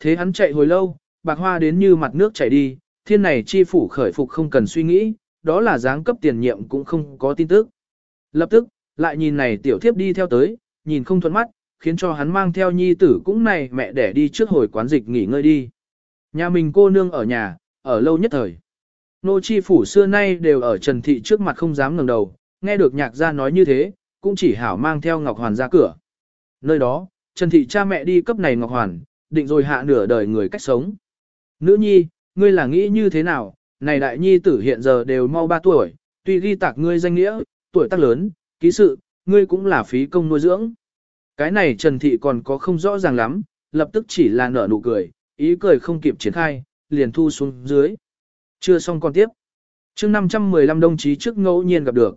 Thế hắn chạy hồi lâu, bạc hoa đến như mặt nước chảy đi, thiên này chi phủ khởi phục không cần suy nghĩ, đó là giáng cấp tiền nhiệm cũng không có tin tức. Lập tức, lại nhìn này tiểu thiếp đi theo tới, nhìn không thuận mắt, khiến cho hắn mang theo nhi tử cũng này mẹ để đi trước hồi quán dịch nghỉ ngơi đi. Nhà mình cô nương ở nhà, ở lâu nhất thời. Nô chi phủ xưa nay đều ở Trần Thị trước mặt không dám ngẩng đầu, nghe được nhạc gia nói như thế, cũng chỉ hảo mang theo Ngọc Hoàn ra cửa. Nơi đó, Trần Thị cha mẹ đi cấp này Ngọc Hoàn, định rồi hạ nửa đời người cách sống. Nữ nhi, ngươi là nghĩ như thế nào, này đại nhi tử hiện giờ đều mau 3 tuổi, tuy ghi tạc ngươi danh nghĩa, tuổi tác lớn, ký sự, ngươi cũng là phí công nuôi dưỡng. Cái này Trần Thị còn có không rõ ràng lắm, lập tức chỉ là nở nụ cười, ý cười không kịp triển khai, liền thu xuống dưới. Chưa xong còn tiếp. chương 515 đồng chí trước ngẫu nhiên gặp được.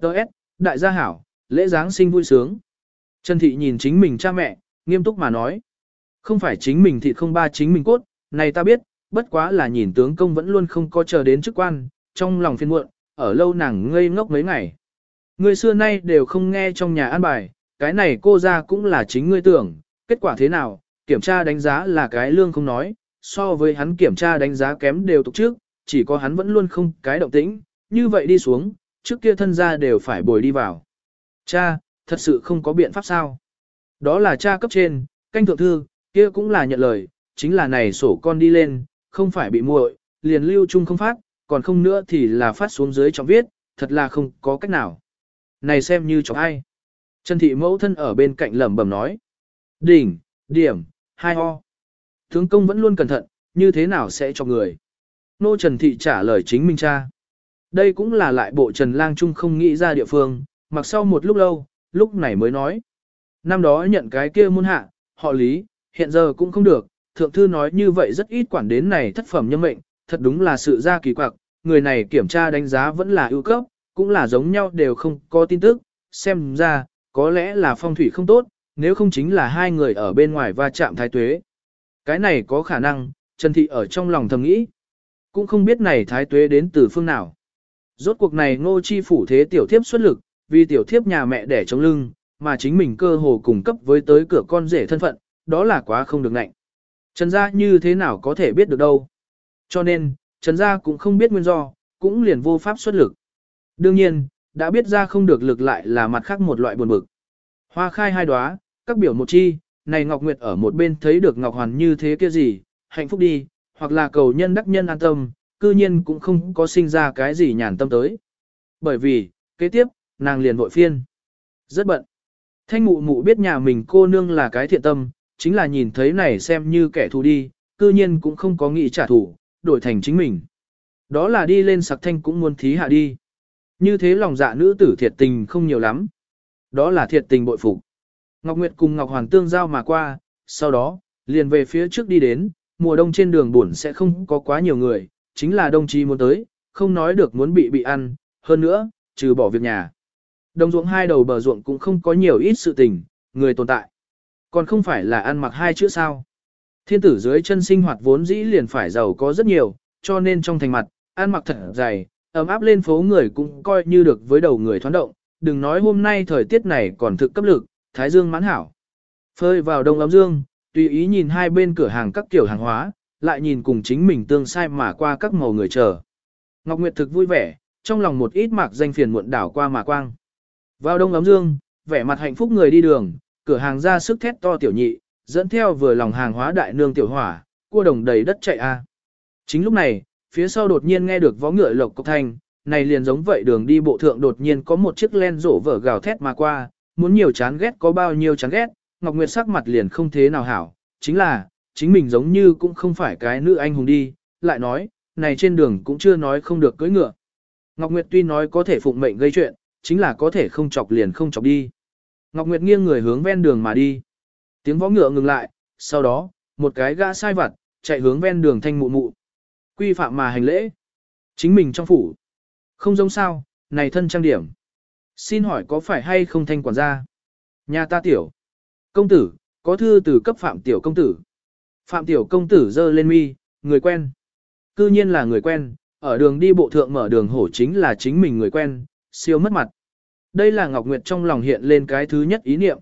Đợt, đại gia hảo, lễ Giáng sinh vui sướng. Trần Thị nhìn chính mình cha mẹ, nghiêm túc mà nói. Không phải chính mình thịt không ba chính mình cốt, này ta biết, bất quá là nhìn tướng công vẫn luôn không có chờ đến chức quan, trong lòng phiền muộn, ở lâu nàng ngây ngốc mấy ngày. Người xưa nay đều không nghe trong nhà an bài, cái này cô ra cũng là chính ngươi tưởng, kết quả thế nào, kiểm tra đánh giá là cái lương không nói, so với hắn kiểm tra đánh giá kém đều tục trước, chỉ có hắn vẫn luôn không cái động tĩnh, như vậy đi xuống, trước kia thân gia đều phải bồi đi vào. Cha, thật sự không có biện pháp sao? Đó là cha cấp trên, canh thượng thư, kia cũng là nhận lời, chính là này sổ con đi lên, không phải bị muội, liền lưu chung không phát, còn không nữa thì là phát xuống dưới trọng viết, thật là không có cách nào. Này xem như cho ai. Trần thị mẫu thân ở bên cạnh lẩm bẩm nói. Đỉnh, điểm, hai ho. Tướng công vẫn luôn cẩn thận, như thế nào sẽ cho người. Nô Trần thị trả lời chính minh cha. Đây cũng là lại bộ Trần Lang Trung không nghĩ ra địa phương, mặc sau một lúc lâu, lúc này mới nói. Năm đó nhận cái kia môn hạ, họ lý, hiện giờ cũng không được, thượng thư nói như vậy rất ít quản đến này thất phẩm nhân mệnh, thật đúng là sự ra kỳ quặc, người này kiểm tra đánh giá vẫn là ưu cấp, cũng là giống nhau đều không có tin tức, xem ra, có lẽ là phong thủy không tốt, nếu không chính là hai người ở bên ngoài va chạm thái tuế. Cái này có khả năng, Trần Thị ở trong lòng thầm nghĩ, cũng không biết này thái tuế đến từ phương nào. Rốt cuộc này ngô chi phủ thế tiểu thiếp xuất lực, vì tiểu thiếp nhà mẹ đẻ chống lưng, mà chính mình cơ hồ cùng cấp với tới cửa con rể thân phận, đó là quá không được ngạnh. Trần gia như thế nào có thể biết được đâu. Cho nên, Trần gia cũng không biết nguyên do, cũng liền vô pháp xuất lực. Đương nhiên, đã biết ra không được lực lại là mặt khác một loại buồn bực. Hoa khai hai đóa, các biểu một chi, này Ngọc Nguyệt ở một bên thấy được Ngọc Hoàn như thế kia gì, hạnh phúc đi, hoặc là cầu nhân đắc nhân an tâm, cư nhiên cũng không có sinh ra cái gì nhàn tâm tới. Bởi vì, kế tiếp, nàng liền vội phiên. Rất bận. Thanh mụ mụ biết nhà mình cô nương là cái thiện tâm, chính là nhìn thấy này xem như kẻ thù đi, cư nhiên cũng không có nghĩ trả thù, đổi thành chính mình. Đó là đi lên sặc thanh cũng muốn thí hạ đi. Như thế lòng dạ nữ tử thiệt tình không nhiều lắm. Đó là thiệt tình bội phục. Ngọc Nguyệt cùng Ngọc hoàng tương giao mà qua, sau đó, liền về phía trước đi đến, mùa đông trên đường buồn sẽ không có quá nhiều người, chính là đồng chí muốn tới, không nói được muốn bị bị ăn, hơn nữa, trừ bỏ việc nhà. Đồng ruộng hai đầu bờ ruộng cũng không có nhiều ít sự tình, người tồn tại. Còn không phải là ăn mặc hai chữ sao. Thiên tử dưới chân sinh hoạt vốn dĩ liền phải giàu có rất nhiều, cho nên trong thành mặt, ăn mặc thật dày, ấm áp lên phố người cũng coi như được với đầu người thoáng động, đừng nói hôm nay thời tiết này còn thực cấp lực, thái dương mãn hảo. Phơi vào đông ấm dương, tùy ý nhìn hai bên cửa hàng các kiểu hàng hóa, lại nhìn cùng chính mình tương sai mà qua các màu người chờ. Ngọc Nguyệt thực vui vẻ, trong lòng một ít mạc danh phiền muộn đảo qua mà quang. Vào đông ấm dương, vẻ mặt hạnh phúc người đi đường, cửa hàng ra sức thét to tiểu nhị, dẫn theo vừa lòng hàng hóa đại nương tiểu hỏa, cua đồng đầy đất chạy a. Chính lúc này, phía sau đột nhiên nghe được vó ngựa lộc cộc thanh, này liền giống vậy đường đi bộ thượng đột nhiên có một chiếc len rổ vở gào thét mà qua, muốn nhiều chán ghét có bao nhiêu chán ghét, Ngọc Nguyệt sắc mặt liền không thế nào hảo, chính là, chính mình giống như cũng không phải cái nữ anh hùng đi, lại nói, này trên đường cũng chưa nói không được cưỡi ngựa. Ngọc Nguyệt tuy nói có thể phụng mệnh gây chuyện, chính là có thể không chọc liền không chọc đi. Ngọc Nguyệt nghiêng người hướng ven đường mà đi. Tiếng võ ngựa ngừng lại, sau đó, một cái gã sai vặt, chạy hướng ven đường thanh mụ mụ. Quy phạm mà hành lễ. Chính mình trong phủ. Không giống sao, này thân trang điểm. Xin hỏi có phải hay không thanh quản gia? Nhà ta tiểu. Công tử, có thư từ cấp phạm tiểu công tử. Phạm tiểu công tử dơ lên mi, người quen. Cư nhiên là người quen, ở đường đi bộ thượng mở đường hổ chính là chính mình người quen, siêu mất mặt. Đây là Ngọc Nguyệt trong lòng hiện lên cái thứ nhất ý niệm.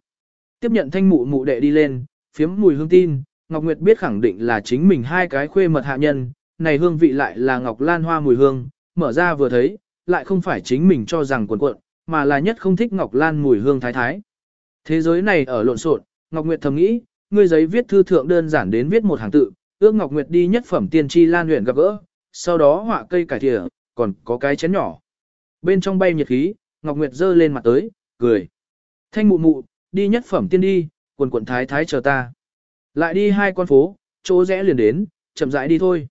Tiếp nhận thanh mụ mụ đệ đi lên, phiếm mùi hương tin, Ngọc Nguyệt biết khẳng định là chính mình hai cái khuê mật hạ nhân, này hương vị lại là Ngọc Lan hoa mùi hương, mở ra vừa thấy, lại không phải chính mình cho rằng quần cuộn, mà là nhất không thích Ngọc Lan mùi hương thái thái. Thế giới này ở lộn xộn, Ngọc Nguyệt thầm nghĩ, ngươi giấy viết thư thượng đơn giản đến viết một hàng tự, ước Ngọc Nguyệt đi nhất phẩm tiên tri lan huyện gặp gỡ, sau đó họa cây cải thìa, còn có cái chén nhỏ. Bên trong bay nhiệt khí, Ngọc Nguyệt giơ lên mặt tới, cười. Thanh mụ mụ, đi nhất phẩm tiên đi, quần quần thái thái chờ ta. Lại đi hai con phố, chỗ rẽ liền đến, chậm rãi đi thôi.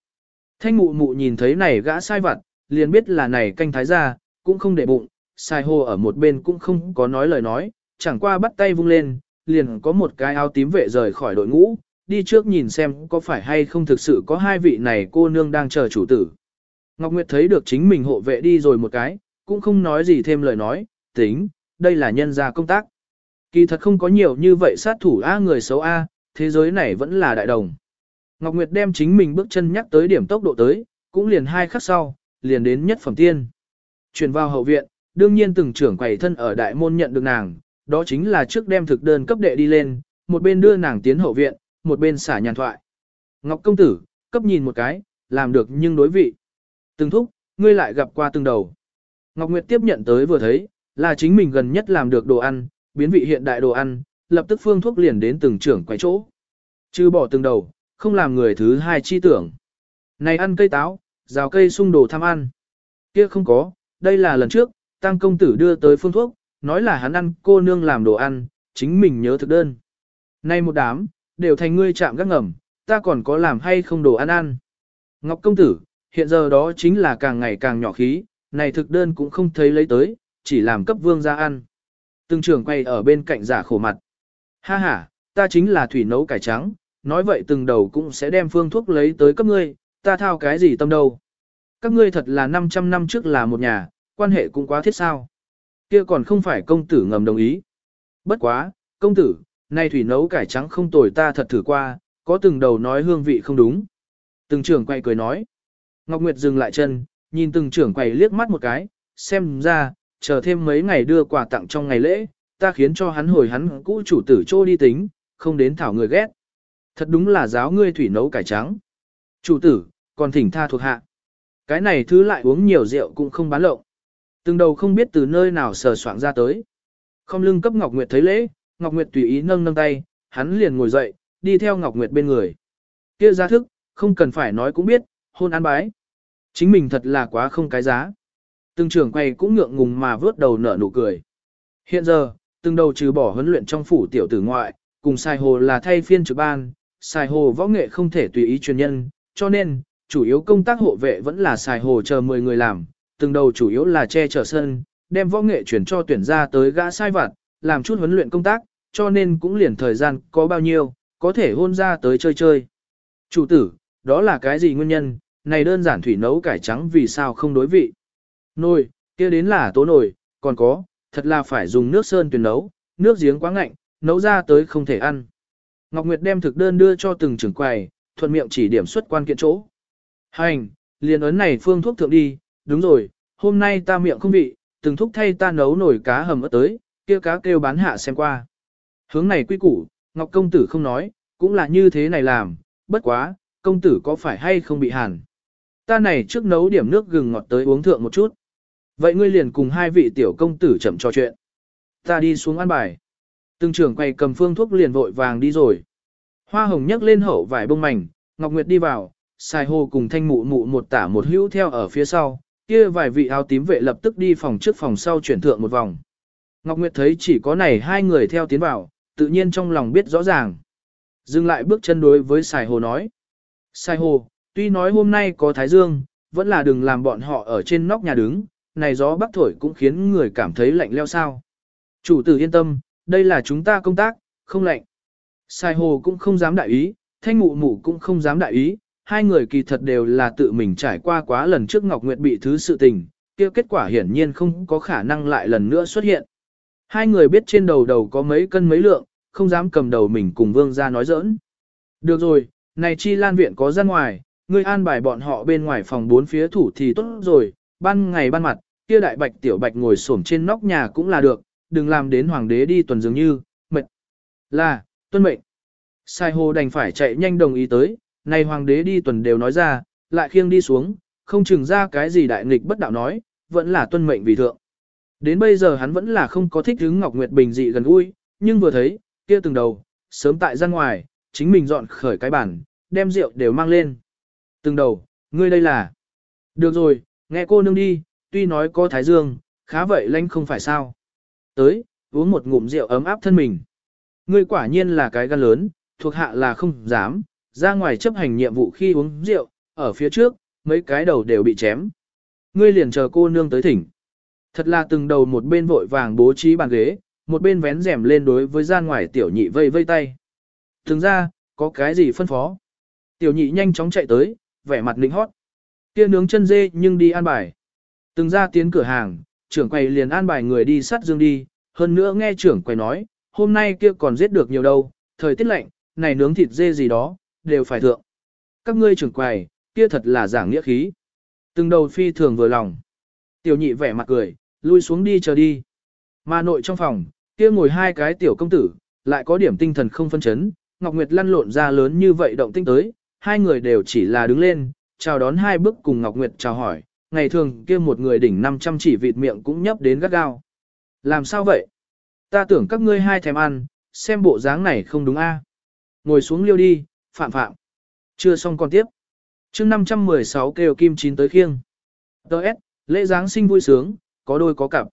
Thanh mụ mụ nhìn thấy này gã sai vặt, liền biết là này canh thái gia, cũng không để bụng, sai hô ở một bên cũng không có nói lời nói, chẳng qua bắt tay vung lên, liền có một cái áo tím vệ rời khỏi đội ngũ, đi trước nhìn xem có phải hay không thực sự có hai vị này cô nương đang chờ chủ tử. Ngọc Nguyệt thấy được chính mình hộ vệ đi rồi một cái, cũng không nói gì thêm lời nói, tính, đây là nhân gia công tác. Kỳ thật không có nhiều như vậy sát thủ A người xấu A, thế giới này vẫn là đại đồng. Ngọc Nguyệt đem chính mình bước chân nhắc tới điểm tốc độ tới, cũng liền hai khắc sau, liền đến nhất phẩm tiên. Chuyển vào hậu viện, đương nhiên từng trưởng quầy thân ở đại môn nhận được nàng, đó chính là trước đem thực đơn cấp đệ đi lên, một bên đưa nàng tiến hậu viện, một bên xả nhàn thoại. Ngọc công tử, cấp nhìn một cái, làm được nhưng đối vị. Từng thúc, ngươi lại gặp qua từng đầu. Ngọc Nguyệt tiếp nhận tới vừa thấy, là chính mình gần nhất làm được đồ ăn, biến vị hiện đại đồ ăn, lập tức phương thuốc liền đến từng trưởng quay chỗ. Chứ bỏ từng đầu, không làm người thứ hai chi tưởng. Này ăn cây táo, rào cây sung đồ tham ăn. Kia không có, đây là lần trước, tăng công tử đưa tới phương thuốc, nói là hắn ăn cô nương làm đồ ăn, chính mình nhớ thực đơn. Nay một đám, đều thành ngươi chạm gác ngầm, ta còn có làm hay không đồ ăn ăn. Ngọc công tử, hiện giờ đó chính là càng ngày càng nhỏ khí, này thực đơn cũng không thấy lấy tới, chỉ làm cấp vương ra ăn. Từng trưởng quay ở bên cạnh giả khổ mặt. Ha ha, ta chính là thủy nấu cải trắng, nói vậy từng đầu cũng sẽ đem phương thuốc lấy tới cấp ngươi, ta thao cái gì tâm đâu. Các ngươi thật là 500 năm trước là một nhà, quan hệ cũng quá thiết sao. Kia còn không phải công tử ngầm đồng ý. Bất quá, công tử, nay thủy nấu cải trắng không tồi ta thật thử qua, có từng đầu nói hương vị không đúng. Từng trưởng quay cười nói. Ngọc Nguyệt dừng lại chân, nhìn từng trưởng quầy liếc mắt một cái, xem ra, chờ thêm mấy ngày đưa quà tặng trong ngày lễ, ta khiến cho hắn hồi hắn cũ chủ tử trô đi tính, không đến thảo người ghét. Thật đúng là giáo ngươi thủy nấu cải trắng. Chủ tử, còn thỉnh tha thuộc hạ. Cái này thứ lại uống nhiều rượu cũng không bán lộng. Từng đầu không biết từ nơi nào sờ soạn ra tới. Không lưng cấp Ngọc Nguyệt thấy lễ, Ngọc Nguyệt tùy ý nâng nâng tay, hắn liền ngồi dậy, đi theo Ngọc Nguyệt bên người. Kia ra thức, không cần phải nói cũng biết, hôn an bái. Chính mình thật là quá không cái giá. Từng trưởng quay cũng ngượng ngùng mà vớt đầu nở nụ cười. Hiện giờ, từng đầu trừ bỏ huấn luyện trong phủ tiểu tử ngoại, cùng sai hồ là thay phiên trực ban, sai hồ võ nghệ không thể tùy ý truyền nhân, cho nên, chủ yếu công tác hộ vệ vẫn là sai hồ chờ 10 người làm, từng đầu chủ yếu là che chở sân, đem võ nghệ chuyển cho tuyển ra tới gã sai vặt, làm chút huấn luyện công tác, cho nên cũng liền thời gian có bao nhiêu, có thể hôn ra tới chơi chơi. Chủ tử, đó là cái gì nguyên nhân, này đơn giản thủy nấu cải trắng vì sao không đối vị. Nồi, kia đến là tố nồi, còn có, thật là phải dùng nước sơn tuyển nấu, nước giếng quá ngạnh, nấu ra tới không thể ăn. Ngọc Nguyệt đem thực đơn đưa cho từng trưởng quầy, thuận miệng chỉ điểm xuất quan kiện chỗ. Hành, liền ấn này phương thuốc thượng đi, đúng rồi, hôm nay ta miệng không vị, từng thúc thay ta nấu nồi cá hầm ớt tới, kia cá kêu bán hạ xem qua. Hướng này quy củ, Ngọc công tử không nói, cũng là như thế này làm, bất quá, công tử có phải hay không bị hàn. Ta này trước nấu điểm nước gừng ngọt tới uống thượng một chút. Vậy ngươi liền cùng hai vị tiểu công tử chậm trò chuyện. Ta đi xuống ăn bài. Từng trưởng quay cầm phương thuốc liền vội vàng đi rồi. Hoa hồng nhấc lên hậu vải bông mảnh, Ngọc Nguyệt đi vào, xài hồ cùng thanh mụ mụ một tả một hữu theo ở phía sau, kia vài vị áo tím vệ lập tức đi phòng trước phòng sau chuyển thượng một vòng. Ngọc Nguyệt thấy chỉ có này hai người theo tiến vào, tự nhiên trong lòng biết rõ ràng. Dừng lại bước chân đối với xài hồ nói. Xài hồ, tuy nói hôm nay có thái dương, vẫn là đừng làm bọn họ ở trên nóc nhà đứng, này gió bắc thổi cũng khiến người cảm thấy lạnh leo sao. Chủ tử yên tâm, đây là chúng ta công tác, không lạnh. Sai hồ cũng không dám đại ý, thanh mụ mụ cũng không dám đại ý, hai người kỳ thật đều là tự mình trải qua quá lần trước Ngọc Nguyệt bị thứ sự tình, kia kết quả hiển nhiên không có khả năng lại lần nữa xuất hiện. Hai người biết trên đầu đầu có mấy cân mấy lượng, không dám cầm đầu mình cùng vương ra nói giỡn. Được rồi, này chi lan viện có ra ngoài, ngươi an bài bọn họ bên ngoài phòng bốn phía thủ thì tốt rồi, ban ngày ban mặt, kia đại bạch tiểu bạch ngồi xổm trên nóc nhà cũng là được, đừng làm đến hoàng đế đi tuần dường như, mệt. Là, tuân mệnh. Sai hồ đành phải chạy nhanh đồng ý tới, này hoàng đế đi tuần đều nói ra, lại khiêng đi xuống, không chừng ra cái gì đại nghịch bất đạo nói, vẫn là tuân mệnh vì thượng. Đến bây giờ hắn vẫn là không có thích hứng Ngọc Nguyệt Bình dị gần gũi, nhưng vừa thấy, kia từng đầu, sớm tại ra ngoài, chính mình dọn khởi cái bàn, đem rượu đều mang lên. Từng đầu, ngươi đây là. Được rồi, nghe cô nương đi, tuy nói có thái dương, khá vậy lanh không phải sao. Tới, uống một ngụm rượu ấm áp thân mình. Ngươi quả nhiên là cái gan lớn, thuộc hạ là không dám, ra ngoài chấp hành nhiệm vụ khi uống rượu, ở phía trước, mấy cái đầu đều bị chém. Ngươi liền chờ cô nương tới thỉnh. Thật là từng đầu một bên vội vàng bố trí bàn ghế, một bên vén rèm lên đối với gian ngoài tiểu nhị vây vây tay. Thường ra, có cái gì phân phó? Tiểu nhị nhanh chóng chạy tới, vẻ mặt lĩnh hót. Kia nướng chân dê nhưng đi an bài. Từng ra tiến cửa hàng, trưởng quầy liền an bài người đi sát dương đi, hơn nữa nghe trưởng quầy nói, hôm nay kia còn giết được nhiều đâu, thời tiết lạnh, này nướng thịt dê gì đó, đều phải thượng. Các ngươi trưởng quầy, kia thật là giảng nghĩa khí. Từng đầu phi thường vừa lòng. Tiểu nhị vẻ mặt cười, lui xuống đi chờ đi. Mà nội trong phòng, kia ngồi hai cái tiểu công tử, lại có điểm tinh thần không phân chấn, Ngọc Nguyệt lăn lộn ra lớn như vậy động tinh tới, hai người đều chỉ là đứng lên, chào đón hai bước cùng Ngọc Nguyệt chào hỏi, ngày thường kia một người đỉnh 500 chỉ vịt miệng cũng nhấp đến gắt gao. Làm sao vậy? Ta tưởng các ngươi hai thèm ăn, xem bộ dáng này không đúng a. Ngồi xuống liêu đi, phạm phạm. Chưa xong còn tiếp. chương 516 kêu kim chín tới khiêng. Đợt, lễ Giáng sinh vui sướng, có đôi có cặp.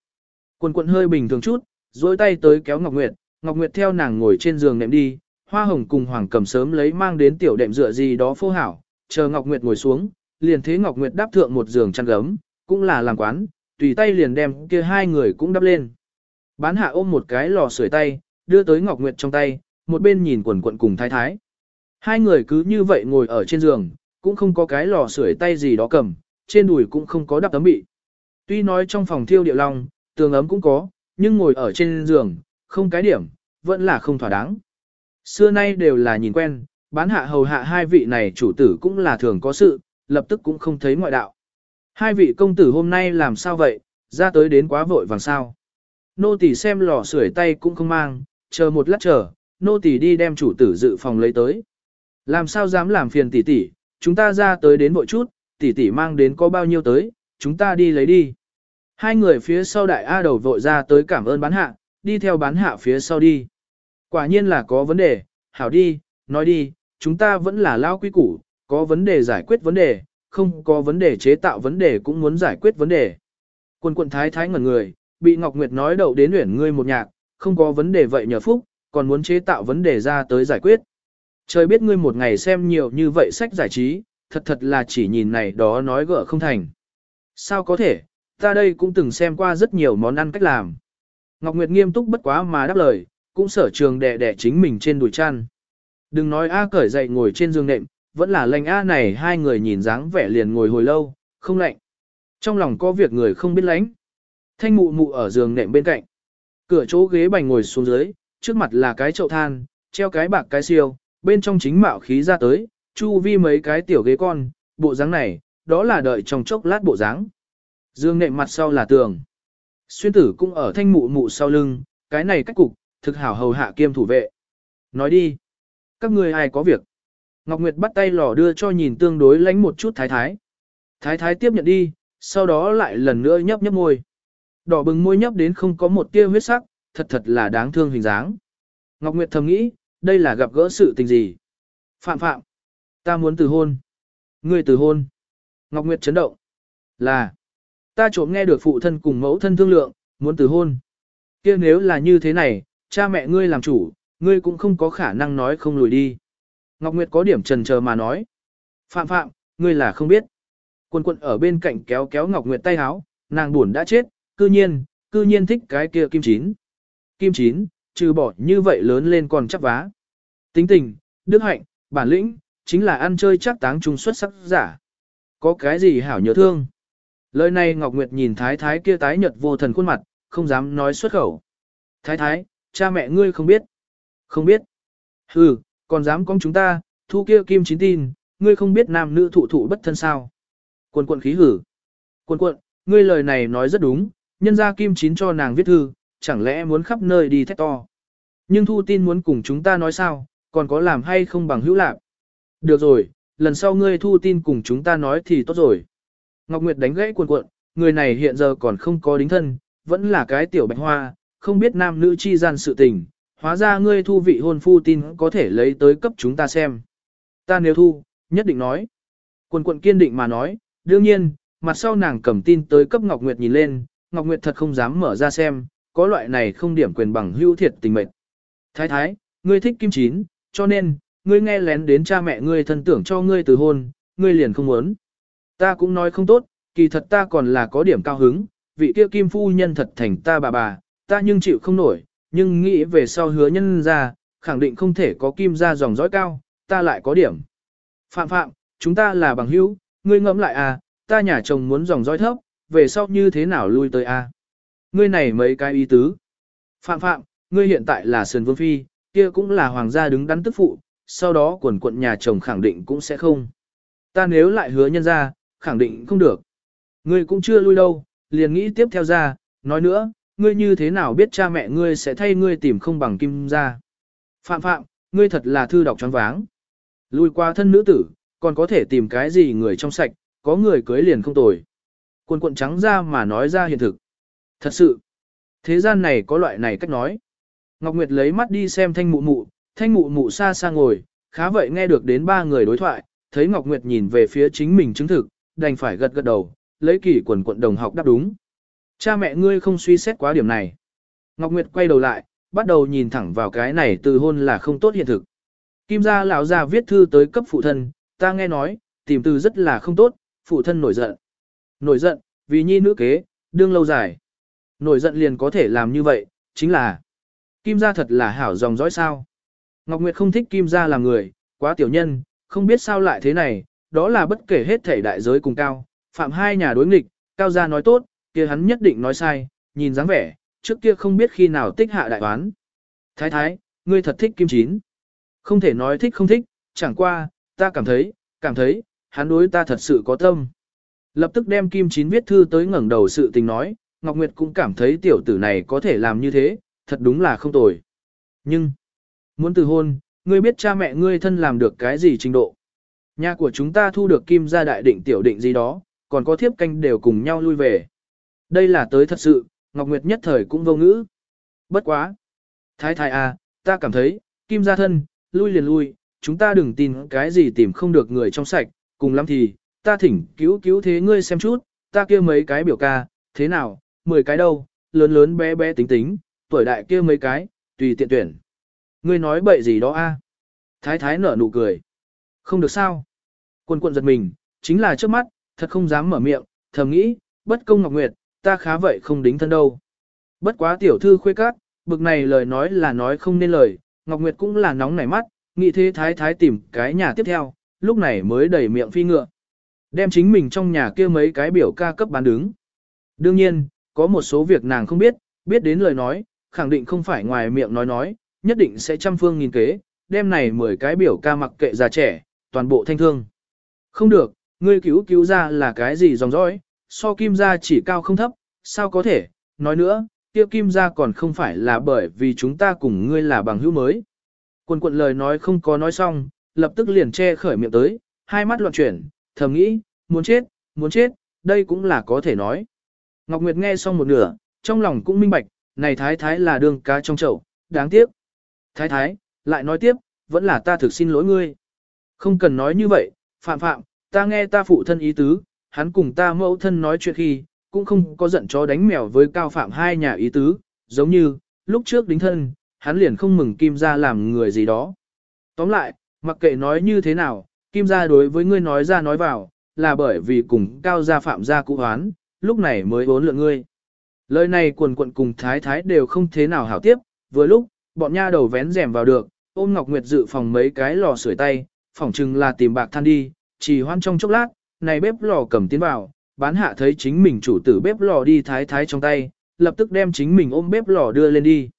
Quần quần hơi bình thường chút, dối tay tới kéo Ngọc Nguyệt, Ngọc Nguyệt theo nàng ngồi trên giường nệm đi, hoa hồng cùng hoàng cầm sớm lấy mang đến tiểu đệm dựa gì đó phô hảo, chờ Ngọc Nguyệt ngồi xuống, liền thế Ngọc Nguyệt đáp thượng một giường chăn gấm, cũng là làm quán, tùy tay liền đem kia hai người cũng đắp lên. Bán hạ ôm một cái lò sưởi tay, đưa tới Ngọc Nguyệt trong tay, một bên nhìn quần quận cùng thái thái. Hai người cứ như vậy ngồi ở trên giường, cũng không có cái lò sưởi tay gì đó cầm, trên đùi cũng không có đắp tấm bị. Tuy nói trong phòng thiêu điệu long, tường ấm cũng có, nhưng ngồi ở trên giường, không cái điểm, vẫn là không thỏa đáng. Xưa nay đều là nhìn quen, bán hạ hầu hạ hai vị này chủ tử cũng là thường có sự, lập tức cũng không thấy ngoại đạo. Hai vị công tử hôm nay làm sao vậy, ra tới đến quá vội vàng sao. Nô tỳ xem lò sưởi tay cũng không mang, chờ một lát chờ, nô tỳ đi đem chủ tử dự phòng lấy tới. Làm sao dám làm phiền tỷ tỷ, chúng ta ra tới đến vội chút, tỷ tỷ mang đến có bao nhiêu tới, chúng ta đi lấy đi. Hai người phía sau đại A đầu vội ra tới cảm ơn bán hạ, đi theo bán hạ phía sau đi. Quả nhiên là có vấn đề, hảo đi, nói đi, chúng ta vẫn là lao quý củ, có vấn đề giải quyết vấn đề, không có vấn đề chế tạo vấn đề cũng muốn giải quyết vấn đề. Quân quận thái thái ngẩn người, bị Ngọc Nguyệt nói đậu đến uyển ngươi một nhạc, không có vấn đề vậy nhờ phúc, còn muốn chế tạo vấn đề ra tới giải quyết. Trời biết ngươi một ngày xem nhiều như vậy sách giải trí, thật thật là chỉ nhìn này đó nói gỡ không thành. Sao có thể, ta đây cũng từng xem qua rất nhiều món ăn cách làm. Ngọc Nguyệt nghiêm túc bất quá mà đáp lời, cũng sở trường đè đè chính mình trên đùi chăn. Đừng nói A cởi dậy ngồi trên giường nệm, vẫn là lành A này hai người nhìn dáng vẻ liền ngồi hồi lâu, không lạnh. Trong lòng có việc người không biết lánh. Thanh mụ mụ ở giường nệm bên cạnh. Cửa chỗ ghế bành ngồi xuống dưới, trước mặt là cái chậu than, treo cái bạc cái siêu, bên trong chính mạo khí ra tới, chu vi mấy cái tiểu ghế con, bộ dáng này, đó là đợi trong chốc lát bộ dáng. Dương nệm mặt sau là tường. Xuyên tử cũng ở thanh mụ mụ sau lưng, cái này cách cục, thực hảo hầu hạ kiêm thủ vệ. Nói đi. Các người ai có việc? Ngọc Nguyệt bắt tay lò đưa cho nhìn tương đối lánh một chút thái thái. Thái thái tiếp nhận đi, sau đó lại lần nữa nhấp nhấp môi. Đỏ bừng môi nhấp đến không có một tia huyết sắc, thật thật là đáng thương hình dáng. Ngọc Nguyệt thầm nghĩ, đây là gặp gỡ sự tình gì? Phạm phạm, ta muốn từ hôn. Ngươi từ hôn. Ngọc Nguyệt chấn động. Là, ta trộm nghe được phụ thân cùng mẫu thân thương lượng, muốn từ hôn. kia nếu là như thế này, cha mẹ ngươi làm chủ, ngươi cũng không có khả năng nói không lùi đi. Ngọc Nguyệt có điểm trần chờ mà nói. Phạm phạm, ngươi là không biết. Quân quân ở bên cạnh kéo kéo Ngọc Nguyệt tay háo, nàng buồn đã chết, cư nhiên, cư nhiên thích cái kia kim chín. Kim chín, trừ bỏ như vậy lớn lên còn chắc vá. Tính tình, đức hạnh, bản lĩnh, chính là ăn chơi chắc táng trung xuất sắc giả. Có cái gì hảo nhớ thương. Lời này Ngọc Nguyệt nhìn thái thái kia tái nhợt vô thần khuôn mặt, không dám nói xuất khẩu. Thái thái, cha mẹ ngươi không biết. Không biết. Hừ, còn dám con chúng ta, thu kia kim chín tin, ngươi không biết nam nữ thụ thụ bất thân sao. Quần quận khí hử. Quần quận, ngươi lời này nói rất đúng, nhân ra kim chín cho nàng viết thư, chẳng lẽ muốn khắp nơi đi thét to. Nhưng thu tin muốn cùng chúng ta nói sao, còn có làm hay không bằng hữu lạc. Được rồi, lần sau ngươi thu tin cùng chúng ta nói thì tốt rồi. Ngọc Nguyệt đánh gãy cuộn cuộn, người này hiện giờ còn không có đính thân, vẫn là cái tiểu bạch hoa, không biết nam nữ chi gian sự tình, hóa ra ngươi thu vị hôn phu tin có thể lấy tới cấp chúng ta xem. Ta nếu thu, nhất định nói. Quần quận kiên định mà nói, đương nhiên, mặt sau nàng cầm tin tới cấp Ngọc Nguyệt nhìn lên, Ngọc Nguyệt thật không dám mở ra xem, có loại này không điểm quyền bằng hữu thiệt tình mệnh. Thái thái, ngươi thích kim chín, cho nên, ngươi nghe lén đến cha mẹ ngươi thân tưởng cho ngươi từ hôn, ngươi liền không muốn. Ta cũng nói không tốt, kỳ thật ta còn là có điểm cao hứng, vị kia kim phu nhân thật thành ta bà bà, ta nhưng chịu không nổi, nhưng nghĩ về sau hứa nhân ra, khẳng định không thể có kim ra dòng dõi cao, ta lại có điểm. Phạm phạm, chúng ta là bằng hữu, ngươi ngẫm lại à, ta nhà chồng muốn dòng dõi thấp, về sau như thế nào lui tới à. Ngươi này mấy cái ý tứ. Phạm phạm, ngươi hiện tại là sườn vương phi, kia cũng là hoàng gia đứng đắn tức phụ, sau đó quần quận nhà chồng khẳng định cũng sẽ không. Ta nếu lại hứa nhân ra, khẳng định không được. Ngươi cũng chưa lui đâu, liền nghĩ tiếp theo ra, nói nữa, ngươi như thế nào biết cha mẹ ngươi sẽ thay ngươi tìm không bằng kim ra. Phạm phạm, ngươi thật là thư đọc choáng váng. Lui qua thân nữ tử, còn có thể tìm cái gì người trong sạch, có người cưới liền không tồi. Cuộn cuộn trắng ra mà nói ra hiện thực. Thật sự, thế gian này có loại này cách nói. Ngọc Nguyệt lấy mắt đi xem thanh mụ mụ, thanh mụ mụ xa xa ngồi, khá vậy nghe được đến ba người đối thoại, thấy Ngọc Nguyệt nhìn về phía chính mình chứng thực, đành phải gật gật đầu, lấy kỷ quần quận đồng học đáp đúng. Cha mẹ ngươi không suy xét quá điểm này. Ngọc Nguyệt quay đầu lại, bắt đầu nhìn thẳng vào cái này từ hôn là không tốt hiện thực. Kim gia lão già viết thư tới cấp phụ thân, ta nghe nói, tìm từ rất là không tốt, phụ thân nổi giận. Nổi giận, vì nhi nữ kế, đương lâu dài. Nổi giận liền có thể làm như vậy, chính là Kim gia thật là hảo dòng dõi sao. Ngọc Nguyệt không thích Kim gia làm người, quá tiểu nhân, không biết sao lại thế này, đó là bất kể hết thể đại giới cùng cao, phạm hai nhà đối nghịch, cao gia nói tốt, kia hắn nhất định nói sai, nhìn dáng vẻ, trước kia không biết khi nào tích hạ đại toán. Thái thái, ngươi thật thích Kim Chín. Không thể nói thích không thích, chẳng qua, ta cảm thấy, cảm thấy, hắn đối ta thật sự có tâm. Lập tức đem Kim Chín viết thư tới ngẩng đầu sự tình nói, Ngọc Nguyệt cũng cảm thấy tiểu tử này có thể làm như thế, thật đúng là không tồi. Nhưng, muốn từ hôn, ngươi biết cha mẹ ngươi thân làm được cái gì trình độ. Nhà của chúng ta thu được kim gia đại định tiểu định gì đó, còn có thiếp canh đều cùng nhau lui về. Đây là tới thật sự, Ngọc Nguyệt nhất thời cũng vô ngữ. Bất quá. Thái thái à, ta cảm thấy, kim gia thân, lui liền lui, chúng ta đừng tin cái gì tìm không được người trong sạch, cùng lắm thì, ta thỉnh cứu cứu thế ngươi xem chút, ta kia mấy cái biểu ca, thế nào, 10 cái đâu, lớn lớn bé bé tính tính, tuổi đại kia mấy cái, tùy tiện tuyển. Ngươi nói bậy gì đó a? Thái thái nở nụ cười. Không được sao. Quân quận giật mình, chính là trước mắt, thật không dám mở miệng, thầm nghĩ, bất công Ngọc Nguyệt, ta khá vậy không đính thân đâu. Bất quá tiểu thư khuê cát, bực này lời nói là nói không nên lời, Ngọc Nguyệt cũng là nóng nảy mắt, nghĩ thế thái thái tìm cái nhà tiếp theo, lúc này mới đẩy miệng phi ngựa. Đem chính mình trong nhà kia mấy cái biểu ca cấp bán đứng. Đương nhiên, có một số việc nàng không biết, biết đến lời nói, khẳng định không phải ngoài miệng nói nói, nhất định sẽ trăm phương nghìn kế, đem này 10 cái biểu ca mặc kệ già trẻ, toàn bộ thanh thương. Không được, ngươi cứu cứu ra là cái gì dòng dõi, so kim gia chỉ cao không thấp, sao có thể, nói nữa, kia kim gia còn không phải là bởi vì chúng ta cùng ngươi là bằng hữu mới. Quần quận lời nói không có nói xong, lập tức liền che khởi miệng tới, hai mắt loạn chuyển, thầm nghĩ, muốn chết, muốn chết, đây cũng là có thể nói. Ngọc Nguyệt nghe xong một nửa, trong lòng cũng minh bạch, này thái thái là đường cá trong chậu, đáng tiếc. Thái thái, lại nói tiếp, vẫn là ta thực xin lỗi ngươi. Không cần nói như vậy, phạm phạm, ta nghe ta phụ thân ý tứ, hắn cùng ta mẫu thân nói chuyện khi, cũng không có giận chó đánh mèo với cao phạm hai nhà ý tứ, giống như, lúc trước đính thân, hắn liền không mừng kim Gia làm người gì đó. Tóm lại, mặc kệ nói như thế nào, kim Gia đối với ngươi nói ra nói vào, là bởi vì cùng cao gia phạm gia cụ hoán, lúc này mới bốn lượng ngươi. Lời này quần quận cùng thái thái đều không thế nào hảo tiếp, vừa lúc, bọn nha đầu vén rèm vào được, ôm Ngọc Nguyệt dự phòng mấy cái lò sưởi tay, phỏng chừng là tìm bạc than đi, chỉ hoan trong chốc lát, này bếp lò cầm tiến vào, bán hạ thấy chính mình chủ tử bếp lò đi thái thái trong tay, lập tức đem chính mình ôm bếp lò đưa lên đi.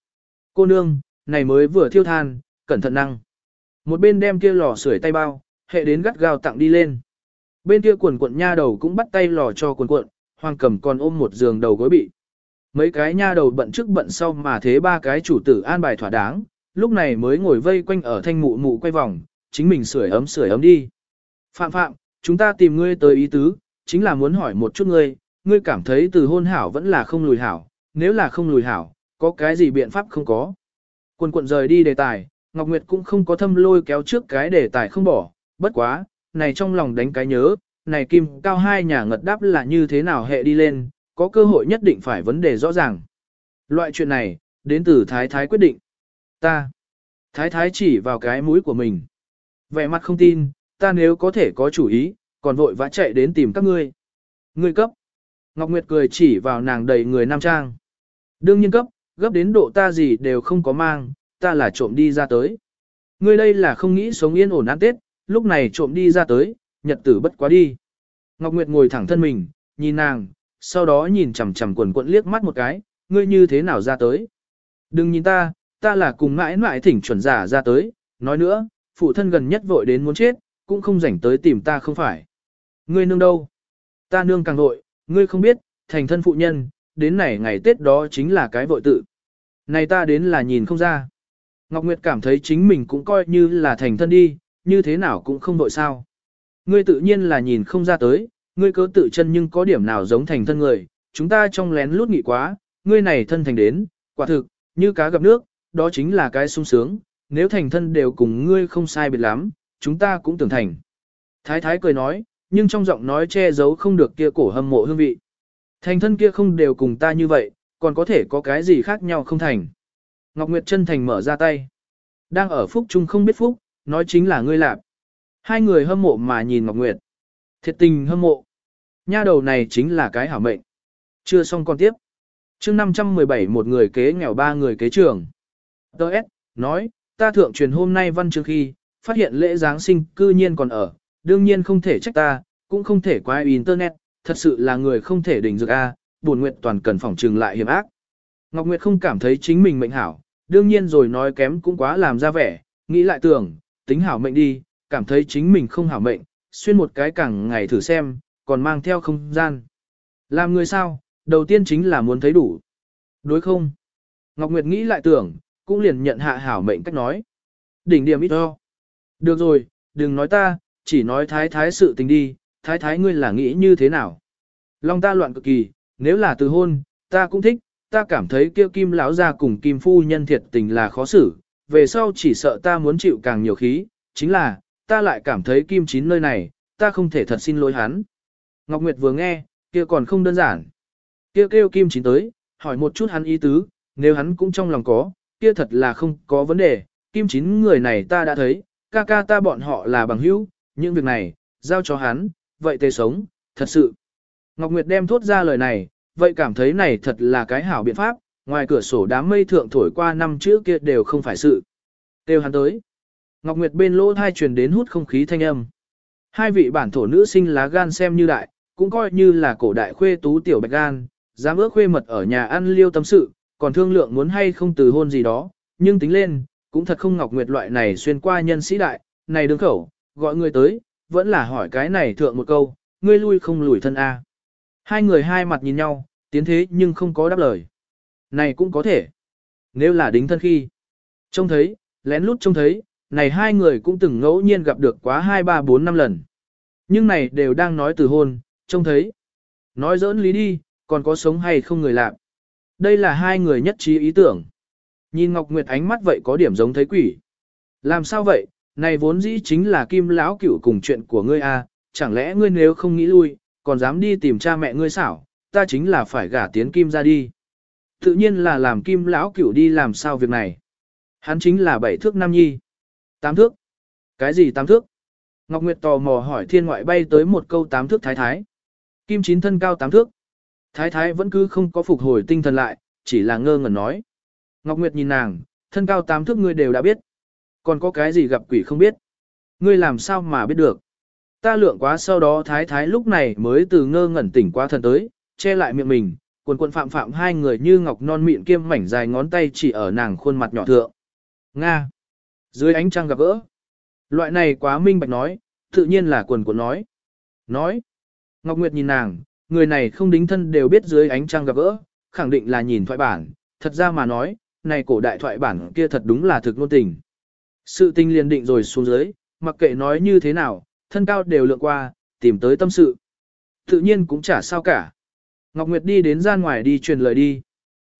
Cô nương, này mới vừa thiêu than, cẩn thận năng. Một bên đem kia lò sưởi tay bao, hệ đến gắt gao tặng đi lên. Bên kia quần quận nha đầu cũng bắt tay lò cho quần quận, hoàng cầm còn ôm một giường đầu gối bị. Mấy cái nha đầu bận trước bận sau mà thế ba cái chủ tử an bài thỏa đáng, lúc này mới ngồi vây quanh ở thanh mụ mụ quay vòng, chính mình sưởi ấm sưởi ấm đi. Phạm phạm, chúng ta tìm ngươi tới ý tứ, chính là muốn hỏi một chút ngươi, ngươi cảm thấy từ hôn hảo vẫn là không lùi hảo, nếu là không lùi hảo, có cái gì biện pháp không có. Quần quận rời đi đề tài, Ngọc Nguyệt cũng không có thâm lôi kéo trước cái đề tài không bỏ, bất quá, này trong lòng đánh cái nhớ, này kim cao hai nhà ngật đáp là như thế nào hệ đi lên, có cơ hội nhất định phải vấn đề rõ ràng. Loại chuyện này, đến từ Thái Thái quyết định. Ta. Thái Thái chỉ vào cái mũi của mình. Vẻ mặt không tin, ta nếu có thể có chủ ý, còn vội vã chạy đến tìm các ngươi. Ngươi cấp. Ngọc Nguyệt cười chỉ vào nàng đầy người nam trang. Đương nhiên cấp, gấp đến độ ta gì đều không có mang, ta là trộm đi ra tới. Ngươi đây là không nghĩ sống yên ổn ăn Tết, lúc này trộm đi ra tới, nhật tử bất quá đi. Ngọc Nguyệt ngồi thẳng thân mình, nhìn nàng, sau đó nhìn chằm chằm quần quận liếc mắt một cái, ngươi như thế nào ra tới. Đừng nhìn ta, ta là cùng mãi mãi thỉnh chuẩn giả ra tới, nói nữa, phụ thân gần nhất vội đến muốn chết, cũng không rảnh tới tìm ta không phải. Ngươi nương đâu? Ta nương càng vội, ngươi không biết, thành thân phụ nhân, đến này ngày Tết đó chính là cái vội tự. Này ta đến là nhìn không ra. Ngọc Nguyệt cảm thấy chính mình cũng coi như là thành thân đi, như thế nào cũng không vội sao. Ngươi tự nhiên là nhìn không ra tới, ngươi cớ tự chân nhưng có điểm nào giống thành thân người, chúng ta trong lén lút nghị quá, ngươi này thân thành đến, quả thực, như cá gặp nước, đó chính là cái sung sướng, nếu thành thân đều cùng ngươi không sai biệt lắm, chúng ta cũng tưởng thành. Thái thái cười nói, nhưng trong giọng nói che giấu không được kia cổ hâm mộ hương vị. Thành thân kia không đều cùng ta như vậy, còn có thể có cái gì khác nhau không thành. Ngọc Nguyệt chân thành mở ra tay. Đang ở phúc chung không biết phúc, nói chính là ngươi lạp. Hai người hâm mộ mà nhìn Ngọc Nguyệt. Thiệt tình hâm mộ. Nha đầu này chính là cái hảo mệnh. Chưa xong con tiếp. chương 517 một người kế nghèo ba người kế trường. S, nói, ta thượng truyền hôm nay văn chương khi, phát hiện lễ Giáng sinh cư nhiên còn ở, đương nhiên không thể trách ta, cũng không thể qua internet, thật sự là người không thể đỉnh dược A, buồn nguyện toàn cần phòng trừng lại hiểm ác. Ngọc Nguyệt không cảm thấy chính mình mệnh hảo, đương nhiên rồi nói kém cũng quá làm ra vẻ, nghĩ lại tưởng, tính hảo mệnh đi, cảm thấy chính mình không hảo mệnh, xuyên một cái càng ngày thử xem, còn mang theo không gian. Làm người sao, đầu tiên chính là muốn thấy đủ. Đối không? Ngọc Nguyệt nghĩ lại tưởng, cũng liền nhận hạ hảo mệnh cách nói. Đỉnh điểm ít to. Được rồi, đừng nói ta, chỉ nói thái thái sự tình đi, thái thái ngươi là nghĩ như thế nào. Long ta loạn cực kỳ, nếu là từ hôn, ta cũng thích, ta cảm thấy kêu kim lão ra cùng kim phu nhân thiệt tình là khó xử, về sau chỉ sợ ta muốn chịu càng nhiều khí, chính là, ta lại cảm thấy kim chín nơi này, ta không thể thật xin lỗi hắn. Ngọc Nguyệt vừa nghe, kia còn không đơn giản. Kia kêu, kêu kim chín tới, hỏi một chút hắn ý tứ, nếu hắn cũng trong lòng có, kia thật là không có vấn đề, kim chín người này ta đã thấy, ca ca ta bọn họ là bằng hữu, những việc này, giao cho hắn, vậy tê sống, thật sự. Ngọc Nguyệt đem thốt ra lời này, vậy cảm thấy này thật là cái hảo biện pháp, ngoài cửa sổ đám mây thượng thổi qua năm chữ kia đều không phải sự. Têu hắn tới. Ngọc Nguyệt bên lỗ thai truyền đến hút không khí thanh âm. Hai vị bản thổ nữ sinh lá gan xem như đại, cũng coi như là cổ đại khuê tú tiểu bạch gan, dám ước khuê mật ở nhà ăn liêu tâm sự, còn thương lượng muốn hay không từ hôn gì đó, nhưng tính lên, cũng thật không Ngọc Nguyệt loại này xuyên qua nhân sĩ đại, này đứng khẩu, gọi người tới, vẫn là hỏi cái này thượng một câu, ngươi lui không lùi thân A. Hai người hai mặt nhìn nhau, tiến thế nhưng không có đáp lời. Này cũng có thể. Nếu là đính thân khi. Trông thấy, lén lút trông thấy, này hai người cũng từng ngẫu nhiên gặp được quá 2 3 4 năm lần. Nhưng này đều đang nói từ hôn, trông thấy. Nói giỡn lý đi, còn có sống hay không người làm. Đây là hai người nhất trí ý tưởng. Nhìn Ngọc Nguyệt ánh mắt vậy có điểm giống thấy quỷ. Làm sao vậy, này vốn dĩ chính là kim lão cửu cùng chuyện của ngươi à, chẳng lẽ ngươi nếu không nghĩ lui, còn dám đi tìm cha mẹ ngươi xảo, ta chính là phải gả tiến kim ra đi. Tự nhiên là làm kim lão cửu đi làm sao việc này. Hắn chính là bảy thước nam nhi. Tám thước. Cái gì tám thước? Ngọc Nguyệt tò mò hỏi thiên ngoại bay tới một câu tám thước thái thái. Kim chín thân cao tám thước. Thái thái vẫn cứ không có phục hồi tinh thần lại, chỉ là ngơ ngẩn nói. Ngọc Nguyệt nhìn nàng, thân cao tám thước ngươi đều đã biết. Còn có cái gì gặp quỷ không biết. Ngươi làm sao mà biết được. Ta lượng quá sau đó thái thái lúc này mới từ ngơ ngẩn tỉnh qua thần tới, che lại miệng mình, quần quần phạm phạm hai người như ngọc non mịn kiêm mảnh dài ngón tay chỉ ở nàng khuôn mặt nhỏ thượng. Nga. Dưới ánh trăng gặp gỡ. Loại này quá minh bạch nói, tự nhiên là quần quần nói. Nói. Ngọc Nguyệt nhìn nàng, người này không đính thân đều biết dưới ánh trăng gặp gỡ, khẳng định là nhìn thoại bản, thật ra mà nói, này cổ đại thoại bản kia thật đúng là thực ngôn tình. Sự tình liền định rồi xuống dưới, mặc kệ nói như thế nào, thân cao đều lượng qua, tìm tới tâm sự. Tự nhiên cũng chả sao cả. Ngọc Nguyệt đi đến gian ngoài đi truyền lời đi.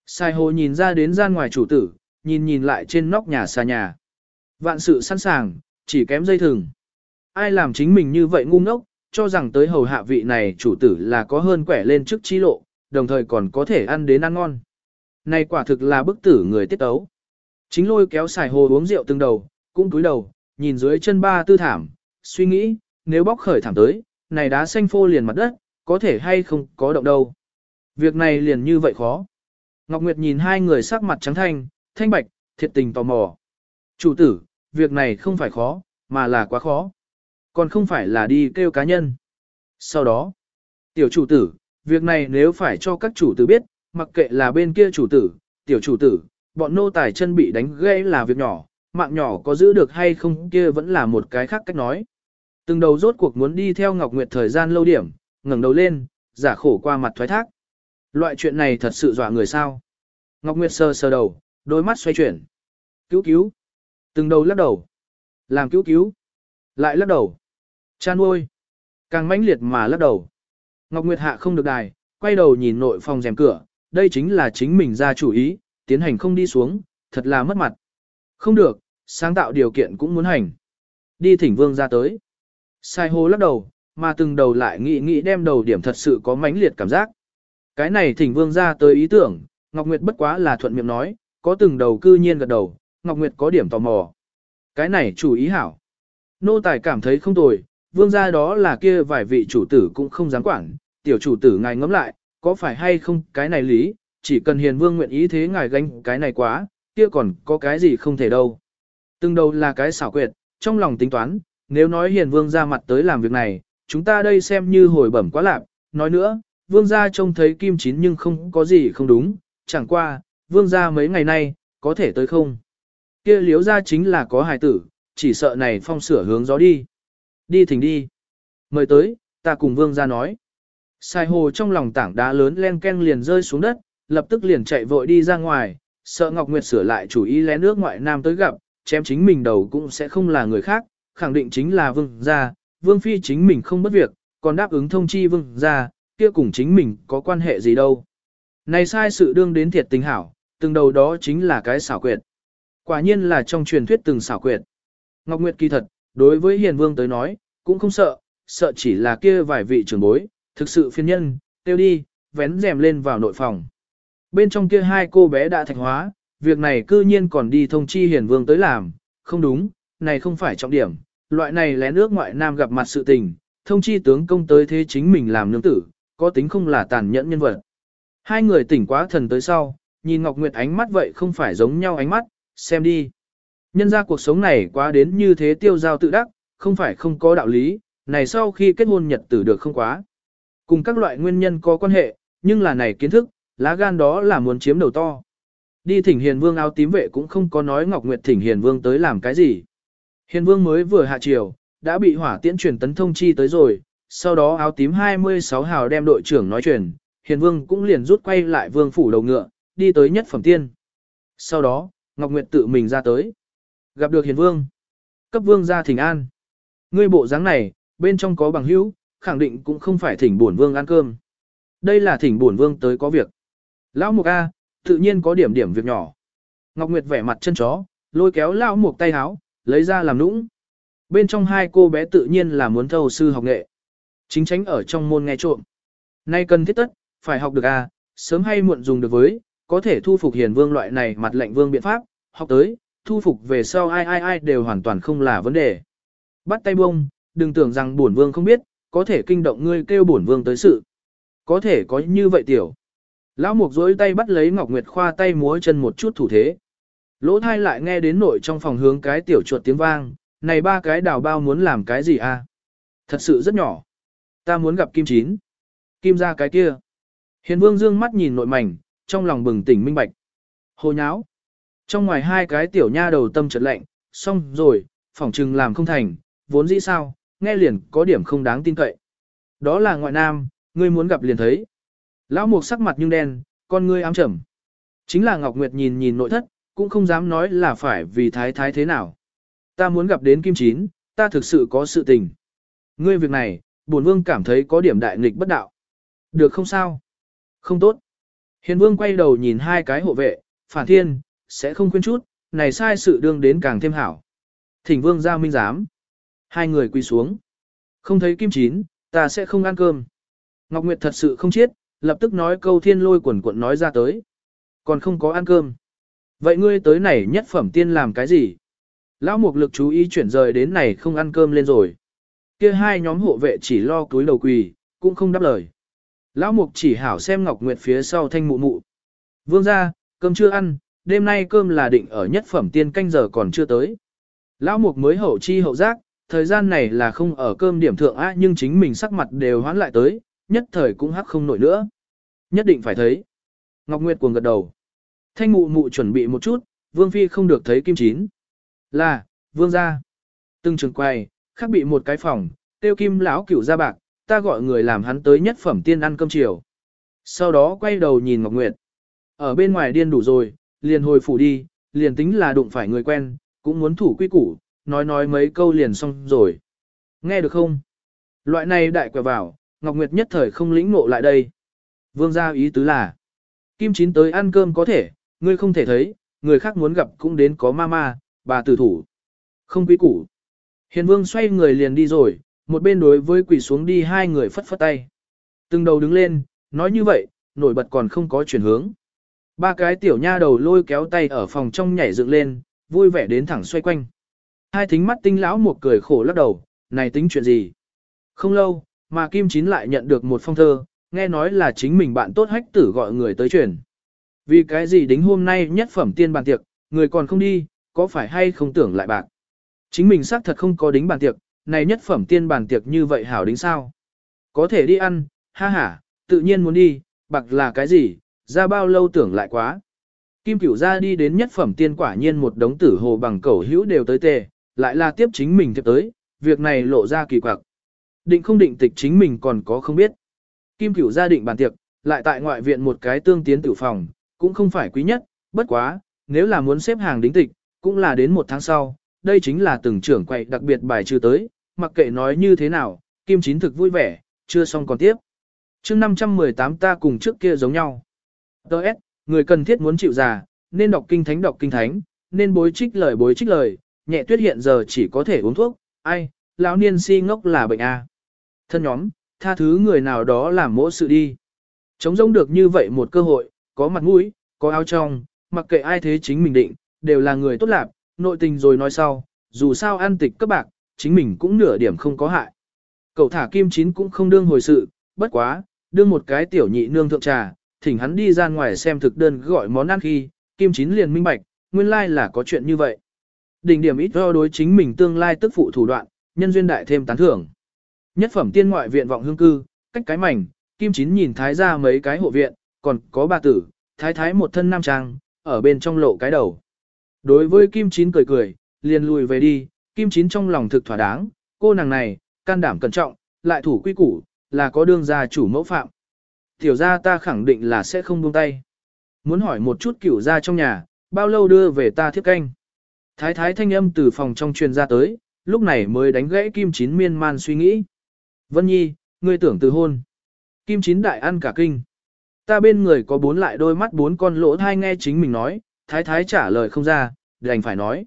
Sai hồ nhìn ra đến gian ngoài chủ tử, nhìn nhìn lại trên nóc nhà xa nhà. Vạn sự sẵn sàng, chỉ kém dây thừng. Ai làm chính mình như vậy ngu ngốc, cho rằng tới hầu hạ vị này chủ tử là có hơn quẻ lên trước chi lộ, đồng thời còn có thể ăn đến ăn ngon. Này quả thực là bức tử người tiết tấu. Chính lôi kéo xài hồ uống rượu từng đầu, cũng cúi đầu, nhìn dưới chân ba tư thảm, suy nghĩ, nếu bóc khởi thảm tới, này đá xanh phô liền mặt đất, có thể hay không có động đâu. Việc này liền như vậy khó. Ngọc Nguyệt nhìn hai người sắc mặt trắng thanh, thanh bạch, thiệt tình tò mò. Chủ tử, việc này không phải khó, mà là quá khó. Còn không phải là đi kêu cá nhân. Sau đó, tiểu chủ tử, việc này nếu phải cho các chủ tử biết, mặc kệ là bên kia chủ tử, tiểu chủ tử, bọn nô tài chân bị đánh gãy là việc nhỏ, mạng nhỏ có giữ được hay không kia vẫn là một cái khác cách nói. Từng đầu rốt cuộc muốn đi theo Ngọc Nguyệt thời gian lâu điểm, ngẩng đầu lên, giả khổ qua mặt thoái thác. Loại chuyện này thật sự dọa người sao. Ngọc Nguyệt sơ sơ đầu, đôi mắt xoay chuyển. Cứu cứu. Từng đầu lắc đầu. Làm cứu cứu. Lại lắc đầu. Chan nuôi. Càng mãnh liệt mà lắc đầu. Ngọc Nguyệt hạ không được đài, quay đầu nhìn nội phòng rèm cửa, đây chính là chính mình ra chủ ý, tiến hành không đi xuống, thật là mất mặt. Không được, sáng tạo điều kiện cũng muốn hành. Đi thỉnh vương ra tới. Sai hô lắc đầu, mà từng đầu lại nghĩ nghĩ đem đầu điểm thật sự có mãnh liệt cảm giác. Cái này thỉnh vương ra tới ý tưởng, Ngọc Nguyệt bất quá là thuận miệng nói, có từng đầu cư nhiên gật đầu, Ngọc Nguyệt có điểm tò mò. Cái này chủ ý hảo. Nô tài cảm thấy không tồi, vương gia đó là kia vài vị chủ tử cũng không dám quản, tiểu chủ tử ngài ngẫm lại, có phải hay không cái này lý, chỉ cần hiền vương nguyện ý thế ngài gánh cái này quá, kia còn có cái gì không thể đâu. Từng đầu là cái xảo quyệt, trong lòng tính toán, nếu nói hiền vương ra mặt tới làm việc này, chúng ta đây xem như hồi bẩm quá lạc, nói nữa, vương gia trông thấy kim chín nhưng không có gì không đúng, chẳng qua, vương gia mấy ngày nay, có thể tới không. kia liếu gia chính là có hài tử, chỉ sợ này phong sửa hướng gió đi. Đi thỉnh đi. Mời tới, ta cùng vương gia nói. Sai hồ trong lòng tảng đá lớn len ken liền rơi xuống đất, lập tức liền chạy vội đi ra ngoài, sợ Ngọc Nguyệt sửa lại chủ ý lén nước ngoại nam tới gặp, chém chính mình đầu cũng sẽ không là người khác, khẳng định chính là vương gia, vương phi chính mình không bất việc, còn đáp ứng thông chi vương gia, kia cùng chính mình có quan hệ gì đâu. Này sai sự đương đến thiệt tình hảo, từng đầu đó chính là cái xảo quyệt. Quả nhiên là trong truyền thuyết từng xảo quyệt. Ngọc Nguyệt kỳ thật, đối với hiền vương tới nói, cũng không sợ, sợ chỉ là kia vài vị trưởng bối, thực sự phiên nhân, tiêu đi, vén rèm lên vào nội phòng. Bên trong kia hai cô bé đã thạch hóa, việc này cư nhiên còn đi thông chi hiền vương tới làm, không đúng, này không phải trọng điểm, loại này lén nước ngoại nam gặp mặt sự tình, thông chi tướng công tới thế chính mình làm nương tử, có tính không là tàn nhẫn nhân vật. Hai người tỉnh quá thần tới sau, nhìn Ngọc Nguyệt ánh mắt vậy không phải giống nhau ánh mắt, xem đi. Nhân ra cuộc sống này quá đến như thế tiêu giao tự đắc, không phải không có đạo lý, này sau khi kết hôn nhật tử được không quá. Cùng các loại nguyên nhân có quan hệ, nhưng là này kiến thức, lá gan đó là muốn chiếm đầu to. Đi thỉnh hiền vương áo tím vệ cũng không có nói Ngọc Nguyệt thỉnh hiền vương tới làm cái gì. Hiền vương mới vừa hạ triều, đã bị hỏa tiễn truyền tấn thông chi tới rồi, sau đó áo tím 26 hào đem đội trưởng nói chuyện, hiền vương cũng liền rút quay lại vương phủ đầu ngựa, đi tới nhất phẩm tiên. Sau đó, Ngọc Nguyệt tự mình ra tới. Gặp được hiền vương. Cấp vương ra thỉnh an. Ngươi bộ dáng này, bên trong có bằng hữu, khẳng định cũng không phải thỉnh bổn vương ăn cơm. Đây là thỉnh bổn vương tới có việc. Lão Mục A, tự nhiên có điểm điểm việc nhỏ. Ngọc Nguyệt vẻ mặt chân chó, lôi kéo Lão Mục tay háo, lấy ra làm nũng. Bên trong hai cô bé tự nhiên là muốn thâu sư học nghệ. Chính tránh ở trong môn nghe trộm. Nay cần thiết tất, phải học được A, sớm hay muộn dùng được với, có thể thu phục hiền vương loại này mặt lệnh vương biện pháp, học tới, thu phục về sau ai ai ai đều hoàn toàn không là vấn đề. Bắt tay bông, đừng tưởng rằng bổn vương không biết, có thể kinh động ngươi kêu bổn vương tới sự. Có thể có như vậy tiểu. Lão mục dối tay bắt lấy Ngọc Nguyệt Khoa tay múa chân một chút thủ thế. Lỗ thai lại nghe đến nội trong phòng hướng cái tiểu chuột tiếng vang, này ba cái đào bao muốn làm cái gì a? À? Thật sự rất nhỏ. Ta muốn gặp Kim Chín. Kim ra cái kia. Hiền vương dương mắt nhìn nội mảnh, trong lòng bừng tỉnh minh bạch. Hồ nháo. Trong ngoài hai cái tiểu nha đầu tâm trật lạnh, xong rồi, phỏng trừng làm không thành, vốn dĩ sao, nghe liền có điểm không đáng tin cậy. Đó là ngoại nam, ngươi muốn gặp liền thấy. Lão mục sắc mặt nhưng đen, con ngươi ám trầm. Chính là Ngọc Nguyệt nhìn nhìn nội thất, cũng không dám nói là phải vì thái thái thế nào. Ta muốn gặp đến Kim Chín, ta thực sự có sự tình. Ngươi việc này, bổn vương cảm thấy có điểm đại nghịch bất đạo. Được không sao? Không tốt. Hiền vương quay đầu nhìn hai cái hộ vệ, phản thiên, sẽ không quên chút, này sai sự đương đến càng thêm hảo. Thỉnh vương ra minh giám. Hai người quỳ xuống. Không thấy kim chín, ta sẽ không ăn cơm. Ngọc Nguyệt thật sự không chết, lập tức nói câu thiên lôi quần quận nói ra tới. Còn không có ăn cơm. Vậy ngươi tới này nhất phẩm tiên làm cái gì? Lão mục lực chú ý chuyển rời đến này không ăn cơm lên rồi. Kia hai nhóm hộ vệ chỉ lo túi đầu quỳ, cũng không đáp lời. Lão mục chỉ hảo xem Ngọc Nguyệt phía sau thanh mụ mụ. Vương ra, cơm chưa ăn, đêm nay cơm là định ở nhất phẩm tiên canh giờ còn chưa tới. Lão mục mới hậu chi hậu giác, thời gian này là không ở cơm điểm thượng á nhưng chính mình sắc mặt đều hoán lại tới, nhất thời cũng hắc không nổi nữa. Nhất định phải thấy. Ngọc Nguyệt cuồng gật đầu. Thanh mụ mụ chuẩn bị một chút, Vương Phi không được thấy kim chín. Là, Vương ra. Từng trường quay, khác bị một cái phòng, tiêu kim lão cửu ra bạc, ta gọi người làm hắn tới nhất phẩm tiên ăn cơm chiều. Sau đó quay đầu nhìn Ngọc Nguyệt. Ở bên ngoài điên đủ rồi, liền hồi phủ đi, liền tính là đụng phải người quen, cũng muốn thủ quy củ, nói nói mấy câu liền xong rồi. Nghe được không? Loại này đại quẹo vào, Ngọc Nguyệt nhất thời không lĩnh ngộ lại đây. Vương gia ý tứ là, Kim Chín tới ăn cơm có thể, ngươi không thể thấy, người khác muốn gặp cũng đến có mama, bà tử thủ. Không quý củ. Hiền Vương xoay người liền đi rồi, một bên đối với quỷ xuống đi hai người phất phất tay. Từng đầu đứng lên, nói như vậy, nổi bật còn không có chuyển hướng. Ba cái tiểu nha đầu lôi kéo tay ở phòng trong nhảy dựng lên, vui vẻ đến thẳng xoay quanh. Hai thính mắt tinh lão một cười khổ lắc đầu, này tính chuyện gì? Không lâu, mà Kim Chín lại nhận được một phong thơ, nghe nói là chính mình bạn tốt hách tử gọi người tới chuyển Vì cái gì đính hôm nay nhất phẩm tiên bàn tiệc, người còn không đi, có phải hay không tưởng lại bạn Chính mình xác thật không có đính bàn tiệc, này nhất phẩm tiên bàn tiệc như vậy hảo đính sao? Có thể đi ăn, ha ha, tự nhiên muốn đi, bạc là cái gì, ra bao lâu tưởng lại quá. Kim cửu ra đi đến nhất phẩm tiên quả nhiên một đống tử hồ bằng cẩu hữu đều tới tề, lại là tiếp chính mình tiếp tới, việc này lộ ra kỳ quặc. Định không định tịch chính mình còn có không biết. Kim cửu gia định bàn tiệc, lại tại ngoại viện một cái tương tiến tử phòng, cũng không phải quý nhất, bất quá, nếu là muốn xếp hàng đính tịch, cũng là đến một tháng sau, đây chính là từng trưởng quậy đặc biệt bài trừ tới, mặc kệ nói như thế nào, Kim Chín thực vui vẻ, chưa xong còn tiếp. chương 518 ta cùng trước kia giống nhau. Đợt, người cần thiết muốn chịu già, nên đọc kinh thánh đọc kinh thánh, nên bối trích lời bối trích lời, nhẹ tuyết hiện giờ chỉ có thể uống thuốc, ai, lão niên si ngốc là bệnh A. Thân nhóm, tha thứ người nào đó làm mỗi sự đi. Chống rông được như vậy một cơ hội, có mặt mũi, có áo trong, mặc kệ ai thế chính mình định, đều là người tốt lạc, nội tình rồi nói sau, dù sao ăn tịch các bạc, chính mình cũng nửa điểm không có hại. Cậu thả kim chín cũng không đương hồi sự, bất quá, đương một cái tiểu nhị nương thượng trà, thỉnh hắn đi ra ngoài xem thực đơn gọi món ăn khi, kim chín liền minh bạch, nguyên lai là có chuyện như vậy. Đỉnh điểm ít do đối chính mình tương lai tức phụ thủ đoạn, nhân duyên đại thêm tán thưởng. Nhất phẩm tiên ngoại viện vọng hương cư, cách cái mảnh, kim chín nhìn thái ra mấy cái hộ viện, còn có bà tử, thái thái một thân nam trang, ở bên trong lộ cái đầu. Đối với kim chín cười cười, liền lùi về đi, kim chín trong lòng thực thỏa đáng, cô nàng này, can đảm cẩn trọng, lại thủ quy củ, là có đương gia chủ mẫu phạm. Tiểu gia ta khẳng định là sẽ không buông tay. Muốn hỏi một chút cửu gia trong nhà, bao lâu đưa về ta thiết canh. Thái thái thanh âm từ phòng trong truyền ra tới, lúc này mới đánh gãy kim chín miên man suy nghĩ. Vân Nhi, ngươi tưởng từ hôn. Kim chín đại ăn cả kinh. Ta bên người có bốn lại đôi mắt bốn con lỗ thai nghe chính mình nói, thái thái trả lời không ra, đành phải nói.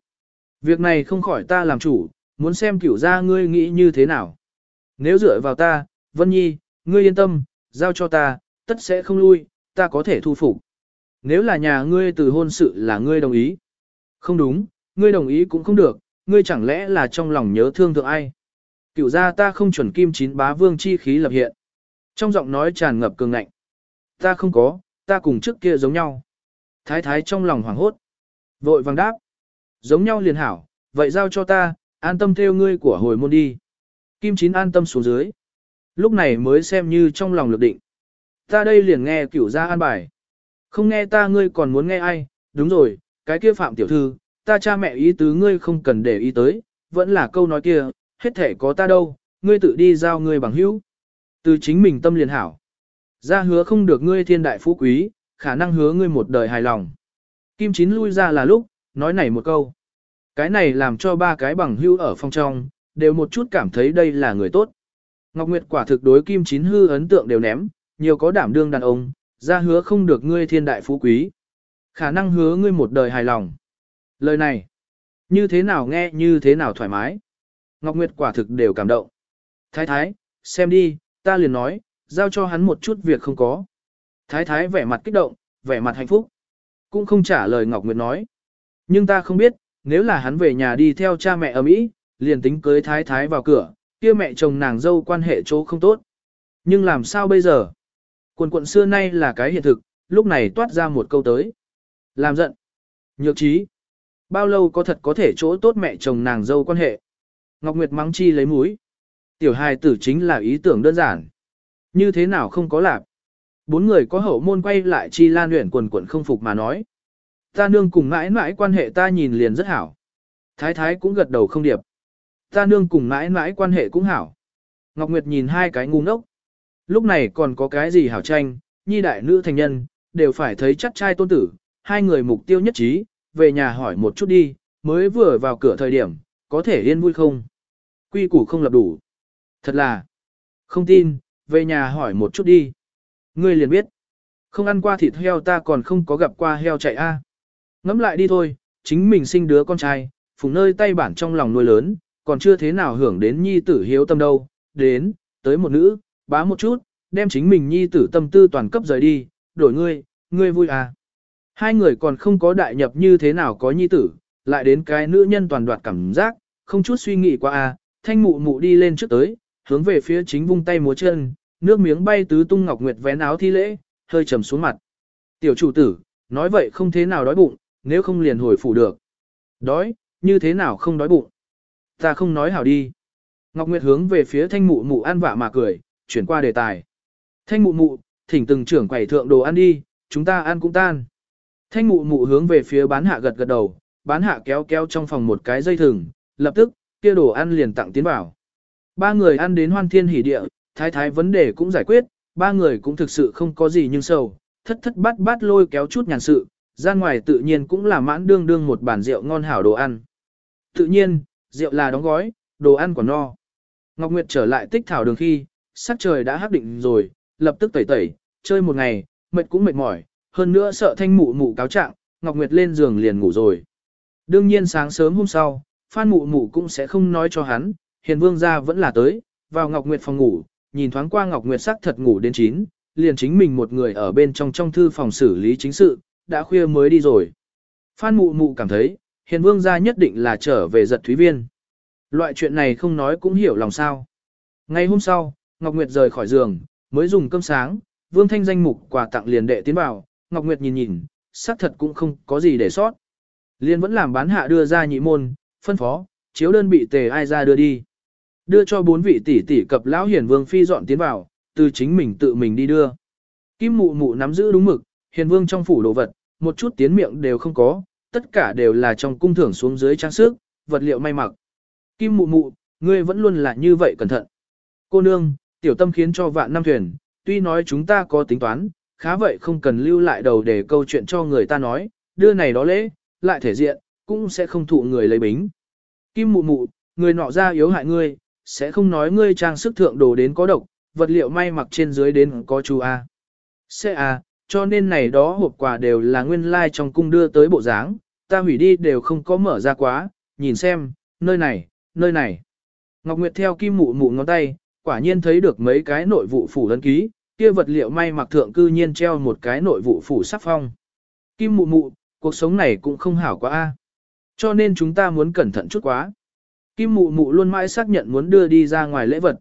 Việc này không khỏi ta làm chủ, muốn xem kiểu ra ngươi nghĩ như thế nào. Nếu dựa vào ta, Vân Nhi, ngươi yên tâm, giao cho ta, tất sẽ không lui, ta có thể thu phục. Nếu là nhà ngươi từ hôn sự là ngươi đồng ý. Không đúng, ngươi đồng ý cũng không được, ngươi chẳng lẽ là trong lòng nhớ thương thượng ai. Cựu gia ta không chuẩn kim chín bá vương chi khí lập hiện. Trong giọng nói tràn ngập cường ngạnh. Ta không có, ta cùng trước kia giống nhau. Thái thái trong lòng hoảng hốt. Vội vàng đáp. Giống nhau liền hảo, vậy giao cho ta, an tâm theo ngươi của hồi môn đi. Kim chín an tâm xuống dưới. Lúc này mới xem như trong lòng lực định. Ta đây liền nghe cửu ra an bài. Không nghe ta ngươi còn muốn nghe ai, đúng rồi, cái kia phạm tiểu thư, ta cha mẹ ý tứ ngươi không cần để ý tới, vẫn là câu nói kia, hết thể có ta đâu, ngươi tự đi giao ngươi bằng hữu. Từ chính mình tâm liền hảo. Ra hứa không được ngươi thiên đại phú quý, khả năng hứa ngươi một đời hài lòng. Kim Chín lui ra là lúc, nói này một câu. Cái này làm cho ba cái bằng hữu ở phòng trong, đều một chút cảm thấy đây là người tốt. Ngọc Nguyệt quả thực đối Kim Chín hư ấn tượng đều ném, nhiều có đảm đương đàn ông, ra hứa không được ngươi thiên đại phú quý. Khả năng hứa ngươi một đời hài lòng. Lời này, như thế nào nghe như thế nào thoải mái. Ngọc Nguyệt quả thực đều cảm động. Thái thái, xem đi, ta liền nói, giao cho hắn một chút việc không có. Thái thái vẻ mặt kích động, vẻ mặt hạnh phúc. Cũng không trả lời Ngọc Nguyệt nói. Nhưng ta không biết, nếu là hắn về nhà đi theo cha mẹ ở Mỹ, liền tính cưới thái thái vào cửa, kia mẹ chồng nàng dâu quan hệ chỗ không tốt. Nhưng làm sao bây giờ? Quần quận xưa nay là cái hiện thực, lúc này toát ra một câu tới. Làm giận. Nhược trí. Bao lâu có thật có thể chỗ tốt mẹ chồng nàng dâu quan hệ? Ngọc Nguyệt mắng chi lấy mũi. Tiểu hài tử chính là ý tưởng đơn giản. Như thế nào không có lạp? Bốn người có hậu môn quay lại chi lan luyện quần quần không phục mà nói. Ta nương cùng mãi mãi quan hệ ta nhìn liền rất hảo. Thái thái cũng gật đầu không điệp. Ta nương cùng mãi mãi quan hệ cũng hảo. Ngọc Nguyệt nhìn hai cái ngu ngốc. Lúc này còn có cái gì hảo tranh, nhi đại nữ thành nhân, đều phải thấy chắc trai tôn tử, hai người mục tiêu nhất trí, về nhà hỏi một chút đi, mới vừa vào cửa thời điểm, có thể yên vui không? Quy củ không lập đủ. Thật là, không tin, về nhà hỏi một chút đi. Ngươi liền biết, không ăn qua thịt heo ta còn không có gặp qua heo chạy a. Ngẫm lại đi thôi, chính mình sinh đứa con trai, phùng nơi tay bản trong lòng nuôi lớn, còn chưa thế nào hưởng đến nhi tử hiếu tâm đâu, đến, tới một nữ, bá một chút, đem chính mình nhi tử tâm tư toàn cấp rời đi, đổi ngươi, ngươi vui à. Hai người còn không có đại nhập như thế nào có nhi tử, lại đến cái nữ nhân toàn đoạt cảm giác, không chút suy nghĩ qua a, thanh mụ mụ đi lên trước tới, hướng về phía chính vung tay múa chân, nước miếng bay tứ tung ngọc nguyệt vén áo thi lễ, hơi trầm xuống mặt. Tiểu chủ tử, nói vậy không thế nào đói bụng, nếu không liền hồi phủ được. Đói, như thế nào không đói bụng? Ta không nói hảo đi. Ngọc Nguyệt hướng về phía thanh mụ mụ ăn vạ mà cười, chuyển qua đề tài. Thanh mụ mụ, thỉnh từng trưởng quầy thượng đồ ăn đi, chúng ta ăn cũng tan. Thanh mụ mụ hướng về phía bán hạ gật gật đầu, bán hạ kéo kéo trong phòng một cái dây thừng, lập tức, kia đồ ăn liền tặng tiến vào. Ba người ăn đến hoan thiên hỉ địa, thái thái vấn đề cũng giải quyết, ba người cũng thực sự không có gì nhưng sầu, thất thất bát bát lôi kéo chút nhàn sự, ra ngoài tự nhiên cũng là mãn đương đương một bàn rượu ngon hảo đồ ăn. Tự nhiên, rượu là đóng gói, đồ ăn còn no. Ngọc Nguyệt trở lại tích thảo đường khi, sắc trời đã hắc định rồi, lập tức tẩy tẩy, chơi một ngày, mệt cũng mệt mỏi, hơn nữa sợ thanh mụ mụ cáo trạng, Ngọc Nguyệt lên giường liền ngủ rồi. Đương nhiên sáng sớm hôm sau, Phan mụ mụ cũng sẽ không nói cho hắn, hiền vương gia vẫn là tới, vào Ngọc Nguyệt phòng ngủ, nhìn thoáng qua Ngọc Nguyệt sắc thật ngủ đến chín, liền chính mình một người ở bên trong trong thư phòng xử lý chính sự, đã khuya mới đi rồi. Phan mụ mụ cảm thấy, hiền vương gia nhất định là trở về giật thúy viên. Loại chuyện này không nói cũng hiểu lòng sao. Ngày hôm sau, Ngọc Nguyệt rời khỏi giường, mới dùng cơm sáng, Vương Thanh danh mục quà tặng liền đệ tiến vào, Ngọc Nguyệt nhìn nhìn, xác thật cũng không có gì để sót. Liên vẫn làm bán hạ đưa ra nhị môn, phân phó, chiếu đơn bị tề ai ra đưa đi. Đưa cho bốn vị tỷ tỷ cập lão hiền vương phi dọn tiến vào, từ chính mình tự mình đi đưa. Kim mụ mụ nắm giữ đúng mực, hiền vương trong phủ đồ vật, một chút tiến miệng đều không có, tất cả đều là trong cung thưởng xuống dưới trang sức, vật liệu may mặc. Kim mụ mụ, ngươi vẫn luôn là như vậy cẩn thận. Cô nương, tiểu tâm khiến cho vạn năm thuyền, tuy nói chúng ta có tính toán, khá vậy không cần lưu lại đầu để câu chuyện cho người ta nói, đưa này đó lễ, lại thể diện, cũng sẽ không thụ người lấy bính. Kim mụ mụ, người nọ ra yếu hại ngươi, sẽ không nói ngươi trang sức thượng đồ đến có độc, vật liệu may mặc trên dưới đến có chú A. Sẽ A, cho nên này đó hộp quà đều là nguyên lai like trong cung đưa tới bộ dáng, ta hủy đi đều không có mở ra quá, nhìn xem, nơi này, nơi này. Ngọc Nguyệt theo kim mụ mụ ngón tay, quả nhiên thấy được mấy cái nội vụ phủ lân ký, kia vật liệu may mặc thượng cư nhiên treo một cái nội vụ phủ sắc phong. Kim mụ mụ, cuộc sống này cũng không hảo quá a. Cho nên chúng ta muốn cẩn thận chút quá. Kim mụ mụ luôn mãi xác nhận muốn đưa đi ra ngoài lễ vật.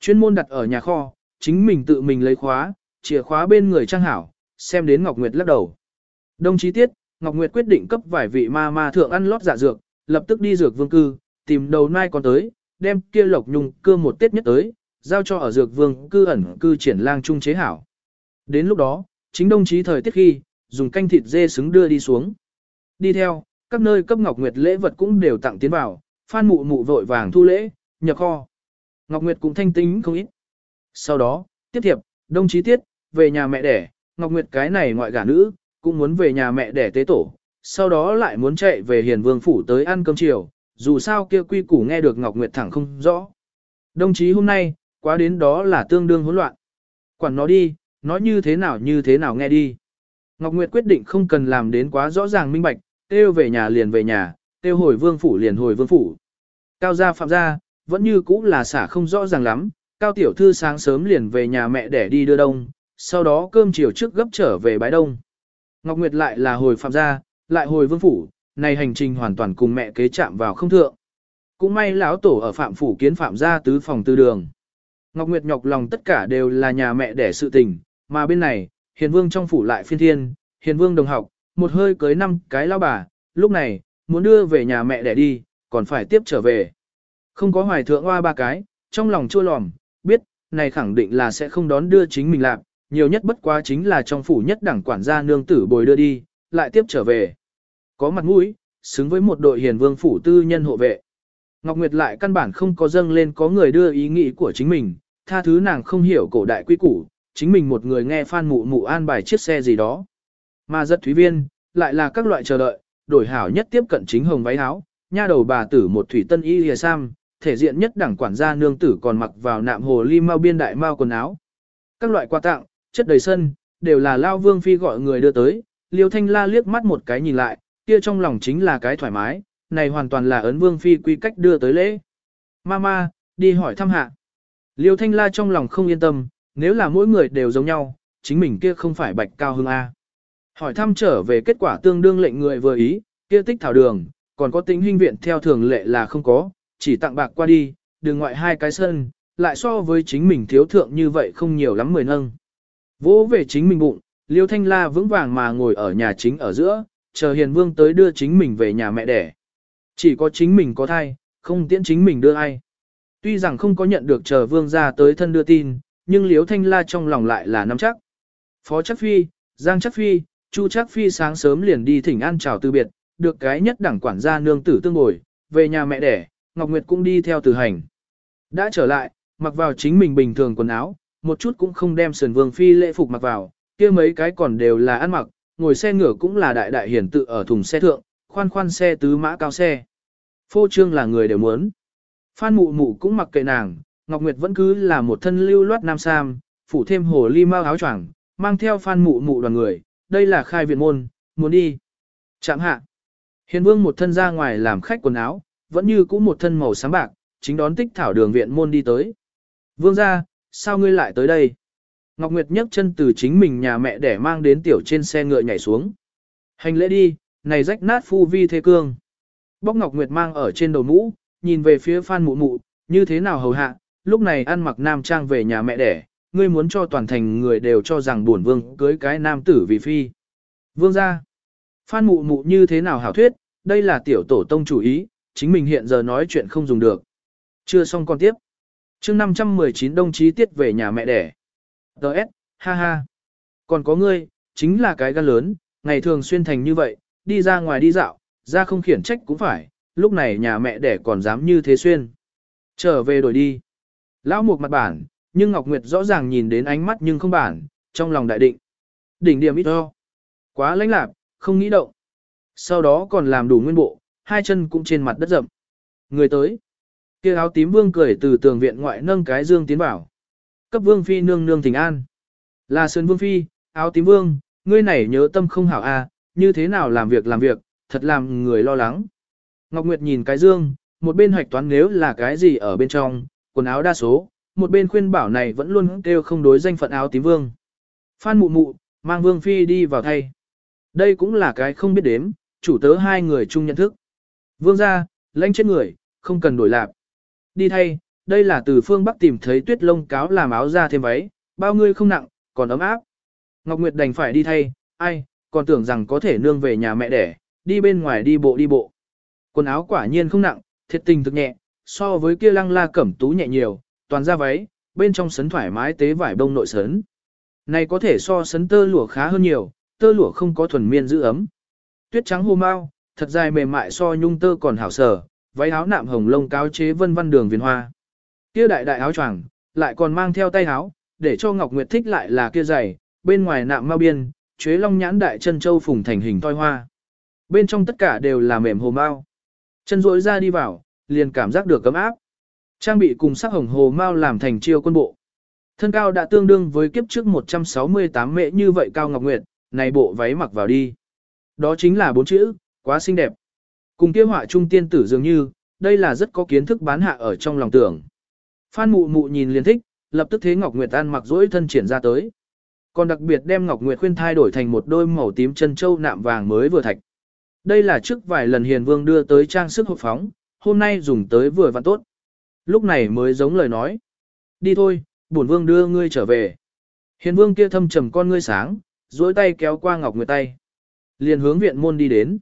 Chuyên môn đặt ở nhà kho, chính mình tự mình lấy khóa, chìa khóa bên người trang hảo, xem đến Ngọc Nguyệt lắc đầu. Đồng chí tiết, Ngọc Nguyệt quyết định cấp vài vị ma ma thượng ăn lót dạ dược, lập tức đi dược vương cư, tìm đầu nai còn tới, đem kia lộc nhung cưa một tiết nhất tới, giao cho ở dược vương cư ẩn cư triển lang trung chế hảo. Đến lúc đó, chính đồng chí thời tiết khi, dùng canh thịt dê xứng đưa đi xuống. Đi theo, các nơi cấp Ngọc Nguyệt lễ vật cũng đều tặng tiến vào, Phan Mụ Mụ vội vàng thu lễ, nhập kho. Ngọc Nguyệt cũng thanh tính không ít. Sau đó, tiếp thiệp, đồng chí tiết, về nhà mẹ đẻ, Ngọc Nguyệt cái này ngoại gả nữ, cũng muốn về nhà mẹ đẻ tế tổ, sau đó lại muốn chạy về hiền vương phủ tới ăn cơm chiều, dù sao kia quy củ nghe được Ngọc Nguyệt thẳng không rõ. Đồng chí hôm nay, quá đến đó là tương đương hỗn loạn. Quản nó đi, nói như thế nào như thế nào nghe đi. Ngọc Nguyệt quyết định không cần làm đến quá rõ ràng minh bạch, tiêu về nhà liền về nhà, tiêu hồi vương phủ liền hồi vương phủ. Cao gia phạm gia, vẫn như cũ là xả không rõ ràng lắm, Cao tiểu thư sáng sớm liền về nhà mẹ để đi đưa đông, sau đó cơm chiều trước gấp trở về bái đông. Ngọc Nguyệt lại là hồi phạm gia, lại hồi vương phủ, này hành trình hoàn toàn cùng mẹ kế chạm vào không thượng. Cũng may lão tổ ở phạm phủ kiến phạm gia tứ phòng tư đường. Ngọc Nguyệt nhọc lòng tất cả đều là nhà mẹ đẻ sự tình, mà bên này, hiền vương trong phủ lại phiên thiên, hiền vương đồng học, một hơi cưới năm cái lao bà, lúc này, muốn đưa về nhà mẹ đẻ đi, còn phải tiếp trở về. Không có hoài thượng hoa ba cái, trong lòng chua lòm, biết, này khẳng định là sẽ không đón đưa chính mình làm, nhiều nhất bất quá chính là trong phủ nhất đẳng quản gia nương tử bồi đưa đi, lại tiếp trở về. Có mặt mũi, xứng với một đội hiền vương phủ tư nhân hộ vệ. Ngọc Nguyệt lại căn bản không có dâng lên có người đưa ý nghĩ của chính mình, tha thứ nàng không hiểu cổ đại quy củ, chính mình một người nghe phan mụ mụ an bài chiếc xe gì đó. Mà rất thúy viên, lại là các loại chờ đợi, đổi hảo nhất tiếp cận chính hồng váy áo, nha đầu bà tử một thủy tân y lìa sam, thể diện nhất đẳng quản gia nương tử còn mặc vào nạm hồ ly mau biên đại mau quần áo. Các loại quà tặng, chất đầy sân, đều là lao vương phi gọi người đưa tới, liêu thanh la liếc mắt một cái nhìn lại, kia trong lòng chính là cái thoải mái, này hoàn toàn là ấn vương phi quy cách đưa tới lễ. Mama, đi hỏi thăm hạ. Liêu thanh la trong lòng không yên tâm, nếu là mỗi người đều giống nhau, chính mình kia không phải bạch cao hương A. Hỏi thăm trở về kết quả tương đương lệnh người vừa ý, kia tích thảo đường, còn có tính huynh viện theo thường lệ là không có, chỉ tặng bạc qua đi, đường ngoại hai cái sân, lại so với chính mình thiếu thượng như vậy không nhiều lắm mười nâng. Vỗ về chính mình bụng, Liêu Thanh La vững vàng mà ngồi ở nhà chính ở giữa, chờ Hiền Vương tới đưa chính mình về nhà mẹ đẻ. Chỉ có chính mình có thai, không tiễn chính mình đưa ai. Tuy rằng không có nhận được chờ Vương ra tới thân đưa tin, nhưng liếu Thanh La trong lòng lại là nắm chắc. Phó Chắc Phi, Giang Chắc Phi, Chu Chắc Phi sáng sớm liền đi thỉnh an chào từ biệt, được cái nhất đẳng quản gia nương tử tương bồi, về nhà mẹ đẻ, Ngọc Nguyệt cũng đi theo từ hành. Đã trở lại, mặc vào chính mình bình thường quần áo, một chút cũng không đem sườn vương phi lễ phục mặc vào, kia mấy cái còn đều là ăn mặc, ngồi xe ngựa cũng là đại đại hiển tự ở thùng xe thượng, khoan khoan xe tứ mã cao xe. Phô trương là người đều muốn. Phan mụ mụ cũng mặc kệ nàng, Ngọc Nguyệt vẫn cứ là một thân lưu loát nam sam, phủ thêm hồ ly mau áo choàng, mang theo phan mụ mụ đoàn người, đây là khai viện môn, muốn đi. Chạm hạ. Hiền vương một thân ra ngoài làm khách quần áo, vẫn như cũ một thân màu sáng bạc, chính đón tích thảo đường viện môn đi tới. Vương ra, sao ngươi lại tới đây? Ngọc Nguyệt nhấc chân từ chính mình nhà mẹ để mang đến tiểu trên xe ngựa nhảy xuống. Hành lễ đi, này rách nát phu vi thế cương. Bóc Ngọc Nguyệt mang ở trên đầu mũ, nhìn về phía Phan Mụ Mụ, như thế nào hầu hạ, lúc này ăn mặc nam trang về nhà mẹ đẻ, ngươi muốn cho toàn thành người đều cho rằng buồn vương cưới cái nam tử vì phi. Vương gia, Phan Mụ Mụ như thế nào hảo thuyết, đây là tiểu tổ tông chủ ý, chính mình hiện giờ nói chuyện không dùng được. Chưa xong con tiếp. chương 519 đồng chí tiết về nhà mẹ đẻ. Đợt, ha ha. Còn có ngươi, chính là cái gan lớn, ngày thường xuyên thành như vậy, đi ra ngoài đi dạo, ra không khiển trách cũng phải, lúc này nhà mẹ đẻ còn dám như thế xuyên. Trở về đổi đi. Lão một mặt bản, nhưng Ngọc Nguyệt rõ ràng nhìn đến ánh mắt nhưng không bản, trong lòng đại định. Đỉnh điểm ít ho. Quá lãnh lạc, không nghĩ động. Sau đó còn làm đủ nguyên bộ, hai chân cũng trên mặt đất rậm. Người tới. kia áo tím vương cười từ tường viện ngoại nâng cái dương tiến vào. Cấp vương phi nương nương thỉnh an. Là sơn vương phi, áo tím vương, ngươi này nhớ tâm không hảo a, à, như thế nào làm việc làm việc, thật làm người lo lắng. Ngọc Nguyệt nhìn cái dương, một bên hoạch toán nếu là cái gì ở bên trong, quần áo đa số, một bên khuyên bảo này vẫn luôn kêu không đối danh phận áo tím vương. Phan mụ mụ, mang vương phi đi vào thay. Đây cũng là cái không biết đếm, chủ tớ hai người chung nhận thức. Vương ra, lãnh chết người, không cần đổi lạp. Đi thay, đây là từ phương Bắc tìm thấy tuyết lông cáo làm áo ra thêm váy, bao ngươi không nặng, còn ấm áp. Ngọc Nguyệt đành phải đi thay, ai, còn tưởng rằng có thể nương về nhà mẹ đẻ, đi bên ngoài đi bộ đi bộ. Quần áo quả nhiên không nặng, thiệt tình thực nhẹ, so với kia lăng la cẩm tú nhẹ nhiều, toàn ra váy, bên trong sấn thoải mái tế vải bông nội sấn. Này có thể so sấn tơ lụa khá hơn nhiều, tơ lụa không có thuần miên giữ ấm. Tuyết trắng hô mau, thật dài mềm mại so nhung tơ còn hảo sở, váy áo nạm hồng lông cáo chế vân văn đường viền hoa. Kia đại đại áo choàng, lại còn mang theo tay áo, để cho Ngọc Nguyệt thích lại là kia dày, bên ngoài nạm mau biên, chế long nhãn đại chân châu phùng thành hình toi hoa. Bên trong tất cả đều là mềm hồ mao. Chân rỗi ra đi vào, liền cảm giác được cấm áp. Trang bị cùng sắc hồng hồ mao làm thành chiêu quân bộ. Thân cao đã tương đương với kiếp trước 168 mệ như vậy cao ngọc nguyệt, này bộ váy mặc vào đi. Đó chính là bốn chữ, quá xinh đẹp. Cùng kia họa trung tiên tử dường như, đây là rất có kiến thức bán hạ ở trong lòng tưởng. Phan mụ mụ nhìn liền thích, lập tức thế Ngọc Nguyệt An mặc dỗi thân triển ra tới. Còn đặc biệt đem Ngọc Nguyệt khuyên thay đổi thành một đôi màu tím chân châu nạm vàng mới vừa thạch. Đây là trước vài lần Hiền Vương đưa tới trang sức hộp phóng, hôm nay dùng tới vừa vặn tốt. Lúc này mới giống lời nói. Đi thôi, bổn Vương đưa ngươi trở về. Hiền Vương kia thâm trầm con ngươi sáng, duỗi tay kéo qua Ngọc Nguyệt tay. Liền hướng viện môn đi đến.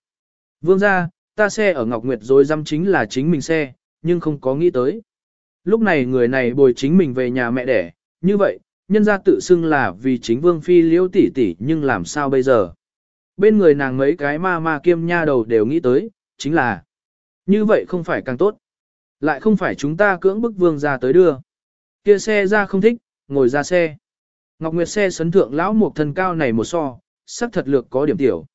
Vương ra, ta xe ở Ngọc Nguyệt rồi dăm chính là chính mình xe, nhưng không có nghĩ tới. Lúc này người này bồi chính mình về nhà mẹ đẻ, như vậy, nhân ra tự xưng là vì chính vương phi liễu tỷ tỷ nhưng làm sao bây giờ. Bên người nàng mấy cái ma ma kiêm nha đầu đều nghĩ tới, chính là như vậy không phải càng tốt. Lại không phải chúng ta cưỡng bức vương ra tới đưa. Kia xe ra không thích, ngồi ra xe. Ngọc Nguyệt xe sấn thượng lão một thân cao này một so, sắc thật lược có điểm tiểu.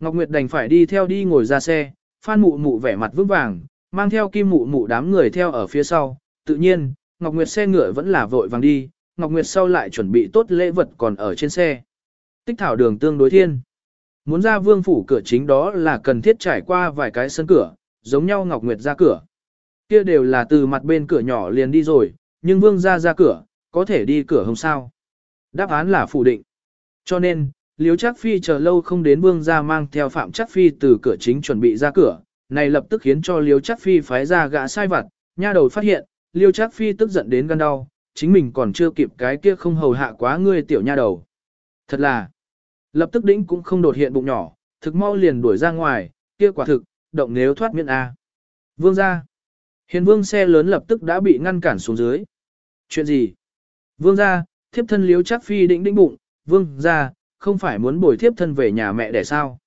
Ngọc Nguyệt đành phải đi theo đi ngồi ra xe, Phan mụ mụ vẻ mặt vững vàng, mang theo kim mụ mụ đám người theo ở phía sau. Tự nhiên, Ngọc Nguyệt xe ngựa vẫn là vội vàng đi, Ngọc Nguyệt sau lại chuẩn bị tốt lễ vật còn ở trên xe. Tích thảo đường tương đối thiên. Muốn ra vương phủ cửa chính đó là cần thiết trải qua vài cái sân cửa, giống nhau Ngọc Nguyệt ra cửa. Kia đều là từ mặt bên cửa nhỏ liền đi rồi, nhưng vương ra ra cửa, có thể đi cửa không sao. Đáp án là phủ định. Cho nên, Liếu Chắc Phi chờ lâu không đến vương ra mang theo Phạm Chắc Phi từ cửa chính chuẩn bị ra cửa, này lập tức khiến cho Liêu Chắc Phi phái ra gã sai vặt, nha đầu phát hiện, Liêu Chắc Phi tức giận đến gan đau, chính mình còn chưa kịp cái kia không hầu hạ quá ngươi tiểu nha đầu. Thật là, lập tức đĩnh cũng không đột hiện bụng nhỏ, thực mau liền đuổi ra ngoài, kia quả thực, động nếu thoát miễn A. Vương ra. Hiền vương xe lớn lập tức đã bị ngăn cản xuống dưới. Chuyện gì? Vương ra, thiếp thân liếu chắc phi định đĩnh bụng, vương ra, không phải muốn bồi thiếp thân về nhà mẹ để sao.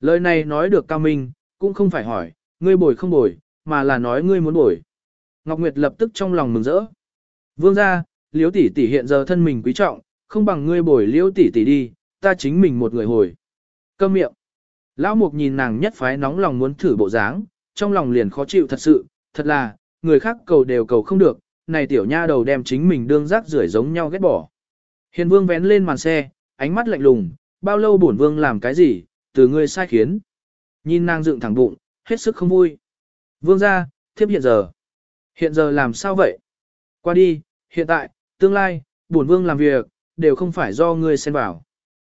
Lời này nói được cao minh, cũng không phải hỏi, ngươi bồi không bồi, mà là nói ngươi muốn bồi. Ngọc Nguyệt lập tức trong lòng mừng rỡ. Vương ra, liếu tỷ tỷ hiện giờ thân mình quý trọng, không bằng ngươi bồi liếu tỷ tỷ đi, ta chính mình một người hồi. Câm miệng. Lão Mục nhìn nàng nhất phái nóng lòng muốn thử bộ dáng, trong lòng liền khó chịu thật sự, thật là, người khác cầu đều cầu không được, này tiểu nha đầu đem chính mình đương rác rưởi giống nhau ghét bỏ. Hiền vương vén lên màn xe, ánh mắt lạnh lùng, bao lâu bổn vương làm cái gì, từ ngươi sai khiến. Nhìn nàng dựng thẳng bụng, hết sức không vui. Vương ra, thiếp hiện giờ. Hiện giờ làm sao vậy? Qua đi, hiện tại, tương lai, bổn vương làm việc, đều không phải do ngươi xen vào.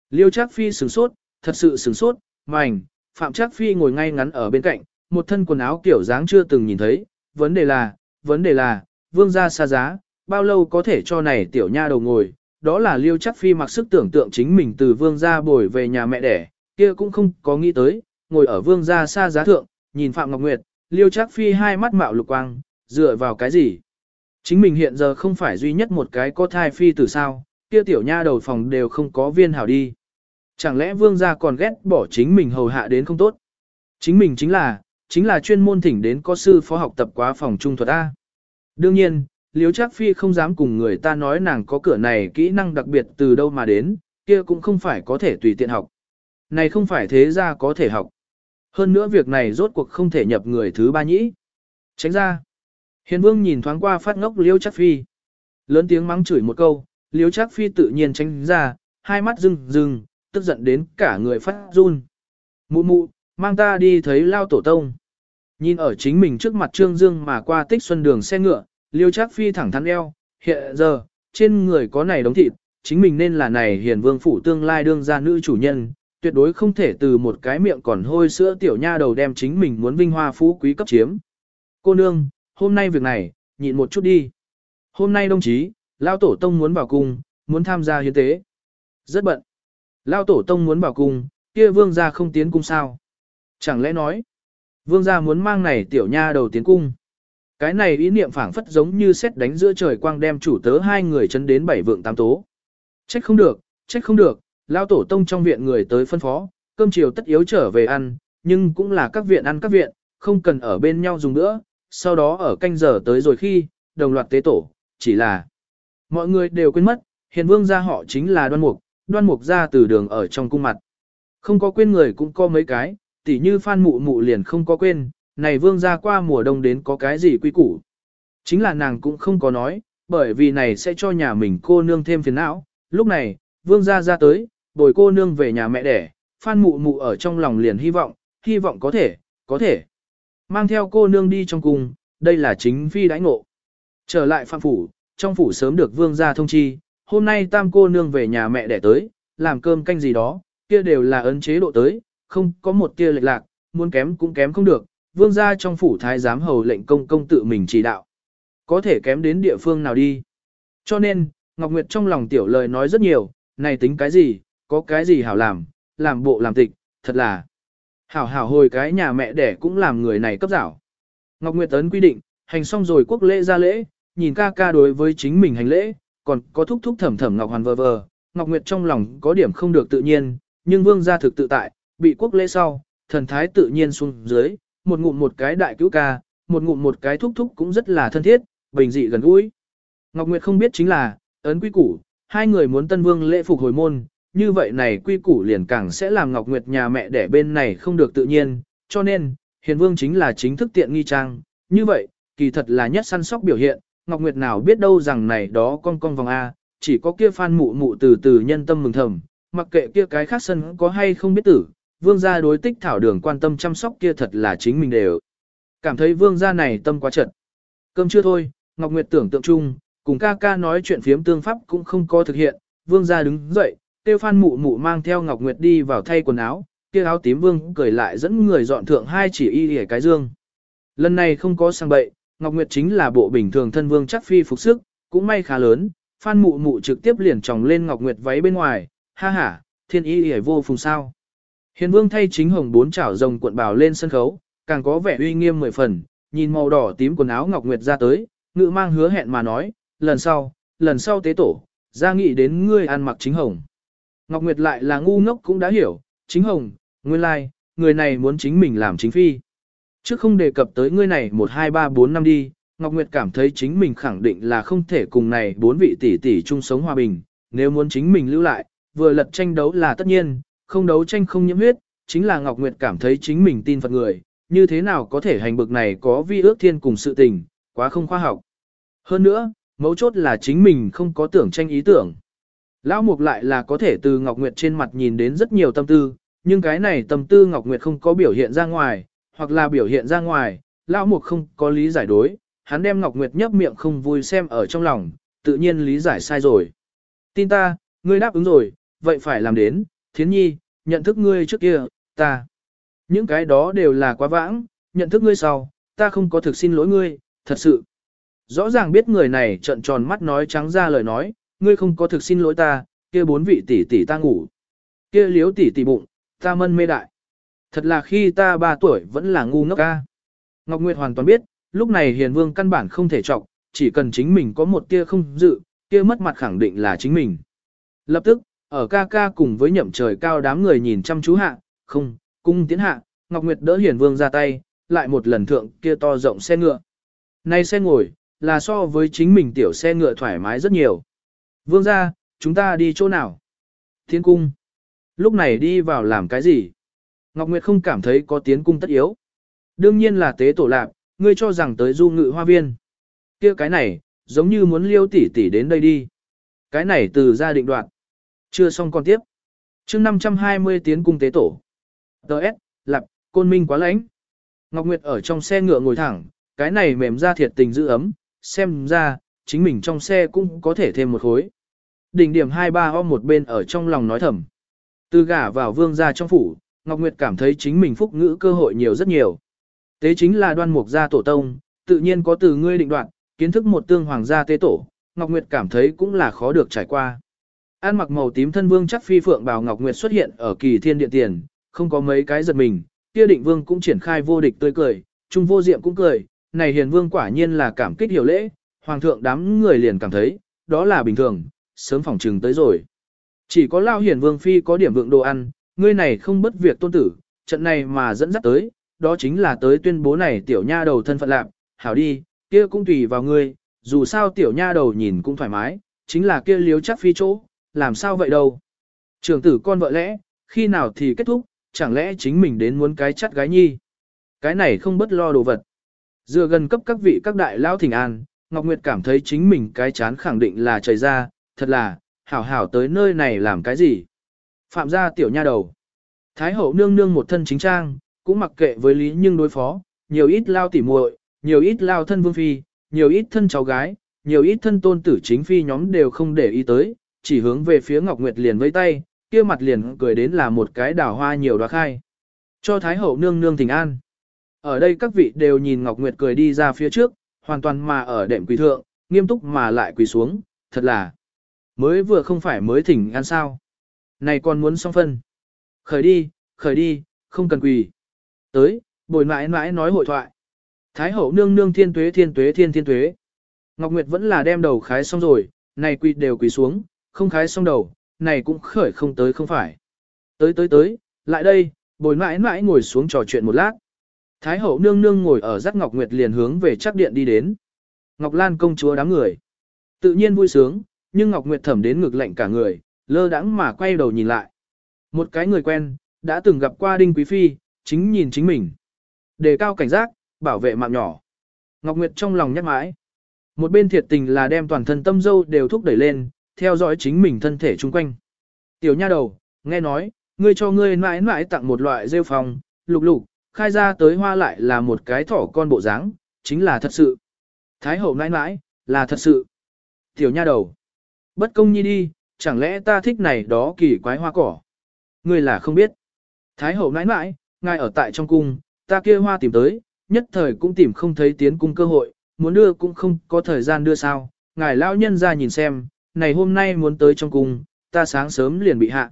Liêu Trác Phi sửng sốt, thật sự sửng sốt, mảnh, Phạm Trác Phi ngồi ngay ngắn ở bên cạnh, một thân quần áo kiểu dáng chưa từng nhìn thấy, vấn đề là, vấn đề là, vương gia xa giá, bao lâu có thể cho này tiểu nha đầu ngồi, đó là Liêu Trác Phi mặc sức tưởng tượng chính mình từ vương gia bồi về nhà mẹ đẻ, kia cũng không có nghĩ tới, ngồi ở vương gia xa giá thượng, nhìn Phạm Ngọc Nguyệt, Liêu Trác Phi hai mắt mạo lục quang, dựa vào cái gì? Chính mình hiện giờ không phải duy nhất một cái có thai phi tử sao, kia tiểu nha đầu phòng đều không có viên hảo đi. Chẳng lẽ vương gia còn ghét bỏ chính mình hầu hạ đến không tốt? Chính mình chính là, chính là chuyên môn thỉnh đến có sư phó học tập quá phòng trung thuật A. Đương nhiên, Liễu Trác Phi không dám cùng người ta nói nàng có cửa này kỹ năng đặc biệt từ đâu mà đến, kia cũng không phải có thể tùy tiện học. Này không phải thế ra có thể học. Hơn nữa việc này rốt cuộc không thể nhập người thứ ba nhĩ. Tránh ra. Hiền vương nhìn thoáng qua phát ngốc Liễu Trác Phi. Lớn tiếng mắng chửi một câu, Liêu Trác Phi tự nhiên tránh ra, hai mắt rưng rưng, tức giận đến cả người phát run. Mụ mụ, mang ta đi thấy lao tổ tông. Nhìn ở chính mình trước mặt Trương Dương mà qua tích xuân đường xe ngựa, Liêu Trác Phi thẳng thắn eo, hiện giờ, trên người có này đống thịt, chính mình nên là này hiền vương phủ tương lai đương gia nữ chủ nhân, tuyệt đối không thể từ một cái miệng còn hôi sữa tiểu nha đầu đem chính mình muốn vinh hoa phú quý cấp chiếm. Cô nương, hôm nay việc này, nhịn một chút đi. Hôm nay đồng chí, Lao Tổ Tông muốn vào cung, muốn tham gia hiến tế. Rất bận. Lao Tổ Tông muốn vào cung, kia vương gia không tiến cung sao? Chẳng lẽ nói, vương gia muốn mang này tiểu nha đầu tiến cung? Cái này ý niệm phảng phất giống như xét đánh giữa trời quang đem chủ tớ hai người chấn đến bảy vượng tám tố. Trách không được, trách không được, lao tổ tông trong viện người tới phân phó, cơm chiều tất yếu trở về ăn, nhưng cũng là các viện ăn các viện, không cần ở bên nhau dùng nữa, sau đó ở canh giờ tới rồi khi, đồng loạt tế tổ, chỉ là mọi người đều quên mất, hiền vương gia họ chính là đoan mục, đoan mục ra từ đường ở trong cung mặt. Không có quên người cũng có mấy cái, tỉ như Phan Mụ Mụ liền không có quên, này vương gia qua mùa đông đến có cái gì quy củ. Chính là nàng cũng không có nói, bởi vì này sẽ cho nhà mình cô nương thêm phiền não. Lúc này, vương gia ra tới, bồi cô nương về nhà mẹ đẻ, Phan Mụ Mụ ở trong lòng liền hy vọng, hy vọng có thể, có thể. Mang theo cô nương đi trong cung, đây là chính phi đãi ngộ. Trở lại phạm phủ, trong phủ sớm được vương gia thông chi, hôm nay tam cô nương về nhà mẹ đẻ tới, làm cơm canh gì đó, kia đều là ấn chế độ tới, không có một tia lệch lạc, muốn kém cũng kém không được, vương gia trong phủ thái giám hầu lệnh công công tự mình chỉ đạo. Có thể kém đến địa phương nào đi. Cho nên, Ngọc Nguyệt trong lòng tiểu lời nói rất nhiều, này tính cái gì, có cái gì hảo làm, làm bộ làm tịch, thật là. Hảo hảo hồi cái nhà mẹ đẻ cũng làm người này cấp dảo Ngọc Nguyệt Ấn quy định, hành xong rồi quốc lễ ra lễ, nhìn ca ca đối với chính mình hành lễ, còn có thúc thúc thẩm thẩm Ngọc Hoàn vờ vờ, Ngọc Nguyệt trong lòng có điểm không được tự nhiên, nhưng vương gia thực tự tại, bị quốc lễ sau, thần thái tự nhiên xuống dưới, một ngụm một cái đại cứu ca, một ngụm một cái thúc thúc cũng rất là thân thiết, bình dị gần gũi. Ngọc Nguyệt không biết chính là, ấn quy củ, hai người muốn tân vương lễ phục hồi môn, như vậy này quy củ liền càng sẽ làm Ngọc Nguyệt nhà mẹ đẻ bên này không được tự nhiên, cho nên, hiền vương chính là chính thức tiện nghi trang, như vậy, kỳ thật là nhất săn sóc biểu hiện, Ngọc Nguyệt nào biết đâu rằng này đó con con vòng A, chỉ có kia phan mụ mụ từ từ nhân tâm mừng thầm, mặc kệ kia cái khác sân có hay không biết tử, vương gia đối tích thảo đường quan tâm chăm sóc kia thật là chính mình đều. Cảm thấy vương gia này tâm quá trận. Cơm chưa thôi, Ngọc Nguyệt tưởng tượng chung, cùng ca ca nói chuyện phiếm tương pháp cũng không có thực hiện, vương gia đứng dậy, tiêu phan mụ mụ mang theo Ngọc Nguyệt đi vào thay quần áo, kia áo tím vương cười lại dẫn người dọn thượng hai chỉ y để cái dương. Lần này không có sang bậy, Ngọc Nguyệt chính là bộ bình thường thân vương chắc phi phục sức, cũng may khá lớn, phan mụ mụ trực tiếp liền tròng lên Ngọc Nguyệt váy bên ngoài, ha ha, thiên y hề vô phùng sao. Hiền vương thay chính hồng bốn chảo rồng cuộn bào lên sân khấu, càng có vẻ uy nghiêm mười phần, nhìn màu đỏ tím quần áo Ngọc Nguyệt ra tới, ngự mang hứa hẹn mà nói, lần sau, lần sau tế tổ, ra nghị đến ngươi ăn mặc chính hồng. Ngọc Nguyệt lại là ngu ngốc cũng đã hiểu, chính hồng, nguyên lai, like, người này muốn chính mình làm chính phi. Chứ không đề cập tới ngươi này 1 2 3 4 năm đi, Ngọc Nguyệt cảm thấy chính mình khẳng định là không thể cùng này bốn vị tỷ tỷ chung sống hòa bình, nếu muốn chính mình lưu lại, vừa lật tranh đấu là tất nhiên, không đấu tranh không nhiễm huyết, chính là Ngọc Nguyệt cảm thấy chính mình tin Phật người, như thế nào có thể hành bực này có vi ước thiên cùng sự tình, quá không khoa học. Hơn nữa, mấu chốt là chính mình không có tưởng tranh ý tưởng. Lão Mục lại là có thể từ Ngọc Nguyệt trên mặt nhìn đến rất nhiều tâm tư, nhưng cái này tâm tư Ngọc Nguyệt không có biểu hiện ra ngoài, hoặc là biểu hiện ra ngoài, Lão Mục không có lý giải đối, hắn đem Ngọc Nguyệt nhấp miệng không vui xem ở trong lòng, tự nhiên lý giải sai rồi. Tin ta, ngươi đáp ứng rồi, vậy phải làm đến, thiến nhi, nhận thức ngươi trước kia, ta. Những cái đó đều là quá vãng, nhận thức ngươi sau, ta không có thực xin lỗi ngươi, thật sự. Rõ ràng biết người này trận tròn mắt nói trắng ra lời nói, ngươi không có thực xin lỗi ta, kia bốn vị tỷ tỷ ta ngủ. Kia liếu tỷ tỷ bụng, ta mân mê đại. Thật là khi ta ba tuổi vẫn là ngu ngốc ca. Ngọc Nguyệt hoàn toàn biết, lúc này hiền vương căn bản không thể trọng, chỉ cần chính mình có một tia không dự, kia mất mặt khẳng định là chính mình. Lập tức, ở ca ca cùng với nhậm trời cao đám người nhìn chăm chú hạ, không, cung tiến hạ, Ngọc Nguyệt đỡ hiền vương ra tay, lại một lần thượng kia to rộng xe ngựa. Nay xe ngồi, là so với chính mình tiểu xe ngựa thoải mái rất nhiều. Vương ra, chúng ta đi chỗ nào? Thiên cung. Lúc này đi vào làm cái gì? Ngọc Nguyệt không cảm thấy có tiến cung tất yếu. Đương nhiên là tế tổ lạc, ngươi cho rằng tới du ngự hoa viên. kia cái này, giống như muốn liêu tỷ tỷ đến đây đi. Cái này từ gia định đoạn. Chưa xong còn tiếp. chương 520 tiến cung tế tổ. Đợt, lạp, côn minh quá lãnh. Ngọc Nguyệt ở trong xe ngựa ngồi thẳng, cái này mềm ra thiệt tình giữ ấm, xem ra, chính mình trong xe cũng có thể thêm một khối. Đỉnh điểm 2-3 o một bên ở trong lòng nói thầm. Từ gả vào vương gia trong phủ, Ngọc Nguyệt cảm thấy chính mình phúc ngữ cơ hội nhiều rất nhiều. Tế chính là đoan mục gia tổ tông, tự nhiên có từ ngươi định đoạn, kiến thức một tương hoàng gia tế tổ, Ngọc Nguyệt cảm thấy cũng là khó được trải qua. An mặc màu tím thân vương chắc phi phượng bào Ngọc Nguyệt xuất hiện ở kỳ thiên điện tiền, không có mấy cái giật mình, kia định vương cũng triển khai vô địch tươi cười, trung vô diệm cũng cười, này hiền vương quả nhiên là cảm kích hiểu lễ, hoàng thượng đám người liền cảm thấy, đó là bình thường, sớm phòng trừng tới rồi. Chỉ có lao hiền vương phi có điểm vượng đồ ăn, ngươi này không bất việc tôn tử, trận này mà dẫn dắt tới, đó chính là tới tuyên bố này tiểu nha đầu thân phận lạc, hảo đi, kia cũng tùy vào ngươi, dù sao tiểu nha đầu nhìn cũng thoải mái, chính là kia liếu chắc phi chỗ, làm sao vậy đâu. Trường tử con vợ lẽ, khi nào thì kết thúc, chẳng lẽ chính mình đến muốn cái chắt gái nhi. Cái này không bất lo đồ vật. Dựa gần cấp các vị các đại lao thỉnh an, Ngọc Nguyệt cảm thấy chính mình cái chán khẳng định là trời ra, thật là, hảo hảo tới nơi này làm cái gì. Phạm gia tiểu nha đầu. Thái hậu nương nương một thân chính trang, cũng mặc kệ với lý nhưng đối phó, nhiều ít lao tỉ muội, nhiều ít lao thân vương phi, nhiều ít thân cháu gái, nhiều ít thân tôn tử chính phi nhóm đều không để ý tới, chỉ hướng về phía Ngọc Nguyệt liền với tay, kia mặt liền cười đến là một cái đào hoa nhiều đoá khai. Cho Thái hậu nương nương thỉnh an. Ở đây các vị đều nhìn Ngọc Nguyệt cười đi ra phía trước, hoàn toàn mà ở đệm quỳ thượng, nghiêm túc mà lại quỳ xuống, thật là mới vừa không phải mới thỉnh an sao. Này còn muốn xong phân. Khởi đi, khởi đi, không cần quỳ. Tới, bồi mãi mãi nói hội thoại. Thái hậu nương nương thiên tuế thiên tuế thiên thiên tuế. Ngọc Nguyệt vẫn là đem đầu khái xong rồi, này quỳ đều quỳ xuống, không khái xong đầu, này cũng khởi không tới không phải. Tới tới tới, lại đây, bồi mãi mãi ngồi xuống trò chuyện một lát. Thái hậu nương nương ngồi ở giác Ngọc Nguyệt liền hướng về chắc điện đi đến. Ngọc Lan công chúa đám người. Tự nhiên vui sướng, nhưng Ngọc Nguyệt thẩm đến ngực lạnh cả người, lơ đãng mà quay đầu nhìn lại. Một cái người quen, đã từng gặp qua Đinh Quý Phi, chính nhìn chính mình. Đề cao cảnh giác, bảo vệ mạng nhỏ. Ngọc Nguyệt trong lòng nhắc mãi. Một bên thiệt tình là đem toàn thân tâm dâu đều thúc đẩy lên, theo dõi chính mình thân thể chung quanh. Tiểu nha đầu, nghe nói, ngươi cho ngươi mãi mãi tặng một loại rêu phòng, lục lục, khai ra tới hoa lại là một cái thỏ con bộ dáng, chính là thật sự. Thái hậu nãi nãi, là thật sự. Tiểu nha đầu, bất công nhi đi, chẳng lẽ ta thích này đó kỳ quái hoa cỏ. Ngươi là không biết. Thái hậu nãi nãi, ngài ở tại trong cung, ta kia hoa tìm tới, nhất thời cũng tìm không thấy tiến cung cơ hội, muốn đưa cũng không có thời gian đưa sao. Ngài lão nhân ra nhìn xem, này hôm nay muốn tới trong cung, ta sáng sớm liền bị hạ.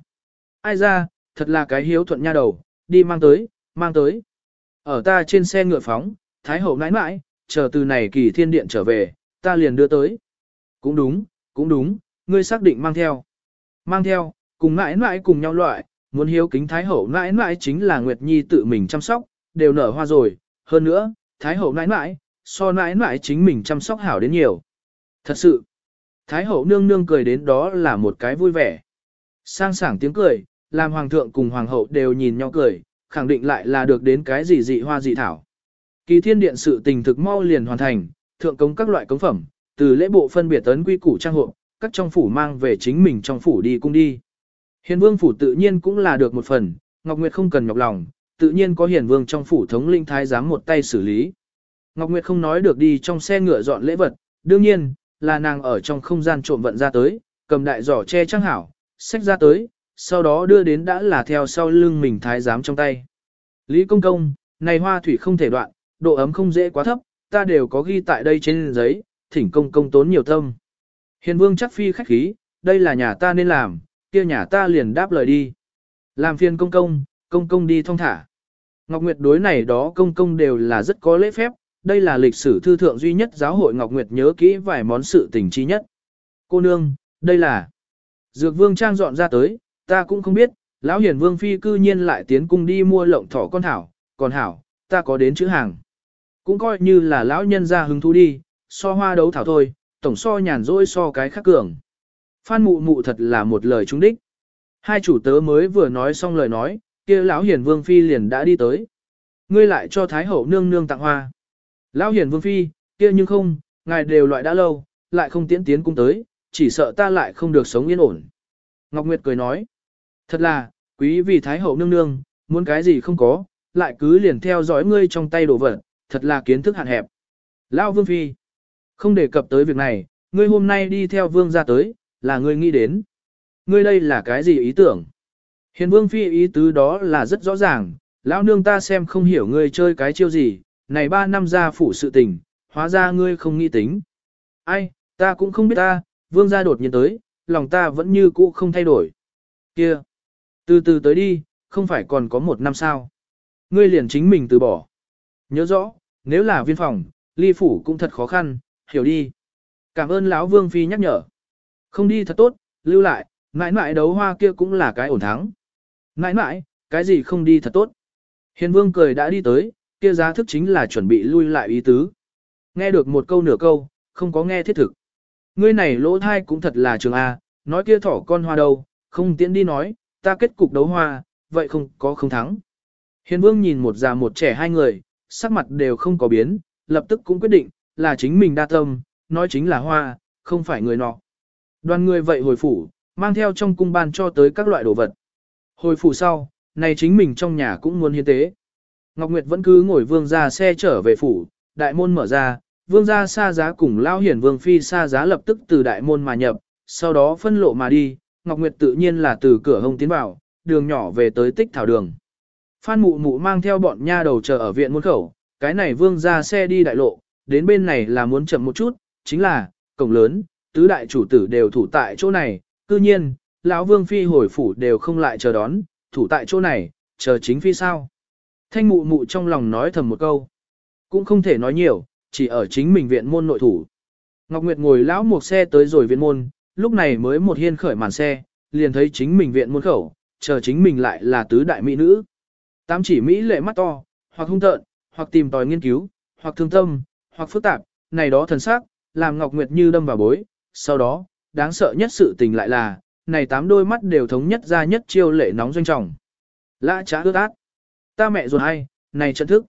Ai ra, thật là cái hiếu thuận nha đầu, đi mang tới, mang tới. Ở ta trên xe ngựa phóng, Thái hậu nãi nãi, chờ từ này kỳ thiên điện trở về, ta liền đưa tới. Cũng đúng, cũng đúng, ngươi xác định mang theo. Mang theo, cùng mãi mãi cùng nhau loại, muốn hiếu kính Thái hậu mãi mãi chính là Nguyệt Nhi tự mình chăm sóc, đều nở hoa rồi, hơn nữa, Thái hậu mãi mãi, so mãi mãi chính mình chăm sóc hảo đến nhiều. Thật sự, Thái hậu nương nương cười đến đó là một cái vui vẻ. Sang sảng tiếng cười, làm hoàng thượng cùng hoàng hậu đều nhìn nhau cười, khẳng định lại là được đến cái gì dị hoa dị thảo. Kỳ thiên điện sự tình thực mau liền hoàn thành, thượng cống các loại cống phẩm, từ lễ bộ phân biệt tấn quy củ trang hộ, các trong phủ mang về chính mình trong phủ đi cung đi. Hiền vương phủ tự nhiên cũng là được một phần, Ngọc Nguyệt không cần nhọc lòng, tự nhiên có hiền vương trong phủ thống linh thái giám một tay xử lý. Ngọc Nguyệt không nói được đi trong xe ngựa dọn lễ vật, đương nhiên, là nàng ở trong không gian trộm vận ra tới, cầm đại giỏ che trang hảo, xách ra tới, sau đó đưa đến đã là theo sau lưng mình thái giám trong tay. Lý công công, này hoa thủy không thể đoạn, độ ấm không dễ quá thấp, ta đều có ghi tại đây trên giấy, thỉnh công công tốn nhiều tâm. Hiền vương chắc phi khách khí, đây là nhà ta nên làm, kia nhà ta liền đáp lời đi. Làm phiền công công, công công đi thong thả. Ngọc Nguyệt đối này đó công công đều là rất có lễ phép, đây là lịch sử thư thượng duy nhất giáo hội Ngọc Nguyệt nhớ kỹ vài món sự tình chi nhất. Cô nương, đây là Dược vương trang dọn ra tới, ta cũng không biết, lão Hiền vương phi cư nhiên lại tiến cung đi mua lộng thỏ con thảo, còn hảo, ta có đến chữ hàng. Cũng coi như là lão nhân ra hứng thú đi, so hoa đấu thảo thôi, tổng so nhàn rỗi so cái khác cường. Phan mụ mụ thật là một lời trúng đích. Hai chủ tớ mới vừa nói xong lời nói, kia lão hiền vương phi liền đã đi tới. Ngươi lại cho thái hậu nương nương tặng hoa. Lão hiền vương phi, kia nhưng không, ngài đều loại đã lâu, lại không tiến tiến cung tới, chỉ sợ ta lại không được sống yên ổn. Ngọc Nguyệt cười nói, thật là, quý vị Thái Hậu nương nương, muốn cái gì không có, lại cứ liền theo dõi ngươi trong tay đồ vật, thật là kiến thức hạn hẹp. Lão Vương Phi, không đề cập tới việc này, ngươi hôm nay đi theo Vương ra tới, là ngươi nghĩ đến. Ngươi đây là cái gì ý tưởng? Hiền Vương Phi ý tứ đó là rất rõ ràng, lão nương ta xem không hiểu ngươi chơi cái chiêu gì, này ba năm ra phủ sự tình, hóa ra ngươi không nghĩ tính. Ai, ta cũng không biết ta, vương gia đột nhiên tới, lòng ta vẫn như cũ không thay đổi. Kia, từ từ tới đi, không phải còn có một năm sao. Ngươi liền chính mình từ bỏ. Nhớ rõ, nếu là viên phòng, ly phủ cũng thật khó khăn, hiểu đi. Cảm ơn lão vương phi nhắc nhở. Không đi thật tốt, lưu lại, mãi mãi đấu hoa kia cũng là cái ổn thắng. Mãi mãi, cái gì không đi thật tốt. Hiền vương cười đã đi tới, kia giá thức chính là chuẩn bị lui lại ý tứ. Nghe được một câu nửa câu, không có nghe thiết thực. Ngươi này lỗ thai cũng thật là trường A, nói kia thỏ con hoa đâu, không tiễn đi nói, ta kết cục đấu hoa, vậy không có không thắng. Hiền vương nhìn một già một trẻ hai người, sắc mặt đều không có biến, lập tức cũng quyết định, là chính mình đa tâm, nói chính là hoa, không phải người nọ. Đoàn người vậy hồi phủ, mang theo trong cung ban cho tới các loại đồ vật. Hồi phủ sau, này chính mình trong nhà cũng muốn hiến tế. Ngọc Nguyệt vẫn cứ ngồi vương ra xe trở về phủ, đại môn mở ra, vương gia xa giá cùng lao hiển vương phi xa giá lập tức từ đại môn mà nhập, sau đó phân lộ mà đi, Ngọc Nguyệt tự nhiên là từ cửa hông tiến vào, đường nhỏ về tới tích thảo đường. Phan mụ mụ mang theo bọn nha đầu chờ ở viện môn khẩu, cái này vương ra xe đi đại lộ, đến bên này là muốn chậm một chút, chính là, cổng lớn, tứ đại chủ tử đều thủ tại chỗ này, cư nhiên, lão vương phi hồi phủ đều không lại chờ đón, thủ tại chỗ này, chờ chính phi sao. Thanh mụ mụ trong lòng nói thầm một câu, cũng không thể nói nhiều, chỉ ở chính mình viện môn nội thủ. Ngọc Nguyệt ngồi lão một xe tới rồi viện môn, lúc này mới một hiên khởi màn xe, liền thấy chính mình viện môn khẩu, chờ chính mình lại là tứ đại mỹ nữ. Tám chỉ mỹ lệ mắt to, hoặc hung tợn, hoặc tìm tòi nghiên cứu, hoặc thương tâm, hoặc phức tạp, này đó thần sắc, làm Ngọc Nguyệt như đâm vào bối. Sau đó, đáng sợ nhất sự tình lại là, này tám đôi mắt đều thống nhất ra nhất chiêu lệ nóng doanh trọng. Lã trá ước ác. Ta mẹ ruột hay, này trận thức.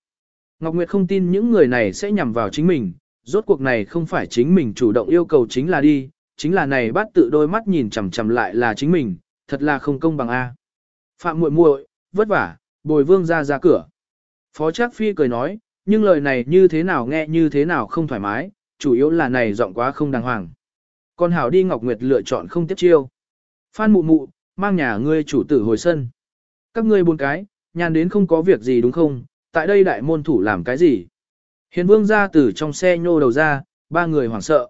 Ngọc Nguyệt không tin những người này sẽ nhằm vào chính mình, rốt cuộc này không phải chính mình chủ động yêu cầu chính là đi, chính là này bắt tự đôi mắt nhìn chằm chằm lại là chính mình, thật là không công bằng a. Phạm muội muội, vất vả, bồi vương ra ra cửa. Phó Trác Phi cười nói, nhưng lời này như thế nào nghe như thế nào không thoải mái, chủ yếu là này giọng quá không đàng hoàng. Con Hảo đi Ngọc Nguyệt lựa chọn không tiếp chiêu. Phan mụ mụ, mang nhà ngươi chủ tử hồi sân. Các ngươi buồn cái, nhàn đến không có việc gì đúng không, tại đây đại môn thủ làm cái gì? Hiền vương ra từ trong xe nhô đầu ra, ba người hoảng sợ.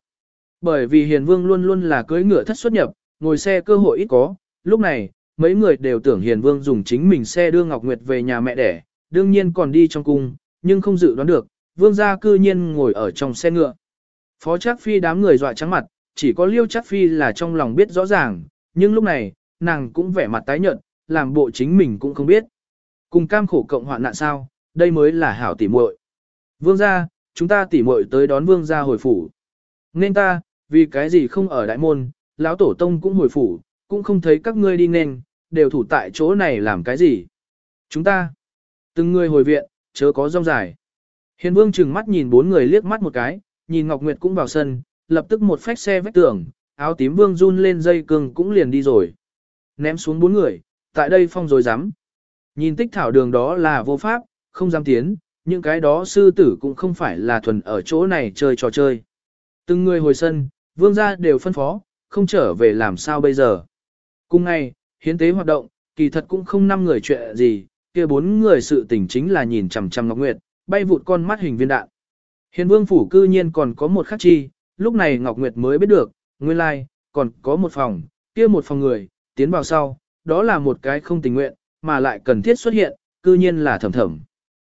Bởi vì hiền vương luôn luôn là cưới ngựa thất xuất nhập, ngồi xe cơ hội ít có, lúc này, mấy người đều tưởng hiền vương dùng chính mình xe đưa Ngọc Nguyệt về nhà mẹ đẻ, đương nhiên còn đi trong cung, nhưng không dự đoán được, vương gia cư nhiên ngồi ở trong xe ngựa. Phó Trác Phi đám người dọa trắng mặt, chỉ có Liêu Trác Phi là trong lòng biết rõ ràng, nhưng lúc này, nàng cũng vẻ mặt tái nhợt, làm bộ chính mình cũng không biết. Cùng cam khổ cộng hoạn nạn sao, đây mới là hảo tỉ muội. Vương gia, chúng ta tỉ muội tới đón vương gia hồi phủ. Nên ta, vì cái gì không ở đại môn, lão tổ tông cũng hồi phủ, cũng không thấy các ngươi đi nên, đều thủ tại chỗ này làm cái gì. Chúng ta, từng người hồi viện, chớ có rong dài. Hiền vương chừng mắt nhìn bốn người liếc mắt một cái, nhìn Ngọc Nguyệt cũng vào sân, lập tức một phách xe vách tường, áo tím vương run lên dây cương cũng liền đi rồi. Ném xuống bốn người, tại đây phong rồi dám. Nhìn tích thảo đường đó là vô pháp, không dám tiến, những cái đó sư tử cũng không phải là thuần ở chỗ này chơi trò chơi. Từng người hồi sân, vương gia đều phân phó, không trở về làm sao bây giờ. Cùng ngày, hiến tế hoạt động, kỳ thật cũng không năm người chuyện gì, kia bốn người sự tình chính là nhìn chằm chằm Ngọc Nguyệt, bay vụt con mắt hình viên đạn. Hiền vương phủ cư nhiên còn có một khắc chi, lúc này Ngọc Nguyệt mới biết được, nguyên lai, like, còn có một phòng, kia một phòng người, tiến vào sau, đó là một cái không tình nguyện, mà lại cần thiết xuất hiện, cư nhiên là thầm thầm.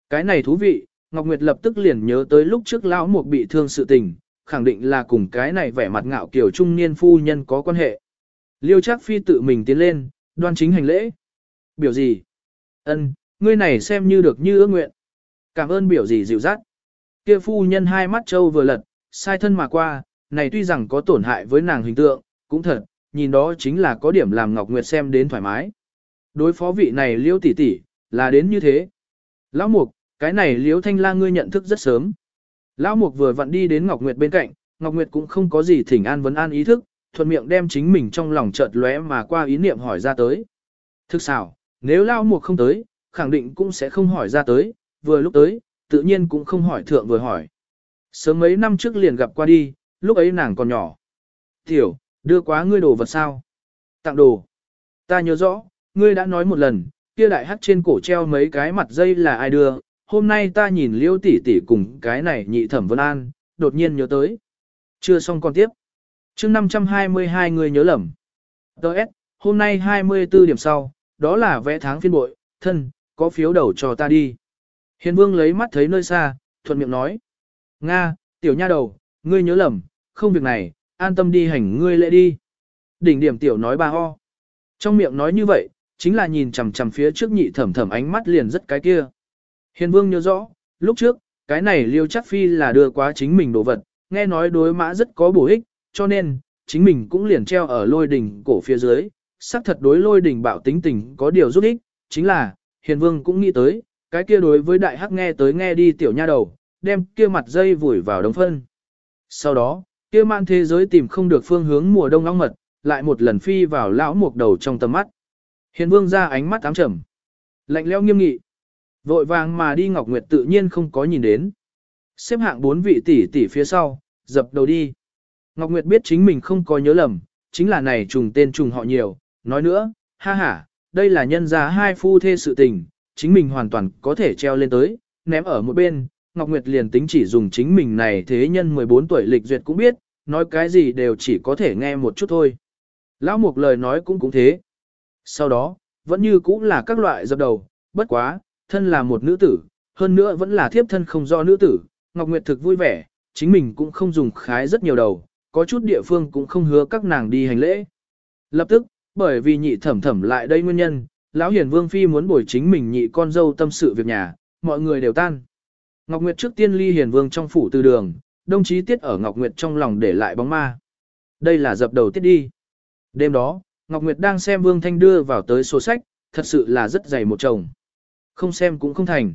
Cái này thú vị, Ngọc Nguyệt lập tức liền nhớ tới lúc trước lão mục bị thương sự tình, khẳng định là cùng cái này vẻ mặt ngạo kiểu trung niên phu nhân có quan hệ. Liêu Trác Phi tự mình tiến lên, đoan chính hành lễ. Biểu gì? Ân, ngươi này xem như được như ước nguyện. Cảm ơn biểu gì dịu dắt. Kia phu nhân hai mắt trâu vừa lật, sai thân mà qua, này tuy rằng có tổn hại với nàng hình tượng, cũng thật, nhìn đó chính là có điểm làm Ngọc Nguyệt xem đến thoải mái. Đối phó vị này liễu tỷ tỷ, là đến như thế. Lão Mục, cái này Liễu thanh la ngươi nhận thức rất sớm. Lão Mục vừa vặn đi đến Ngọc Nguyệt bên cạnh, Ngọc Nguyệt cũng không có gì thỉnh an vấn an ý thức, thuận miệng đem chính mình trong lòng chợt lóe mà qua ý niệm hỏi ra tới. Thực xảo, nếu lao Mục không tới, khẳng định cũng sẽ không hỏi ra tới, vừa lúc tới, tự nhiên cũng không hỏi thượng vừa hỏi. Sớm mấy năm trước liền gặp qua đi, lúc ấy nàng còn nhỏ. Tiểu, đưa quá ngươi đồ vật sao? Tặng đồ. Ta nhớ rõ, ngươi đã nói một lần, kia đại hắc trên cổ treo mấy cái mặt dây là ai đưa, hôm nay ta nhìn liêu tỷ tỷ cùng cái này nhị thẩm vân an, đột nhiên nhớ tới. Chưa xong còn tiếp. chương 522 người nhớ lầm. Đợt, hôm nay 24 điểm sau, đó là vẽ tháng phiên bội, thân, có phiếu đầu cho ta đi. Hiền vương lấy mắt thấy nơi xa, thuận miệng nói. Nga, tiểu nha đầu, ngươi nhớ lầm, không việc này, an tâm đi hành ngươi lễ đi. Đỉnh điểm tiểu nói ba ho. Trong miệng nói như vậy, chính là nhìn chằm chằm phía trước nhị thẩm thẩm ánh mắt liền rất cái kia. Hiền vương nhớ rõ, lúc trước, cái này liêu chắc phi là đưa quá chính mình đồ vật, nghe nói đối mã rất có bổ ích, cho nên, chính mình cũng liền treo ở lôi đỉnh cổ phía dưới, xác thật đối lôi đỉnh bạo tính tình có điều giúp ích, chính là, hiền vương cũng nghĩ tới, cái kia đối với đại hắc nghe tới nghe đi tiểu nha đầu, đem kia mặt dây vùi vào đống phân. Sau đó, kia man thế giới tìm không được phương hướng mùa đông ngóng mật, lại một lần phi vào lão mục đầu trong tầm mắt. Hiền vương ra ánh mắt ám trầm. Lạnh leo nghiêm nghị. Vội vàng mà đi Ngọc Nguyệt tự nhiên không có nhìn đến. Xếp hạng bốn vị tỷ tỷ phía sau, dập đầu đi. Ngọc Nguyệt biết chính mình không có nhớ lầm, chính là này trùng tên trùng họ nhiều. Nói nữa, ha ha, đây là nhân gia hai phu thê sự tình, chính mình hoàn toàn có thể treo lên tới, ném ở một bên. Ngọc Nguyệt liền tính chỉ dùng chính mình này thế nhân 14 tuổi lịch duyệt cũng biết, nói cái gì đều chỉ có thể nghe một chút thôi. Lão Mục lời nói cũng cũng thế. Sau đó, vẫn như cũng là các loại dập đầu, bất quá, thân là một nữ tử, hơn nữa vẫn là thiếp thân không do nữ tử, Ngọc Nguyệt thực vui vẻ, chính mình cũng không dùng khái rất nhiều đầu, có chút địa phương cũng không hứa các nàng đi hành lễ. Lập tức, bởi vì nhị thẩm thẩm lại đây nguyên nhân, lão hiền vương phi muốn bồi chính mình nhị con dâu tâm sự việc nhà, mọi người đều tan. Ngọc Nguyệt trước tiên ly hiền vương trong phủ từ đường, đồng chí tiết ở Ngọc Nguyệt trong lòng để lại bóng ma. Đây là dập đầu tiết đi. Đêm đó, Ngọc Nguyệt đang xem Vương Thanh đưa vào tới sổ sách, thật sự là rất dày một chồng. Không xem cũng không thành.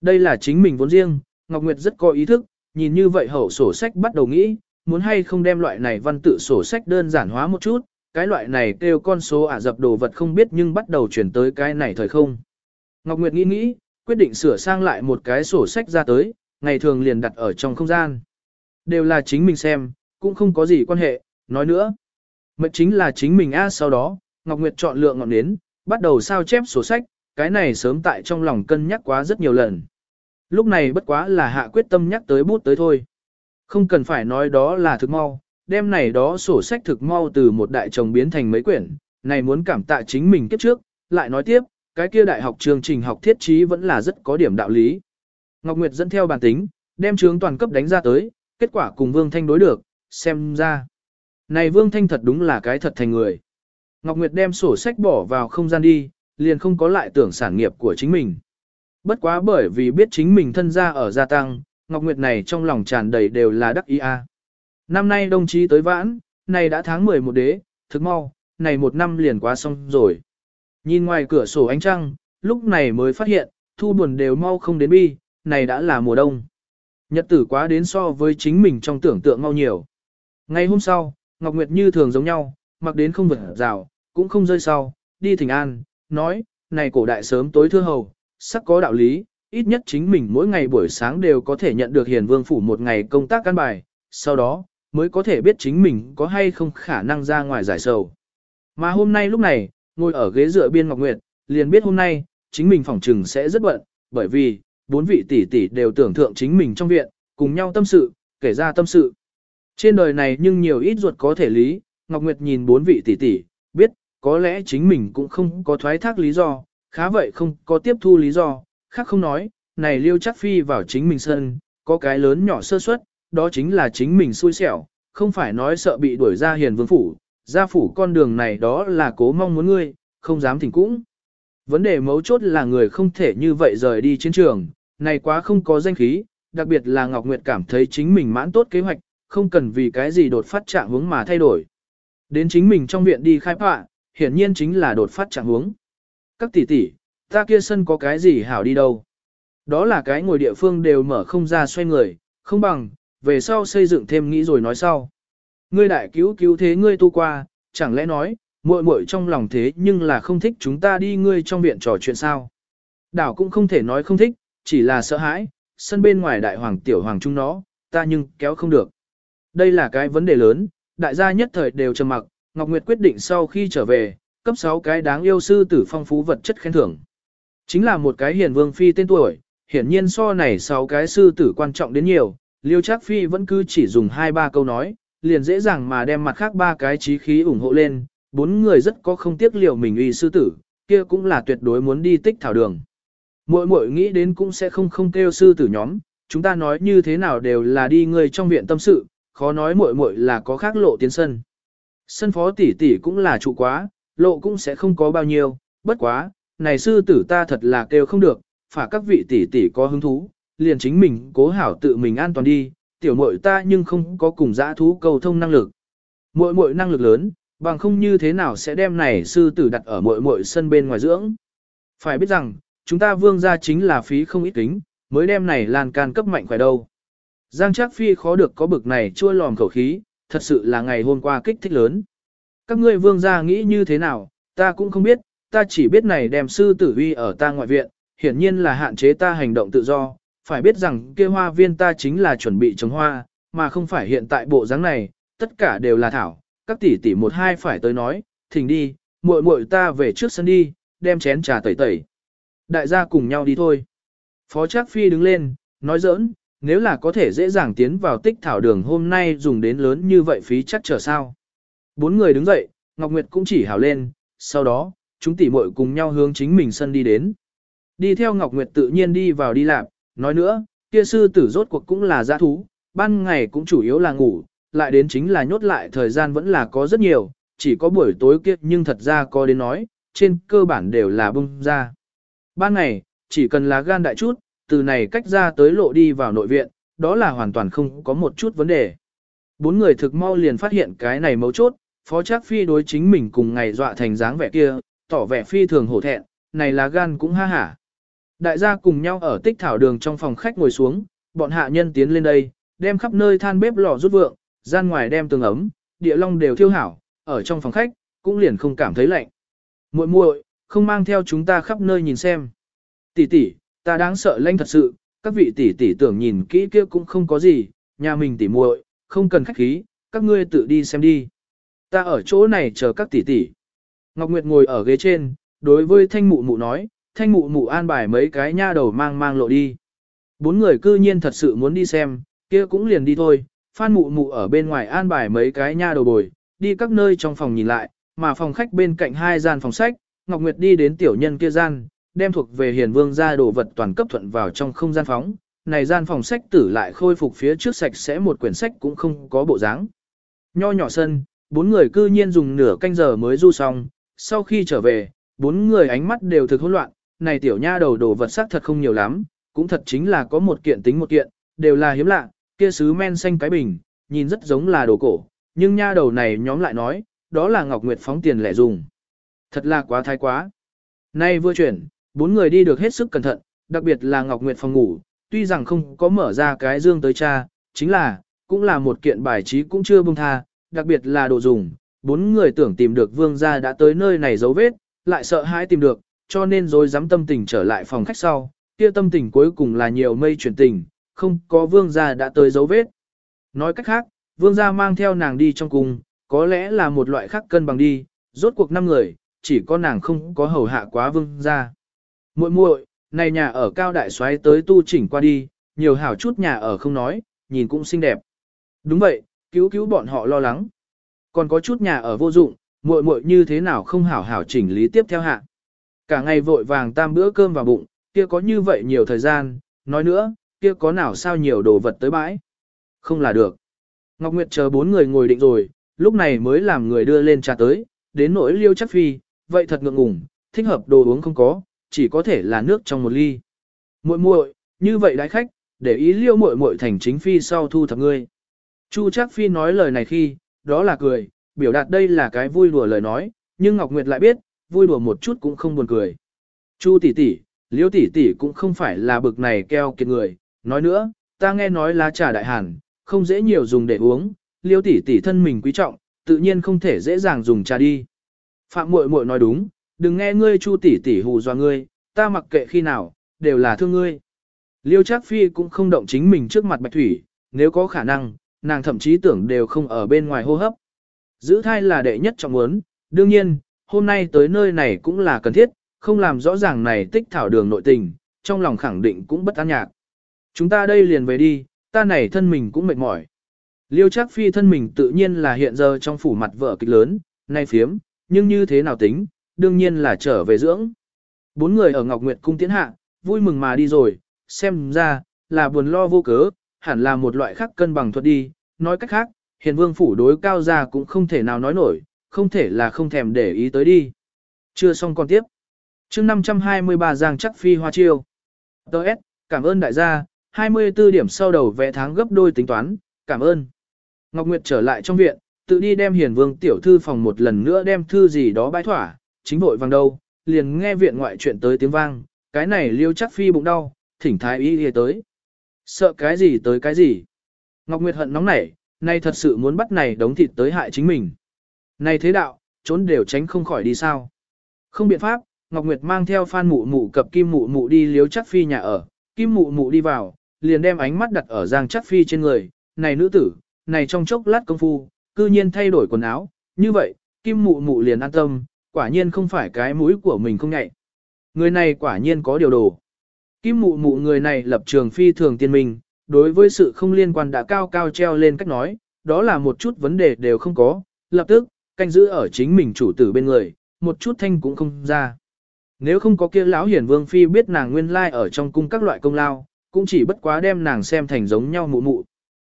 Đây là chính mình vốn riêng, Ngọc Nguyệt rất có ý thức, nhìn như vậy hậu sổ sách bắt đầu nghĩ, muốn hay không đem loại này văn tự sổ sách đơn giản hóa một chút, cái loại này kêu con số ả dập đồ vật không biết nhưng bắt đầu chuyển tới cái này thời không. Ngọc Nguyệt nghĩ nghĩ, quyết định sửa sang lại một cái sổ sách ra tới, ngày thường liền đặt ở trong không gian. Đều là chính mình xem, cũng không có gì quan hệ, nói nữa. Mệnh chính là chính mình A sau đó, Ngọc Nguyệt chọn lựa ngọn nến, bắt đầu sao chép sổ sách, cái này sớm tại trong lòng cân nhắc quá rất nhiều lần. Lúc này bất quá là hạ quyết tâm nhắc tới bút tới thôi. Không cần phải nói đó là thực mau, đem này đó sổ sách thực mau từ một đại chồng biến thành mấy quyển, này muốn cảm tạ chính mình kiếp trước, lại nói tiếp, cái kia đại học chương trình học thiết trí vẫn là rất có điểm đạo lý. Ngọc Nguyệt dẫn theo bản tính, đem trường toàn cấp đánh ra tới, kết quả cùng Vương Thanh đối được, xem ra. Này Vương Thanh thật đúng là cái thật thành người. Ngọc Nguyệt đem sổ sách bỏ vào không gian đi, liền không có lại tưởng sản nghiệp của chính mình. Bất quá bởi vì biết chính mình thân gia ở gia tăng, Ngọc Nguyệt này trong lòng tràn đầy đều là đắc ý a. Năm nay đồng chí tới vãn, này đã tháng 11 đế, thực mau, này một năm liền quá xong rồi. Nhìn ngoài cửa sổ ánh trăng, lúc này mới phát hiện, thu buồn đều mau không đến bi, này đã là mùa đông. Nhật tử quá đến so với chính mình trong tưởng tượng mau nhiều. Ngày hôm sau, Ngọc Nguyệt như thường giống nhau, mặc đến không vượt rào, cũng không rơi sau, đi thỉnh an, nói, này cổ đại sớm tối thưa hầu, sắc có đạo lý, ít nhất chính mình mỗi ngày buổi sáng đều có thể nhận được hiền vương phủ một ngày công tác căn bài, sau đó, mới có thể biết chính mình có hay không khả năng ra ngoài giải sầu. Mà hôm nay lúc này, ngồi ở ghế dựa biên Ngọc Nguyệt, liền biết hôm nay, chính mình phỏng trừng sẽ rất bận, bởi vì, bốn vị tỷ tỷ đều tưởng thượng chính mình trong viện, cùng nhau tâm sự, kể ra tâm sự. Trên đời này nhưng nhiều ít ruột có thể lý, Ngọc Nguyệt nhìn bốn vị tỷ tỷ, biết, có lẽ chính mình cũng không có thoái thác lý do, khá vậy không có tiếp thu lý do, khác không nói, này liêu chắc phi vào chính mình sân, có cái lớn nhỏ sơ suất, đó chính là chính mình xui xẻo, không phải nói sợ bị đuổi ra hiền vương phủ, ra phủ con đường này đó là cố mong muốn ngươi, không dám thỉnh cũng. Vấn đề mấu chốt là người không thể như vậy rời đi chiến trường, này quá không có danh khí, đặc biệt là Ngọc Nguyệt cảm thấy chính mình mãn tốt kế hoạch, không cần vì cái gì đột phát trạng hướng mà thay đổi. Đến chính mình trong viện đi khai phạ, hiển nhiên chính là đột phát trạng hướng. Các tỷ tỷ, ta kia sân có cái gì hảo đi đâu. Đó là cái ngồi địa phương đều mở không ra xoay người, không bằng, về sau xây dựng thêm nghĩ rồi nói sau. Ngươi đại cứu cứu thế ngươi tu qua, chẳng lẽ nói, muội muội trong lòng thế nhưng là không thích chúng ta đi ngươi trong viện trò chuyện sao. Đảo cũng không thể nói không thích, chỉ là sợ hãi, sân bên ngoài đại hoàng tiểu hoàng chúng nó, ta nhưng kéo không được. Đây là cái vấn đề lớn, đại gia nhất thời đều trầm mặc, Ngọc Nguyệt quyết định sau khi trở về, cấp 6 cái đáng yêu sư tử phong phú vật chất khen thưởng. Chính là một cái hiền vương phi tên tuổi, hiển nhiên so này 6 cái sư tử quan trọng đến nhiều, Liêu Trác Phi vẫn cứ chỉ dùng 2-3 câu nói, liền dễ dàng mà đem mặt khác ba cái trí khí ủng hộ lên, bốn người rất có không tiếc liều mình uy sư tử, kia cũng là tuyệt đối muốn đi tích thảo đường. Mỗi mỗi nghĩ đến cũng sẽ không không kêu sư tử nhóm, chúng ta nói như thế nào đều là đi người trong viện tâm sự, khó nói muội muội là có khác lộ tiến sân. Sân phó tỷ tỷ cũng là trụ quá, lộ cũng sẽ không có bao nhiêu, bất quá, này sư tử ta thật là kêu không được, phả các vị tỷ tỷ có hứng thú, liền chính mình cố hảo tự mình an toàn đi, tiểu muội ta nhưng không có cùng dã thú cầu thông năng lực. Muội muội năng lực lớn, bằng không như thế nào sẽ đem này sư tử đặt ở muội muội sân bên ngoài dưỡng. Phải biết rằng, chúng ta vương gia chính là phí không ít kính, mới đem này lan can cấp mạnh khỏe đâu. Giang Trác Phi khó được có bực này chua lòm khẩu khí, thật sự là ngày hôm qua kích thích lớn. Các ngươi vương gia nghĩ như thế nào, ta cũng không biết, ta chỉ biết này đem sư tử uy ở ta ngoại viện, hiển nhiên là hạn chế ta hành động tự do, phải biết rằng kia hoa viên ta chính là chuẩn bị trồng hoa, mà không phải hiện tại bộ dáng này, tất cả đều là thảo, các tỷ tỷ một hai phải tới nói, thỉnh đi, muội muội ta về trước sân đi, đem chén trà tẩy tẩy. Đại gia cùng nhau đi thôi. Phó Trác Phi đứng lên, nói giỡn, nếu là có thể dễ dàng tiến vào tích thảo đường hôm nay dùng đến lớn như vậy phí chắc chờ sao. Bốn người đứng dậy, Ngọc Nguyệt cũng chỉ hào lên, sau đó, chúng tỷ muội cùng nhau hướng chính mình sân đi đến. Đi theo Ngọc Nguyệt tự nhiên đi vào đi làm, nói nữa, kia sư tử rốt cuộc cũng là giã thú, ban ngày cũng chủ yếu là ngủ, lại đến chính là nhốt lại thời gian vẫn là có rất nhiều, chỉ có buổi tối kia nhưng thật ra có đến nói, trên cơ bản đều là bung ra. Ban ngày, chỉ cần là gan đại chút, từ này cách ra tới lộ đi vào nội viện, đó là hoàn toàn không có một chút vấn đề. Bốn người thực mau liền phát hiện cái này mấu chốt, phó trác phi đối chính mình cùng ngày dọa thành dáng vẻ kia, tỏ vẻ phi thường hổ thẹn, này là gan cũng ha hả. Đại gia cùng nhau ở tích thảo đường trong phòng khách ngồi xuống, bọn hạ nhân tiến lên đây, đem khắp nơi than bếp lò rút vượng, gian ngoài đem tường ấm, địa long đều thiêu hảo, ở trong phòng khách, cũng liền không cảm thấy lạnh. muội muội không mang theo chúng ta khắp nơi nhìn xem. Tỷ tỷ, ta đáng sợ lanh thật sự, các vị tỷ tỷ tưởng nhìn kỹ kia cũng không có gì, nhà mình tỷ muội, không cần khách khí, các ngươi tự đi xem đi. Ta ở chỗ này chờ các tỷ tỷ. Ngọc Nguyệt ngồi ở ghế trên, đối với thanh mụ mụ nói, thanh mụ mụ an bài mấy cái nha đầu mang mang lộ đi. Bốn người cư nhiên thật sự muốn đi xem, kia cũng liền đi thôi. Phan mụ mụ ở bên ngoài an bài mấy cái nha đầu bồi, đi các nơi trong phòng nhìn lại, mà phòng khách bên cạnh hai gian phòng sách, Ngọc Nguyệt đi đến tiểu nhân kia gian, đem thuộc về hiền vương ra đồ vật toàn cấp thuận vào trong không gian phóng. Này gian phòng sách tử lại khôi phục phía trước sạch sẽ một quyển sách cũng không có bộ dáng. Nho nhỏ sân, bốn người cư nhiên dùng nửa canh giờ mới du xong, sau khi trở về, bốn người ánh mắt đều thực hỗn loạn, này tiểu nha đầu đồ vật sắc thật không nhiều lắm, cũng thật chính là có một kiện tính một kiện, đều là hiếm lạ, kia sứ men xanh cái bình, nhìn rất giống là đồ cổ, nhưng nha đầu này nhóm lại nói, đó là Ngọc Nguyệt phóng tiền lẻ dùng. Thật là quá thái quá. Nay vừa chuyển, bốn người đi được hết sức cẩn thận, đặc biệt là Ngọc Nguyệt phòng ngủ, tuy rằng không có mở ra cái dương tới cha, chính là, cũng là một kiện bài trí cũng chưa buông tha, đặc biệt là đồ dùng. Bốn người tưởng tìm được vương gia đã tới nơi này dấu vết, lại sợ hãi tìm được, cho nên rồi dám tâm tình trở lại phòng khách sau, kia tâm tình cuối cùng là nhiều mây chuyển tình, không có vương gia đã tới dấu vết. Nói cách khác, vương gia mang theo nàng đi trong cung, có lẽ là một loại khác cân bằng đi, rốt cuộc năm người, chỉ có nàng không có hầu hạ quá vương gia. muội muội, này nhà ở cao đại xoáy tới tu chỉnh qua đi, nhiều hảo chút nhà ở không nói, nhìn cũng xinh đẹp. Đúng vậy, cứu cứu bọn họ lo lắng. Còn có chút nhà ở vô dụng, muội muội như thế nào không hảo hảo chỉnh lý tiếp theo hạ. Cả ngày vội vàng tam bữa cơm vào bụng, kia có như vậy nhiều thời gian, nói nữa, kia có nào sao nhiều đồ vật tới bãi. Không là được. Ngọc Nguyệt chờ bốn người ngồi định rồi, lúc này mới làm người đưa lên trà tới, đến nỗi liêu chắc phi, vậy thật ngượng ngùng, thích hợp đồ uống không có, chỉ có thể là nước trong một ly. Muội muội, như vậy đại khách, để ý liêu muội muội thành chính phi sau thu thập ngươi. Chu chắc phi nói lời này khi, đó là cười, biểu đạt đây là cái vui đùa lời nói, nhưng Ngọc Nguyệt lại biết, vui đùa một chút cũng không buồn cười. Chu tỷ tỷ, Liễu tỷ tỷ cũng không phải là bực này keo kiệt người, nói nữa, ta nghe nói lá trà đại hàn, không dễ nhiều dùng để uống, Liễu tỷ tỷ thân mình quý trọng, tự nhiên không thể dễ dàng dùng trà đi. Phạm muội muội nói đúng, đừng nghe ngươi chu tỷ tỷ hù dọa ngươi, ta mặc kệ khi nào, đều là thương ngươi. Liêu Trác Phi cũng không động chính mình trước mặt Bạch Thủy, nếu có khả năng, nàng thậm chí tưởng đều không ở bên ngoài hô hấp. Giữ thai là đệ nhất trọng muốn, đương nhiên, hôm nay tới nơi này cũng là cần thiết, không làm rõ ràng này tích thảo đường nội tình, trong lòng khẳng định cũng bất an nhạc. Chúng ta đây liền về đi, ta này thân mình cũng mệt mỏi. Liêu Trác Phi thân mình tự nhiên là hiện giờ trong phủ mặt vợ kịch lớn, nay phiếm, nhưng như thế nào tính, đương nhiên là trở về dưỡng. Bốn người ở Ngọc Nguyệt cung tiến hạ, vui mừng mà đi rồi, xem ra, là buồn lo vô cớ, hẳn là một loại khác cân bằng thuật đi, nói cách khác, hiền vương phủ đối cao gia cũng không thể nào nói nổi, không thể là không thèm để ý tới đi. Chưa xong còn tiếp. chương 523 Giang chắc phi hoa chiêu. Đợt, cảm ơn đại gia, 24 điểm sau đầu vẽ tháng gấp đôi tính toán, cảm ơn. Ngọc Nguyệt trở lại trong viện, tự đi đem hiền vương tiểu thư phòng một lần nữa đem thư gì đó bãi thỏa, chính vội vàng đâu, liền nghe viện ngoại chuyện tới tiếng vang, cái này liêu chắc phi bụng đau, thỉnh thái y đi tới. Sợ cái gì tới cái gì. Ngọc Nguyệt hận nóng nảy, nay thật sự muốn bắt này đống thịt tới hại chính mình. Này thế đạo, trốn đều tránh không khỏi đi sao. Không biện pháp, Ngọc Nguyệt mang theo phan mụ mụ cập kim mụ mụ đi liếu chắc phi nhà ở, kim mụ mụ đi vào, liền đem ánh mắt đặt ở giang chắc phi trên người, này nữ tử, này trong chốc lát công phu, cư nhiên thay đổi quần áo, như vậy, kim mụ mụ liền an tâm, quả nhiên không phải cái mũi của mình không nhạy. Người này quả nhiên có điều đồ. Kim mụ mụ người này lập trường phi thường tiên minh, đối với sự không liên quan đã cao cao treo lên cách nói, đó là một chút vấn đề đều không có, lập tức, canh giữ ở chính mình chủ tử bên người, một chút thanh cũng không ra. Nếu không có kia lão hiển vương phi biết nàng nguyên lai ở trong cung các loại công lao, cũng chỉ bất quá đem nàng xem thành giống nhau mụ mụ.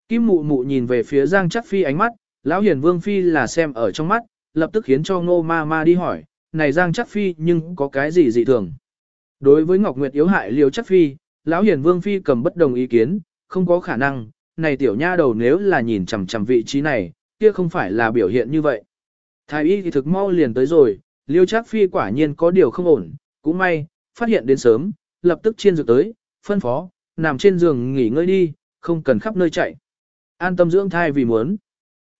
Kim mụ mụ nhìn về phía Giang chắc phi ánh mắt, lão hiển vương phi là xem ở trong mắt, lập tức khiến cho ngô ma ma đi hỏi, này Giang chắc phi nhưng có cái gì dị thường. Đối với Ngọc Nguyệt yếu hại liều chắc phi, lão hiển vương phi cầm bất đồng ý kiến, không có khả năng, này tiểu nha đầu nếu là nhìn chằm chằm vị trí này, kia không phải là biểu hiện như vậy. Thái y thì thực mau liền tới rồi, liêu chắc phi quả nhiên có điều không ổn, cũng may, phát hiện đến sớm, lập tức chiên dược tới, phân phó, nằm trên giường nghỉ ngơi đi, không cần khắp nơi chạy. An tâm dưỡng thai vì muốn.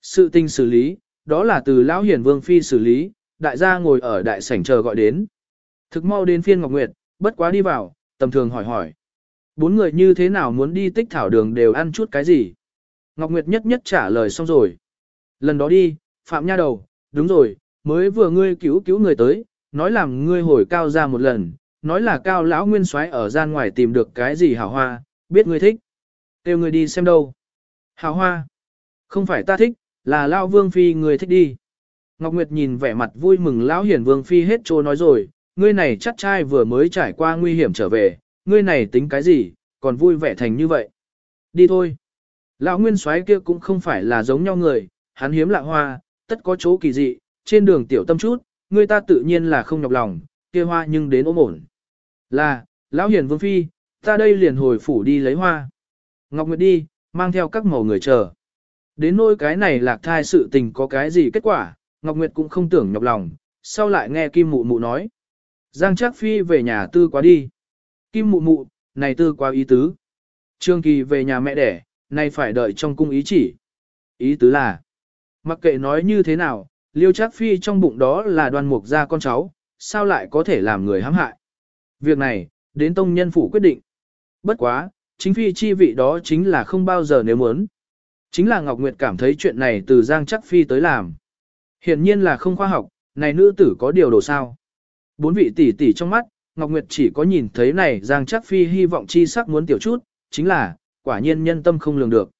Sự tình xử lý, đó là từ lão hiển vương phi xử lý, đại gia ngồi ở đại sảnh chờ gọi đến. Thực mau đến phiên Ngọc Nguyệt, bất quá đi vào, tầm thường hỏi hỏi. Bốn người như thế nào muốn đi tích thảo đường đều ăn chút cái gì? Ngọc Nguyệt nhất nhất trả lời xong rồi. Lần đó đi, Phạm Nha đầu, đúng rồi, mới vừa ngươi cứu cứu người tới, nói làm ngươi hồi cao ra một lần, nói là cao lão nguyên soái ở gian ngoài tìm được cái gì hảo hoa, biết ngươi thích. Kêu ngươi đi xem đâu. Hảo hoa. Không phải ta thích, là lão vương phi người thích đi. Ngọc Nguyệt nhìn vẻ mặt vui mừng lão hiển vương phi hết trô nói rồi, ngươi này chắc trai vừa mới trải qua nguy hiểm trở về, ngươi này tính cái gì, còn vui vẻ thành như vậy. Đi thôi. Lão nguyên soái kia cũng không phải là giống nhau người, hắn hiếm lạ hoa, tất có chỗ kỳ dị, trên đường tiểu tâm chút, người ta tự nhiên là không nhọc lòng, kia hoa nhưng đến ốm ổn. Là, lão hiền vương phi, ta đây liền hồi phủ đi lấy hoa. Ngọc Nguyệt đi, mang theo các màu người chờ. Đến nỗi cái này lạc thai sự tình có cái gì kết quả, Ngọc Nguyệt cũng không tưởng nhọc lòng, sau lại nghe Kim Mụ Mụ nói. Giang Trác Phi về nhà tư quá đi. Kim Mụ Mụ, này tư quá ý tứ. Trương Kỳ về nhà mẹ đẻ, nay phải đợi trong cung ý chỉ. Ý tứ là, mặc kệ nói như thế nào, Liêu Trác Phi trong bụng đó là đoàn mục gia con cháu, sao lại có thể làm người hãm hại. Việc này, đến tông nhân phủ quyết định. Bất quá, chính phi chi vị đó chính là không bao giờ nếu muốn. Chính là Ngọc Nguyệt cảm thấy chuyện này từ Giang Trác Phi tới làm. Hiển nhiên là không khoa học, này nữ tử có điều đồ sao. Bốn vị tỷ tỷ trong mắt, Ngọc Nguyệt chỉ có nhìn thấy này Giang Trác Phi hy vọng chi sắc muốn tiểu chút, chính là, quả nhiên nhân tâm không lường được.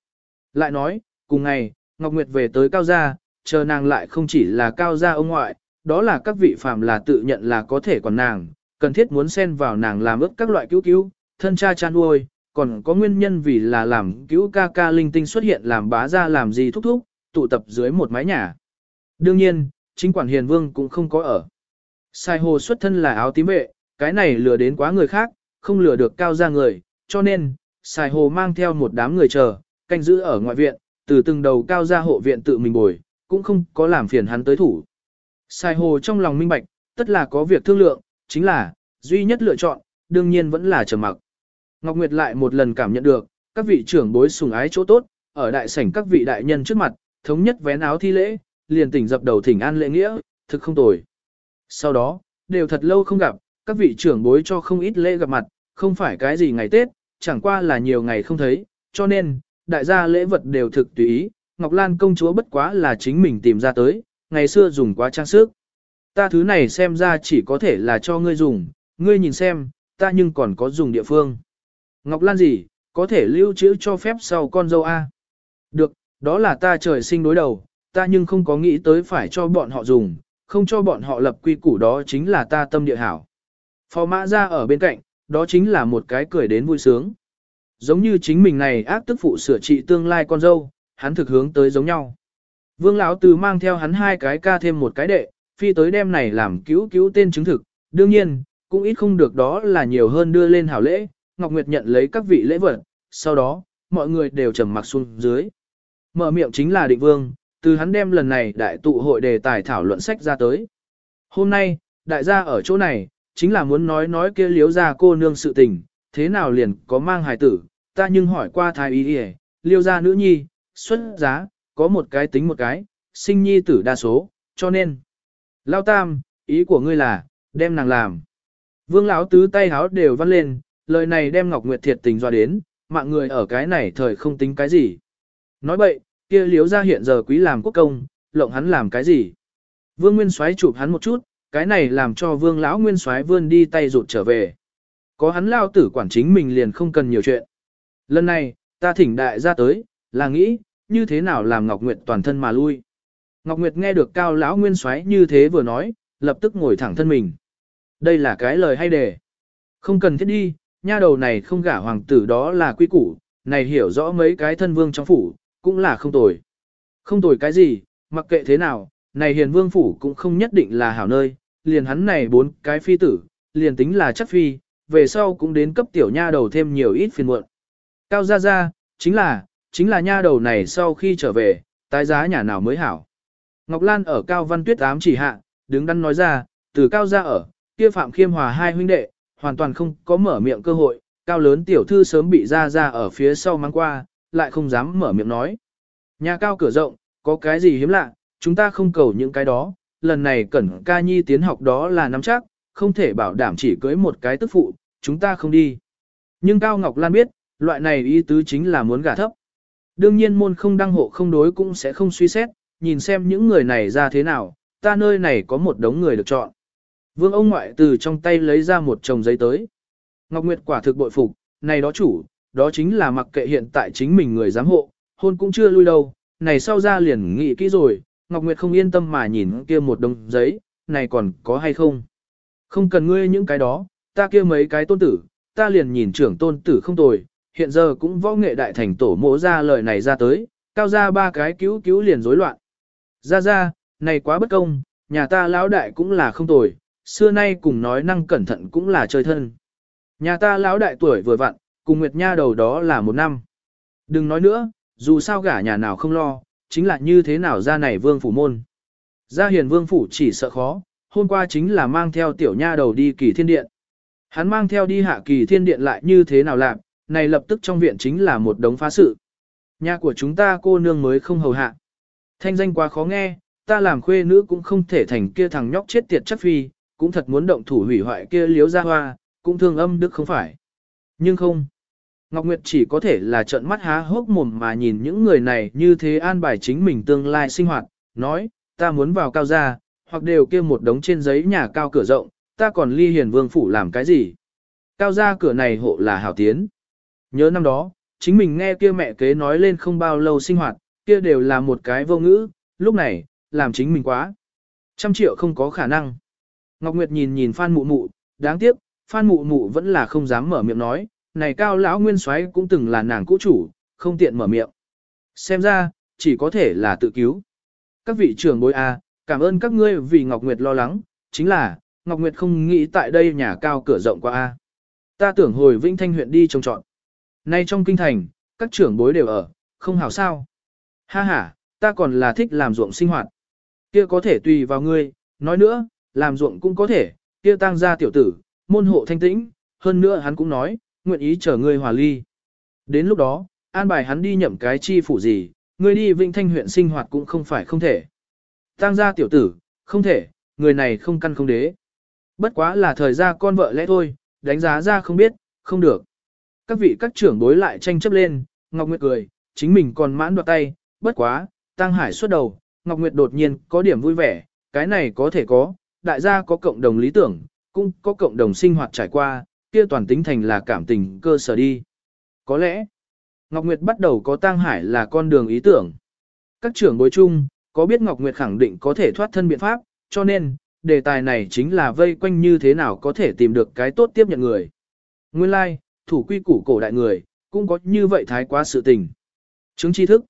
Lại nói, cùng ngày, Ngọc Nguyệt về tới Cao Gia, chờ nàng lại không chỉ là Cao Gia ông ngoại, đó là các vị phàm là tự nhận là có thể còn nàng, cần thiết muốn xen vào nàng làm ước các loại cứu cứu, thân cha cha nuôi, còn có nguyên nhân vì là làm cứu ca ca linh tinh xuất hiện làm bá ra làm gì thúc thúc, tụ tập dưới một mái nhà. Đương nhiên, chính quản hiền vương cũng không có ở. Sai hồ xuất thân là áo tím vệ, cái này lừa đến quá người khác, không lừa được cao ra người, cho nên, Sai Hồ mang theo một đám người chờ, canh giữ ở ngoại viện, từ từng đầu cao ra hộ viện tự mình bồi, cũng không có làm phiền hắn tới thủ. sai Hồ trong lòng minh bạch, tất là có việc thương lượng, chính là, duy nhất lựa chọn, đương nhiên vẫn là trầm mặc. Ngọc Nguyệt lại một lần cảm nhận được, các vị trưởng bối sùng ái chỗ tốt, ở đại sảnh các vị đại nhân trước mặt, thống nhất vén áo thi lễ, liền tỉnh dập đầu thỉnh an lễ nghĩa, thực không tồi. Sau đó, đều thật lâu không gặp, các vị trưởng bối cho không ít lễ gặp mặt, không phải cái gì ngày Tết, chẳng qua là nhiều ngày không thấy, cho nên, đại gia lễ vật đều thực tùy ý, Ngọc Lan công chúa bất quá là chính mình tìm ra tới, ngày xưa dùng quá trang sức. Ta thứ này xem ra chỉ có thể là cho ngươi dùng, ngươi nhìn xem, ta nhưng còn có dùng địa phương. Ngọc Lan gì, có thể lưu trữ cho phép sau con dâu A. Được, đó là ta trời sinh đối đầu, ta nhưng không có nghĩ tới phải cho bọn họ dùng, không cho bọn họ lập quy củ đó chính là ta tâm địa hảo. Phò mã ra ở bên cạnh, đó chính là một cái cười đến vui sướng. Giống như chính mình này ác tức phụ sửa trị tương lai con dâu, hắn thực hướng tới giống nhau. Vương lão từ mang theo hắn hai cái ca thêm một cái đệ, phi tới đêm này làm cứu cứu tên chứng thực, đương nhiên, cũng ít không được đó là nhiều hơn đưa lên hảo lễ, Ngọc Nguyệt nhận lấy các vị lễ vật, sau đó, mọi người đều trầm mặc xuống dưới. Mở miệng chính là định vương, từ hắn đem lần này đại tụ hội đề tài thảo luận sách ra tới. Hôm nay, đại gia ở chỗ này, chính là muốn nói nói kia liếu ra cô nương sự tình, thế nào liền có mang hài tử, ta nhưng hỏi qua thái y đi liêu ra nữ nhi, xuất giá, có một cái tính một cái, sinh nhi tử đa số, cho nên. Lao tam, ý của ngươi là, đem nàng làm. Vương lão tứ tay háo đều văn lên, lời này đem Ngọc Nguyệt thiệt tình doa đến, mạng người ở cái này thời không tính cái gì. Nói bậy, kia liếu ra hiện giờ quý làm quốc công, lộng hắn làm cái gì. Vương Nguyên Soái chụp hắn một chút, cái này làm cho Vương lão Nguyên Soái vươn đi tay rụt trở về. Có hắn lao tử quản chính mình liền không cần nhiều chuyện. Lần này, ta thỉnh đại ra tới, là nghĩ, như thế nào làm Ngọc Nguyệt toàn thân mà lui. Ngọc Nguyệt nghe được cao lão Nguyên Soái như thế vừa nói, lập tức ngồi thẳng thân mình. Đây là cái lời hay đề. Không cần thiết đi, nha đầu này không gả hoàng tử đó là quy củ, này hiểu rõ mấy cái thân vương trong phủ, cũng là không tồi. Không tồi cái gì, mặc kệ thế nào, này hiền vương phủ cũng không nhất định là hảo nơi, liền hắn này bốn cái phi tử, liền tính là chắc phi, về sau cũng đến cấp tiểu nha đầu thêm nhiều ít phiền muộn. Cao gia gia, chính là, chính là nha đầu này sau khi trở về, tái giá nhà nào mới hảo. Ngọc Lan ở Cao Văn Tuyết ám chỉ hạ, đứng đắn nói ra, từ Cao gia ở, kia Phạm Khiêm Hòa hai huynh đệ, hoàn toàn không có mở miệng cơ hội, Cao lớn tiểu thư sớm bị ra ra ở phía sau mang qua, lại không dám mở miệng nói. Nhà Cao cửa rộng, có cái gì hiếm lạ, chúng ta không cầu những cái đó, lần này cẩn ca nhi tiến học đó là nắm chắc, không thể bảo đảm chỉ cưới một cái tức phụ, chúng ta không đi. Nhưng Cao Ngọc Lan biết, loại này ý tứ chính là muốn gả thấp. Đương nhiên môn không đăng hộ không đối cũng sẽ không suy xét, nhìn xem những người này ra thế nào, ta nơi này có một đống người được chọn. Vương ông ngoại từ trong tay lấy ra một chồng giấy tới. Ngọc Nguyệt quả thực bội phục, này đó chủ, đó chính là mặc kệ hiện tại chính mình người giám hộ, hôn cũng chưa lui đâu, này sau ra liền nghĩ kỹ rồi, Ngọc Nguyệt không yên tâm mà nhìn kia một đống giấy, này còn có hay không? Không cần ngươi những cái đó, ta kia mấy cái tôn tử, ta liền nhìn trưởng tôn tử không tồi, hiện giờ cũng võ nghệ đại thành tổ mộ ra lời này ra tới, cao ra ba cái cứu cứu liền rối loạn. Ra ra, này quá bất công, nhà ta lão đại cũng là không tồi, xưa nay cùng nói năng cẩn thận cũng là chơi thân. Nhà ta lão đại tuổi vừa vặn, cùng Nguyệt Nha đầu đó là một năm. Đừng nói nữa, dù sao gả nhà nào không lo, chính là như thế nào ra này vương phủ môn. Gia hiền vương phủ chỉ sợ khó, hôm qua chính là mang theo tiểu nha đầu đi kỳ thiên điện. Hắn mang theo đi hạ kỳ thiên điện lại như thế nào làm, này lập tức trong viện chính là một đống phá sự. Nhà của chúng ta cô nương mới không hầu hạ. Thanh danh quá khó nghe, ta làm khuê nữ cũng không thể thành kia thằng nhóc chết tiệt chắc phi, cũng thật muốn động thủ hủy hoại kia liếu ra hoa, cũng thương âm đức không phải. Nhưng không. Ngọc Nguyệt chỉ có thể là trợn mắt há hốc mồm mà nhìn những người này như thế an bài chính mình tương lai sinh hoạt, nói, ta muốn vào cao gia, hoặc đều kia một đống trên giấy nhà cao cửa rộng, ta còn ly hiền vương phủ làm cái gì. Cao gia cửa này hộ là hảo tiến. Nhớ năm đó, chính mình nghe kia mẹ kế nói lên không bao lâu sinh hoạt, kia đều là một cái vô ngữ, lúc này, làm chính mình quá. Trăm triệu không có khả năng. Ngọc Nguyệt nhìn nhìn Phan Mụ Mụ, đáng tiếc, Phan Mụ Mụ vẫn là không dám mở miệng nói, này cao lão nguyên soái cũng từng là nàng cũ chủ, không tiện mở miệng. Xem ra, chỉ có thể là tự cứu. Các vị trưởng bối A, cảm ơn các ngươi vì Ngọc Nguyệt lo lắng, chính là, Ngọc Nguyệt không nghĩ tại đây nhà cao cửa rộng quá A. Ta tưởng hồi Vĩnh Thanh huyện đi trông trọn. Nay trong kinh thành, các trưởng bối đều ở, không hảo sao. Ha ha, ta còn là thích làm ruộng sinh hoạt. Kia có thể tùy vào ngươi, nói nữa, làm ruộng cũng có thể, kia tăng gia tiểu tử, môn hộ thanh tĩnh, hơn nữa hắn cũng nói, nguyện ý chờ ngươi hòa ly. Đến lúc đó, an bài hắn đi nhậm cái chi phủ gì, ngươi đi Vĩnh Thanh huyện sinh hoạt cũng không phải không thể. Tăng gia tiểu tử, không thể, người này không căn không đế. Bất quá là thời gian con vợ lẽ thôi, đánh giá ra không biết, không được. Các vị các trưởng bối lại tranh chấp lên, Ngọc Nguyệt cười, chính mình còn mãn đoạt tay, bất quá, Tăng Hải xuất đầu, Ngọc Nguyệt đột nhiên có điểm vui vẻ, cái này có thể có, đại gia có cộng đồng lý tưởng, cũng có cộng đồng sinh hoạt trải qua, kia toàn tính thành là cảm tình cơ sở đi. Có lẽ, Ngọc Nguyệt bắt đầu có Tăng Hải là con đường ý tưởng. Các trưởng bối chung, có biết Ngọc Nguyệt khẳng định có thể thoát thân biện pháp, cho nên, đề tài này chính là vây quanh như thế nào có thể tìm được cái tốt tiếp nhận người. Nguyên lai, like, thủ quy củ cổ đại người, cũng có như vậy thái quá sự tình. Chứng tri thức.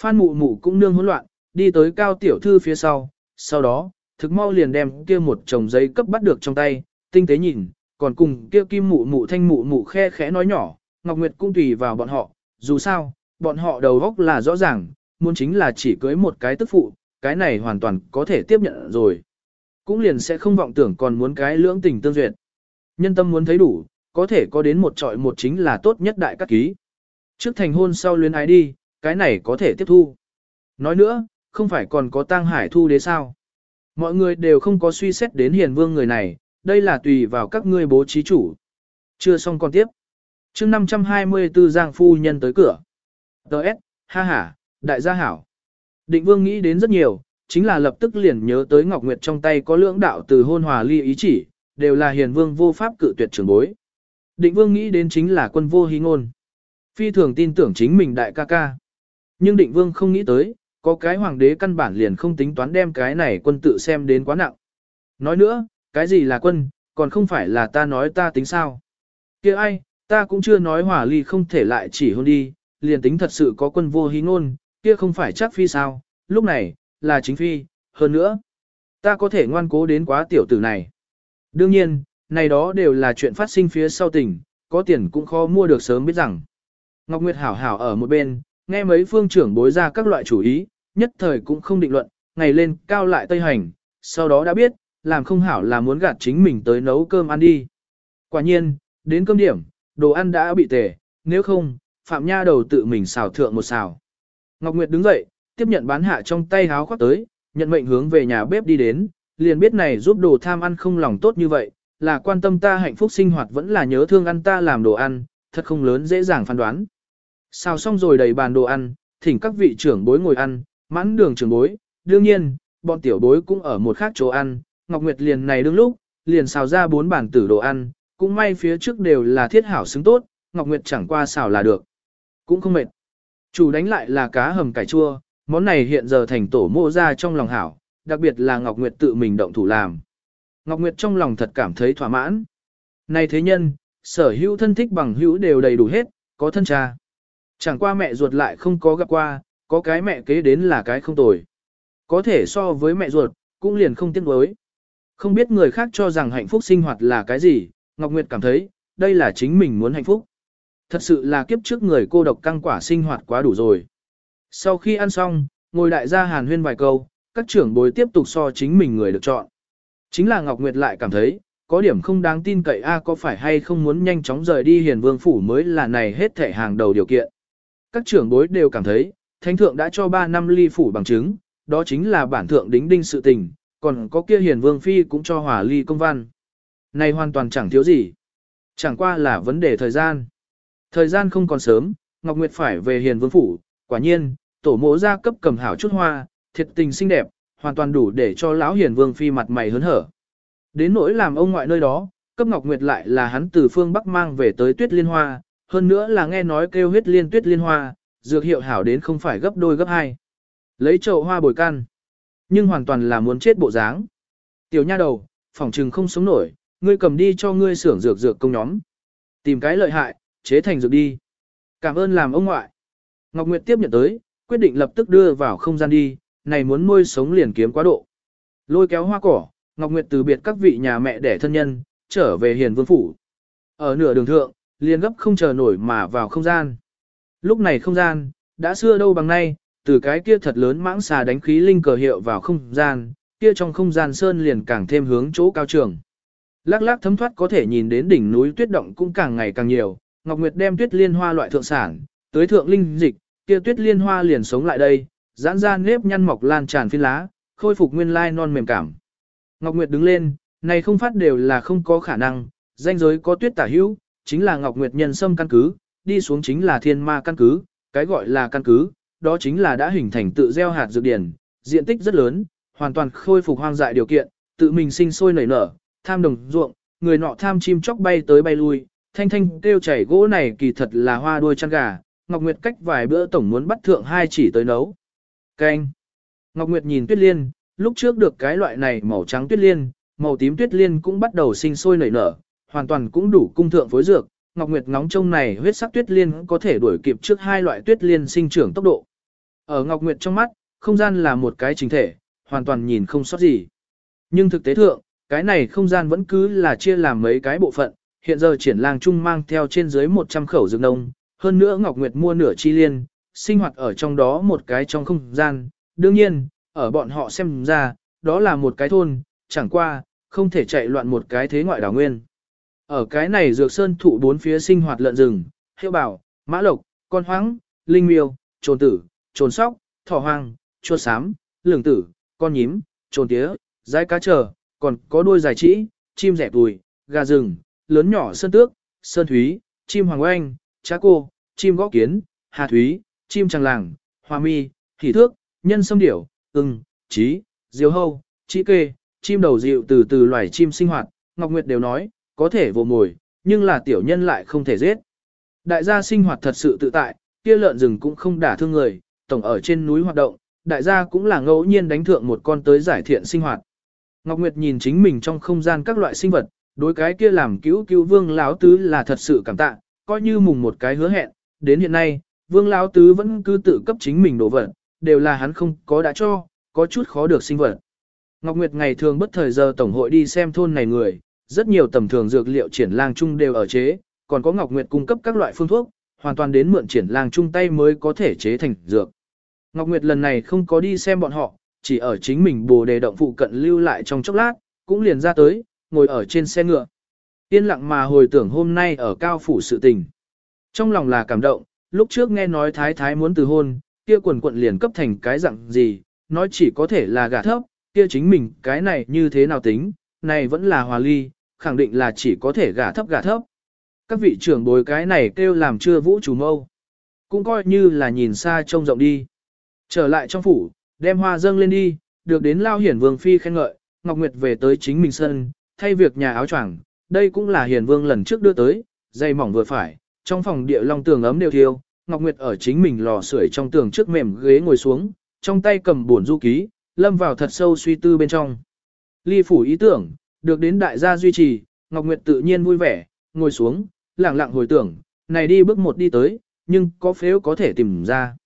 Phan mụ mụ cũng nương hỗn loạn, đi tới cao tiểu thư phía sau, sau đó, thực mau liền đem kia một chồng giấy cấp bắt được trong tay, tinh tế nhìn, còn cùng kia kim mụ mụ thanh mụ mụ khe khẽ nói nhỏ, Ngọc Nguyệt cũng tùy vào bọn họ, dù sao, bọn họ đầu góc là rõ ràng, muốn chính là chỉ cưới một cái tức phụ, cái này hoàn toàn có thể tiếp nhận rồi. Cũng liền sẽ không vọng tưởng còn muốn cái lưỡng tình tương duyệt. Nhân tâm muốn thấy đủ, có thể có đến một trọi một chính là tốt nhất đại các ký. Trước thành hôn sau luyến ái đi, cái này có thể tiếp thu. Nói nữa, không phải còn có tang hải thu đế sao. Mọi người đều không có suy xét đến hiền vương người này, đây là tùy vào các ngươi bố trí chủ. Chưa xong còn tiếp. chương 524 Giang Phu Nhân tới cửa. Đợt, ha ha, đại gia hảo. Định vương nghĩ đến rất nhiều, chính là lập tức liền nhớ tới Ngọc Nguyệt trong tay có lưỡng đạo từ hôn hòa ly ý chỉ, đều là hiền vương vô pháp cự tuyệt trưởng bối. Định vương nghĩ đến chính là quân vô hí ngôn. Phi thường tin tưởng chính mình đại ca ca. Nhưng định vương không nghĩ tới, có cái hoàng đế căn bản liền không tính toán đem cái này quân tự xem đến quá nặng. Nói nữa, cái gì là quân, còn không phải là ta nói ta tính sao. kia ai, ta cũng chưa nói hỏa ly không thể lại chỉ hôn đi, liền tính thật sự có quân vô hí ngôn, kia không phải chắc phi sao, lúc này, là chính phi, hơn nữa. Ta có thể ngoan cố đến quá tiểu tử này. Đương nhiên, này đó đều là chuyện phát sinh phía sau tỉnh có tiền cũng khó mua được sớm biết rằng. Ngọc Nguyệt hảo hảo ở một bên, nghe mấy phương trưởng bối ra các loại chủ ý, nhất thời cũng không định luận, ngày lên cao lại tây hành, sau đó đã biết, làm không hảo là muốn gạt chính mình tới nấu cơm ăn đi. Quả nhiên, đến cơm điểm, đồ ăn đã bị tề, nếu không, Phạm Nha đầu tự mình xào thượng một xào. Ngọc Nguyệt đứng dậy, tiếp nhận bán hạ trong tay háo khoác tới, nhận mệnh hướng về nhà bếp đi đến, liền biết này giúp đồ tham ăn không lòng tốt như vậy, là quan tâm ta hạnh phúc sinh hoạt vẫn là nhớ thương ăn ta làm đồ ăn, thật không lớn dễ dàng phán đoán. Xào xong rồi đầy bàn đồ ăn, thỉnh các vị trưởng bối ngồi ăn, mãn đường trưởng bối, đương nhiên, bọn tiểu bối cũng ở một khác chỗ ăn, Ngọc Nguyệt liền này đương lúc, liền xào ra bốn bản tử đồ ăn, cũng may phía trước đều là thiết hảo xứng tốt, Ngọc Nguyệt chẳng qua xào là được. Cũng không mệt. Chủ đánh lại là cá hầm cải chua, món này hiện giờ thành tổ mô ra trong lòng hảo, đặc biệt là Ngọc Nguyệt tự mình động thủ làm. Ngọc Nguyệt trong lòng thật cảm thấy thỏa mãn. Này thế nhân, sở hữu thân thích bằng hữu đều đầy đủ hết, có thân cha. Chẳng qua mẹ ruột lại không có gặp qua, có cái mẹ kế đến là cái không tồi. Có thể so với mẹ ruột, cũng liền không tiếc đối. Không biết người khác cho rằng hạnh phúc sinh hoạt là cái gì, Ngọc Nguyệt cảm thấy, đây là chính mình muốn hạnh phúc. Thật sự là kiếp trước người cô độc căng quả sinh hoạt quá đủ rồi. Sau khi ăn xong, ngồi đại gia hàn huyên vài câu, các trưởng bối tiếp tục so chính mình người được chọn. Chính là Ngọc Nguyệt lại cảm thấy, có điểm không đáng tin cậy a có phải hay không muốn nhanh chóng rời đi hiền vương phủ mới là này hết thể hàng đầu điều kiện. Các trưởng bối đều cảm thấy, thánh thượng đã cho 3 năm ly phủ bằng chứng, đó chính là bản thượng đính đinh sự tình, còn có kia hiền vương phi cũng cho hòa ly công văn. Này hoàn toàn chẳng thiếu gì. Chẳng qua là vấn đề thời gian. Thời gian không còn sớm, Ngọc Nguyệt phải về hiền vương phủ, quả nhiên, tổ mộ ra cấp cầm hảo chút hoa, thiệt tình xinh đẹp, hoàn toàn đủ để cho lão hiền vương phi mặt mày hớn hở. Đến nỗi làm ông ngoại nơi đó, cấp Ngọc Nguyệt lại là hắn từ phương Bắc mang về tới tuyết liên hoa, hơn nữa là nghe nói kêu huyết liên tuyết liên hoa, dược hiệu hảo đến không phải gấp đôi gấp hai. Lấy chậu hoa bồi căn, nhưng hoàn toàn là muốn chết bộ dáng. Tiểu nha đầu, phòng trừng không sống nổi, ngươi cầm đi cho ngươi xưởng dược dược công nhóm. Tìm cái lợi hại, chế thành dược đi. Cảm ơn làm ông ngoại. Ngọc Nguyệt tiếp nhận tới, quyết định lập tức đưa vào không gian đi, này muốn nuôi sống liền kiếm quá độ. Lôi kéo hoa cỏ, Ngọc Nguyệt từ biệt các vị nhà mẹ đẻ thân nhân, trở về hiền vương phủ. Ở nửa đường thượng, liền gấp không chờ nổi mà vào không gian. Lúc này không gian, đã xưa đâu bằng nay, từ cái kia thật lớn mãng xà đánh khí linh cờ hiệu vào không gian, kia trong không gian sơn liền càng thêm hướng chỗ cao trường. Lắc lắc thấm thoát có thể nhìn đến đỉnh núi tuyết động cũng càng ngày càng nhiều, Ngọc Nguyệt đem tuyết liên hoa loại thượng sản, tới thượng linh dịch, kia tuyết liên hoa liền sống lại đây, giãn ra nếp nhăn mọc lan tràn phiên lá, khôi phục nguyên lai non mềm cảm. Ngọc Nguyệt đứng lên, này không phát đều là không có khả năng, danh giới có tuyết tả hữu, chính là Ngọc Nguyệt nhân sâm căn cứ, đi xuống chính là thiên ma căn cứ, cái gọi là căn cứ, đó chính là đã hình thành tự gieo hạt dược điển, diện tích rất lớn, hoàn toàn khôi phục hoang dại điều kiện, tự mình sinh sôi nảy nở, tham đồng ruộng, người nọ tham chim chóc bay tới bay lui, thanh thanh kêu chảy gỗ này kỳ thật là hoa đuôi chăn gà, Ngọc Nguyệt cách vài bữa tổng muốn bắt thượng hai chỉ tới nấu. Canh. Ngọc Nguyệt nhìn tuyết liên, lúc trước được cái loại này màu trắng tuyết liên, màu tím tuyết liên cũng bắt đầu sinh sôi nảy nở, hoàn toàn cũng đủ cung thượng phối dược. Ngọc Nguyệt ngóng trông này huyết sắc tuyết liên có thể đuổi kịp trước hai loại tuyết liên sinh trưởng tốc độ. Ở Ngọc Nguyệt trong mắt, không gian là một cái chính thể, hoàn toàn nhìn không sót gì. Nhưng thực tế thượng, cái này không gian vẫn cứ là chia làm mấy cái bộ phận, hiện giờ triển lang trung mang theo trên dưới 100 khẩu dược nông, hơn nữa Ngọc Nguyệt mua nửa chi liên, sinh hoạt ở trong đó một cái trong không gian, đương nhiên, ở bọn họ xem ra, đó là một cái thôn, chẳng qua, không thể chạy loạn một cái thế ngoại đảo nguyên. Ở cái này dược sơn thụ bốn phía sinh hoạt lợn rừng, hiệu bảo, mã lộc, con hoáng, linh miêu, trồn tử, trồn sóc, thỏ hoang, chuột xám, lường tử, con nhím, trồn tía, dai cá trở, còn có đôi dài trĩ, chim rẻ tùi, gà rừng, lớn nhỏ sơn tước, sơn thúy, chim hoàng oanh, trá cô, chim gõ kiến, hà thúy, chim tràng làng, hoa mi, hỉ thước, nhân sâm điểu, ưng, trí, diều hâu, trí kê, chim đầu dịu từ từ loài chim sinh hoạt, Ngọc Nguyệt đều nói, có thể vô mồi, nhưng là tiểu nhân lại không thể giết. Đại gia sinh hoạt thật sự tự tại, kia lợn rừng cũng không đả thương người, tổng ở trên núi hoạt động, đại gia cũng là ngẫu nhiên đánh thượng một con tới giải thiện sinh hoạt. Ngọc Nguyệt nhìn chính mình trong không gian các loại sinh vật, đối cái kia làm cứu cứu vương lão tứ là thật sự cảm tạ, coi như mùng một cái hứa hẹn, đến hiện nay, vương lão tứ vẫn cứ tự cấp chính mình đồ vật, đều là hắn không có đã cho, có chút khó được sinh vật. Ngọc Nguyệt ngày thường bất thời giờ tổng hội đi xem thôn này người, rất nhiều tầm thường dược liệu triển lang chung đều ở chế, còn có Ngọc Nguyệt cung cấp các loại phương thuốc, hoàn toàn đến mượn triển lang chung tay mới có thể chế thành dược. Ngọc Nguyệt lần này không có đi xem bọn họ, chỉ ở chính mình bồ đề động phụ cận lưu lại trong chốc lát, cũng liền ra tới, ngồi ở trên xe ngựa. Yên lặng mà hồi tưởng hôm nay ở cao phủ sự tình. Trong lòng là cảm động, lúc trước nghe nói thái thái muốn từ hôn, kia quần quận liền cấp thành cái dạng gì, nói chỉ có thể là gả thấp, kia chính mình cái này như thế nào tính, này vẫn là hòa ly, khẳng định là chỉ có thể gả thấp gả thấp. Các vị trưởng bối cái này kêu làm chưa vũ chủ mâu. Cũng coi như là nhìn xa trông rộng đi. Trở lại trong phủ, đem hoa dâng lên đi, được đến lao hiển vương phi khen ngợi, Ngọc Nguyệt về tới chính mình sân, thay việc nhà áo choàng, đây cũng là hiển vương lần trước đưa tới, dây mỏng vừa phải, trong phòng địa long tường ấm đều thiêu, Ngọc Nguyệt ở chính mình lò sưởi trong tường trước mềm ghế ngồi xuống, trong tay cầm buồn du ký, lâm vào thật sâu suy tư bên trong. Ly phủ ý tưởng, được đến đại gia duy trì, Ngọc Nguyệt tự nhiên vui vẻ, ngồi xuống, lặng lặng hồi tưởng, này đi bước một đi tới, nhưng có phếu có thể tìm ra.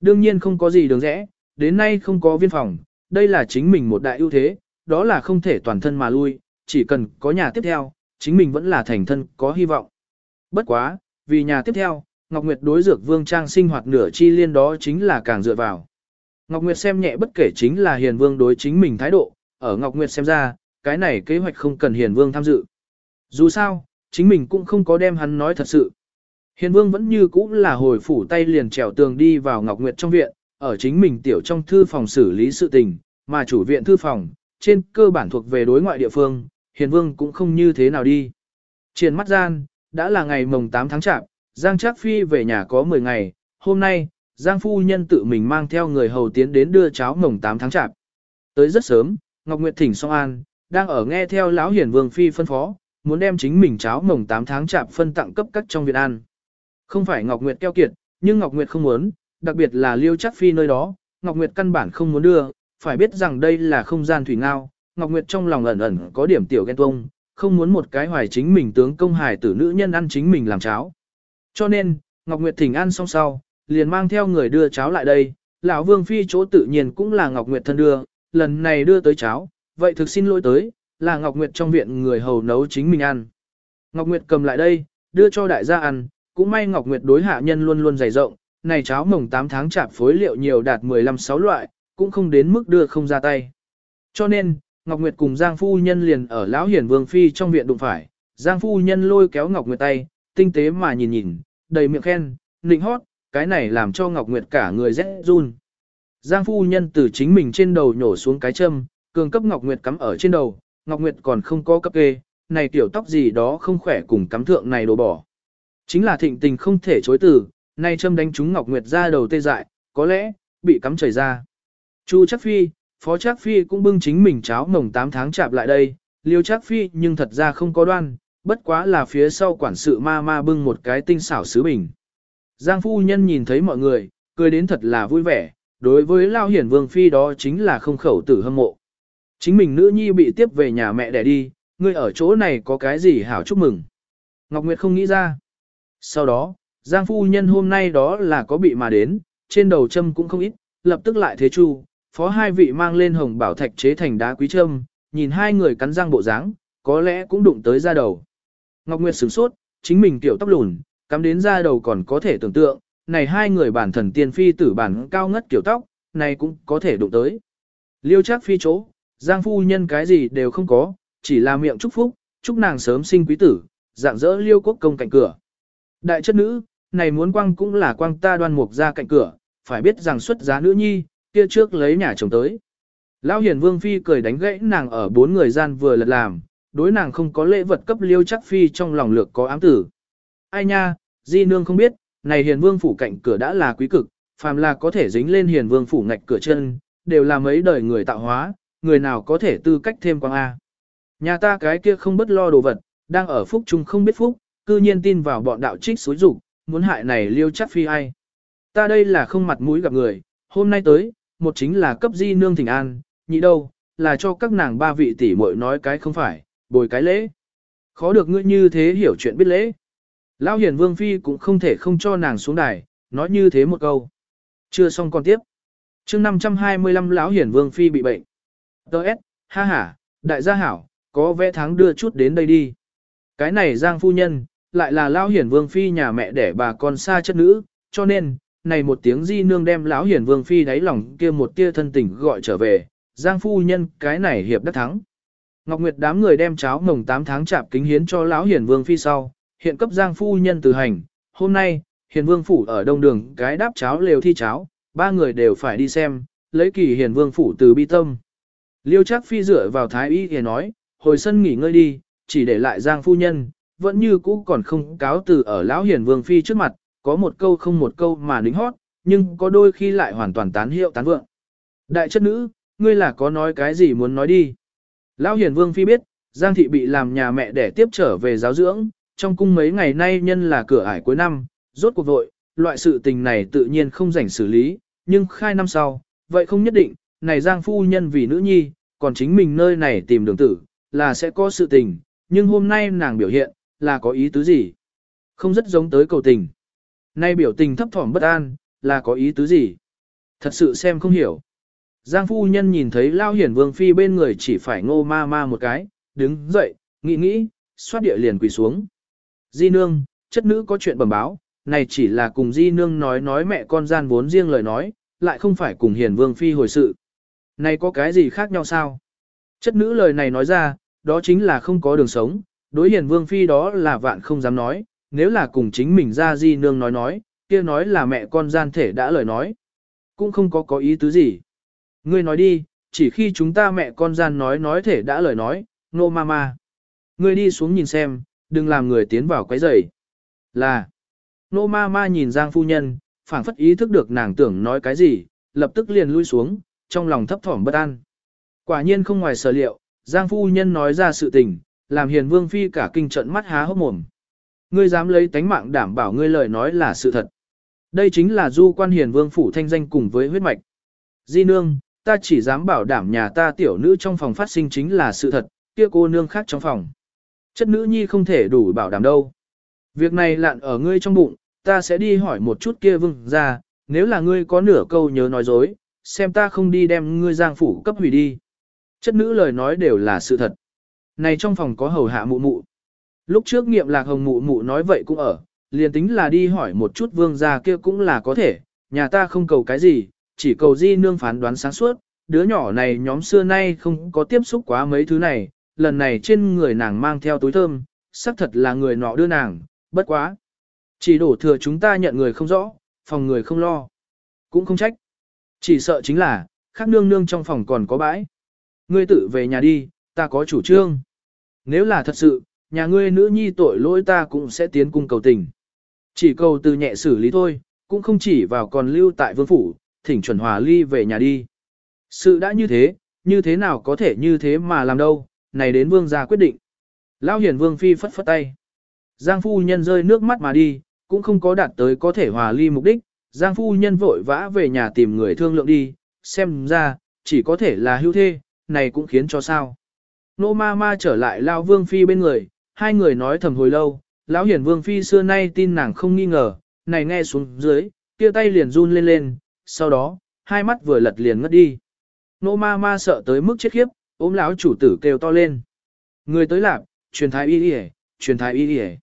Đương nhiên không có gì đường rẽ, đến nay không có viên phòng, đây là chính mình một đại ưu thế, đó là không thể toàn thân mà lui, chỉ cần có nhà tiếp theo, chính mình vẫn là thành thân có hy vọng. Bất quá, vì nhà tiếp theo, Ngọc Nguyệt đối dược vương trang sinh hoạt nửa chi liên đó chính là càng dựa vào. Ngọc Nguyệt xem nhẹ bất kể chính là hiền vương đối chính mình thái độ, ở Ngọc Nguyệt xem ra, cái này kế hoạch không cần hiền vương tham dự. Dù sao, chính mình cũng không có đem hắn nói thật sự. Hiền vương vẫn như cũ là hồi phủ tay liền trèo tường đi vào Ngọc Nguyệt trong viện, ở chính mình tiểu trong thư phòng xử lý sự tình, mà chủ viện thư phòng, trên cơ bản thuộc về đối ngoại địa phương, hiền vương cũng không như thế nào đi. Triển mắt gian, đã là ngày mồng 8 tháng chạp, Giang Trác Phi về nhà có 10 ngày, hôm nay, Giang Phu Nhân tự mình mang theo người hầu tiến đến đưa cháo mồng 8 tháng chạp. Tới rất sớm, Ngọc Nguyệt Thỉnh Song An, đang ở nghe theo lão hiển vương phi phân phó, muốn đem chính mình cháo mồng 8 tháng chạp phân tặng cấp các trong viện ăn. Không phải Ngọc Nguyệt keo kiệt, nhưng Ngọc Nguyệt không muốn, đặc biệt là Liêu Trác Phi nơi đó, Ngọc Nguyệt căn bản không muốn đưa, phải biết rằng đây là không gian thủy ngao, Ngọc Nguyệt trong lòng ẩn ẩn có điểm tiểu ghen tuông, không muốn một cái hoài chính mình tướng công hài tử nữ nhân ăn chính mình làm cháo. Cho nên, Ngọc Nguyệt thỉnh ăn xong sau, liền mang theo người đưa cháo lại đây, lão Vương Phi chỗ tự nhiên cũng là Ngọc Nguyệt thân đưa, lần này đưa tới cháo, vậy thực xin lỗi tới, là Ngọc Nguyệt trong viện người hầu nấu chính mình ăn. Ngọc Nguyệt cầm lại đây, đưa cho đại gia ăn, cũng may Ngọc Nguyệt đối hạ nhân luôn luôn dày rộng, này cháo mồng 8 tháng chạp phối liệu nhiều đạt 15-6 loại, cũng không đến mức đưa không ra tay. Cho nên, Ngọc Nguyệt cùng Giang Phu Nhân liền ở Lão Hiển Vương Phi trong viện đụng phải, Giang Phu Nhân lôi kéo Ngọc Nguyệt tay, tinh tế mà nhìn nhìn, đầy miệng khen, nịnh hót, cái này làm cho Ngọc Nguyệt cả người rẽ run. Giang Phu Nhân từ chính mình trên đầu nhổ xuống cái châm, cường cấp Ngọc Nguyệt cắm ở trên đầu, Ngọc Nguyệt còn không có cấp kê, này tiểu tóc gì đó không khỏe cùng cắm thượng này đồ bỏ. Chính là thịnh tình không thể chối từ, nay châm đánh trúng Ngọc Nguyệt ra đầu tê dại, có lẽ, bị cắm chảy ra. Chu chắc phi, phó Trác phi cũng bưng chính mình cháo mồng 8 tháng chạp lại đây, liêu Trác phi nhưng thật ra không có đoan, bất quá là phía sau quản sự ma ma bưng một cái tinh xảo sứ bình. Giang phu nhân nhìn thấy mọi người, cười đến thật là vui vẻ, đối với Lao Hiển Vương Phi đó chính là không khẩu tử hâm mộ. Chính mình nữ nhi bị tiếp về nhà mẹ đẻ đi, ngươi ở chỗ này có cái gì hảo chúc mừng. Ngọc Nguyệt không nghĩ ra. Sau đó, Giang phu nhân hôm nay đó là có bị mà đến, trên đầu châm cũng không ít, lập tức lại thế chu, phó hai vị mang lên hồng bảo thạch chế thành đá quý châm, nhìn hai người cắn răng bộ dáng, có lẽ cũng đụng tới da đầu. Ngọc Nguyệt sửng sốt, chính mình tiểu tóc lùn, cắm đến da đầu còn có thể tưởng tượng, này hai người bản thần tiên phi tử bản cao ngất kiểu tóc, này cũng có thể đụng tới. Liêu chắc phi chỗ, Giang phu nhân cái gì đều không có, chỉ là miệng chúc phúc, chúc nàng sớm sinh quý tử, dạng dỡ liêu quốc công cạnh cửa. Đại chất nữ, này muốn quăng cũng là quăng ta đoan mục ra cạnh cửa, phải biết rằng xuất giá nữ nhi, kia trước lấy nhà chồng tới. Lão hiền vương phi cười đánh gãy nàng ở bốn người gian vừa lật làm, đối nàng không có lễ vật cấp liêu chắc phi trong lòng lược có ám tử. Ai nha, di nương không biết, này hiền vương phủ cạnh cửa đã là quý cực, phàm là có thể dính lên hiền vương phủ ngạch cửa chân, đều là mấy đời người tạo hóa, người nào có thể tư cách thêm quang A. Nhà ta cái kia không bất lo đồ vật, đang ở phúc chung không biết phúc, cư nhiên tin vào bọn đạo trích xối rủ, muốn hại này liêu chắc phi ai. Ta đây là không mặt mũi gặp người, hôm nay tới, một chính là cấp di nương thỉnh an, nhị đâu, là cho các nàng ba vị tỷ muội nói cái không phải, bồi cái lễ. Khó được ngươi như thế hiểu chuyện biết lễ. Lão hiền vương phi cũng không thể không cho nàng xuống đài, nói như thế một câu. Chưa xong còn tiếp. chương 525 lão hiền vương phi bị bệnh. Đợt, ha ha, đại gia hảo, có vẽ tháng đưa chút đến đây đi. Cái này giang phu nhân, lại là lão hiền vương phi nhà mẹ đẻ bà con xa chất nữ, cho nên, này một tiếng di nương đem lão hiền vương phi đáy lòng kia một tia thân tình gọi trở về, giang phu nhân cái này hiệp đắc thắng. Ngọc Nguyệt đám người đem cháo mồng 8 tháng chạp kính hiến cho lão hiền vương phi sau, hiện cấp giang phu nhân từ hành, hôm nay, hiền vương phủ ở đông đường cái đáp cháo lều thi cháo, ba người đều phải đi xem, lấy kỳ hiền vương phủ từ bi tâm. Liêu chắc phi dựa vào thái y thì nói, hồi sân nghỉ ngơi đi, chỉ để lại giang phu nhân, vẫn như cũ còn không cáo từ ở lão hiền vương phi trước mặt, có một câu không một câu mà nính hót, nhưng có đôi khi lại hoàn toàn tán hiệu tán vượng. Đại chất nữ, ngươi là có nói cái gì muốn nói đi. Lão hiền vương phi biết, Giang thị bị làm nhà mẹ để tiếp trở về giáo dưỡng, trong cung mấy ngày nay nhân là cửa ải cuối năm, rốt cuộc vội, loại sự tình này tự nhiên không rảnh xử lý, nhưng khai năm sau, vậy không nhất định, này Giang phu nhân vì nữ nhi, còn chính mình nơi này tìm đường tử, là sẽ có sự tình, nhưng hôm nay nàng biểu hiện, là có ý tứ gì? Không rất giống tới cầu tình. Nay biểu tình thấp thỏm bất an, là có ý tứ gì? Thật sự xem không hiểu. Giang phu nhân nhìn thấy Lao Hiển Vương Phi bên người chỉ phải ngô ma ma một cái, đứng dậy, nghĩ nghĩ, xoát địa liền quỳ xuống. Di nương, chất nữ có chuyện bẩm báo, này chỉ là cùng Di nương nói nói mẹ con gian vốn riêng lời nói, lại không phải cùng Hiển Vương Phi hồi sự. Này có cái gì khác nhau sao? Chất nữ lời này nói ra, đó chính là không có đường sống, đối Hiển Vương Phi đó là vạn không dám nói, nếu là cùng chính mình ra Di nương nói nói, kia nói là mẹ con gian thể đã lời nói. Cũng không có có ý tứ gì. Ngươi nói đi, chỉ khi chúng ta mẹ con gian nói nói thể đã lời nói, nô no mama. Ngươi đi xuống nhìn xem, đừng làm người tiến vào quấy rầy. Là, nô no mama nhìn Giang phu nhân, phảng phất ý thức được nàng tưởng nói cái gì, lập tức liền lui xuống, trong lòng thấp thỏm bất an. Quả nhiên không ngoài sở liệu, Giang phu nhân nói ra sự tình, làm hiền vương phi cả kinh trận mắt há hốc mồm. Ngươi dám lấy tánh mạng đảm bảo ngươi lời nói là sự thật. Đây chính là du quan hiền vương phủ thanh danh cùng với huyết mạch. Di nương, ta chỉ dám bảo đảm nhà ta tiểu nữ trong phòng phát sinh chính là sự thật, kia cô nương khác trong phòng. Chất nữ nhi không thể đủ bảo đảm đâu. Việc này lạn ở ngươi trong bụng, ta sẽ đi hỏi một chút kia vương ra, nếu là ngươi có nửa câu nhớ nói dối, xem ta không đi đem ngươi giang phủ cấp hủy đi. Chất nữ lời nói đều là sự thật. Này trong phòng có hầu hạ mụ mụ. Lúc trước nghiệm lạc hồng mụ mụ nói vậy cũng ở, liền tính là đi hỏi một chút vương gia kia cũng là có thể, nhà ta không cầu cái gì, chỉ cầu di nương phán đoán sáng suốt, đứa nhỏ này nhóm xưa nay không có tiếp xúc quá mấy thứ này, lần này trên người nàng mang theo túi thơm, xác thật là người nọ đưa nàng, bất quá. Chỉ đổ thừa chúng ta nhận người không rõ, phòng người không lo. Cũng không trách. Chỉ sợ chính là, khác nương nương trong phòng còn có bãi. Ngươi tự về nhà đi, ta có chủ trương. Nếu là thật sự, nhà ngươi nữ nhi tội lỗi ta cũng sẽ tiến cung cầu tình. Chỉ cầu từ nhẹ xử lý thôi, cũng không chỉ vào còn lưu tại vương phủ, thỉnh chuẩn hòa ly về nhà đi. Sự đã như thế, như thế nào có thể như thế mà làm đâu, này đến vương gia quyết định. lao hiền vương phi phất phất tay. Giang phu nhân rơi nước mắt mà đi, cũng không có đạt tới có thể hòa ly mục đích, Giang phu nhân vội vã về nhà tìm người thương lượng đi, xem ra, chỉ có thể là hưu thê, này cũng khiến cho sao. Nô ma ma trở lại lao vương phi bên người, hai người nói thầm hồi lâu, Lão hiển vương phi xưa nay tin nàng không nghi ngờ, này nghe xuống dưới, kia tay liền run lên lên, sau đó, hai mắt vừa lật liền ngất đi. Nô ma ma sợ tới mức chết khiếp, ôm lão chủ tử kêu to lên. Người tới lạc, truyền thái y đi truyền thái y đi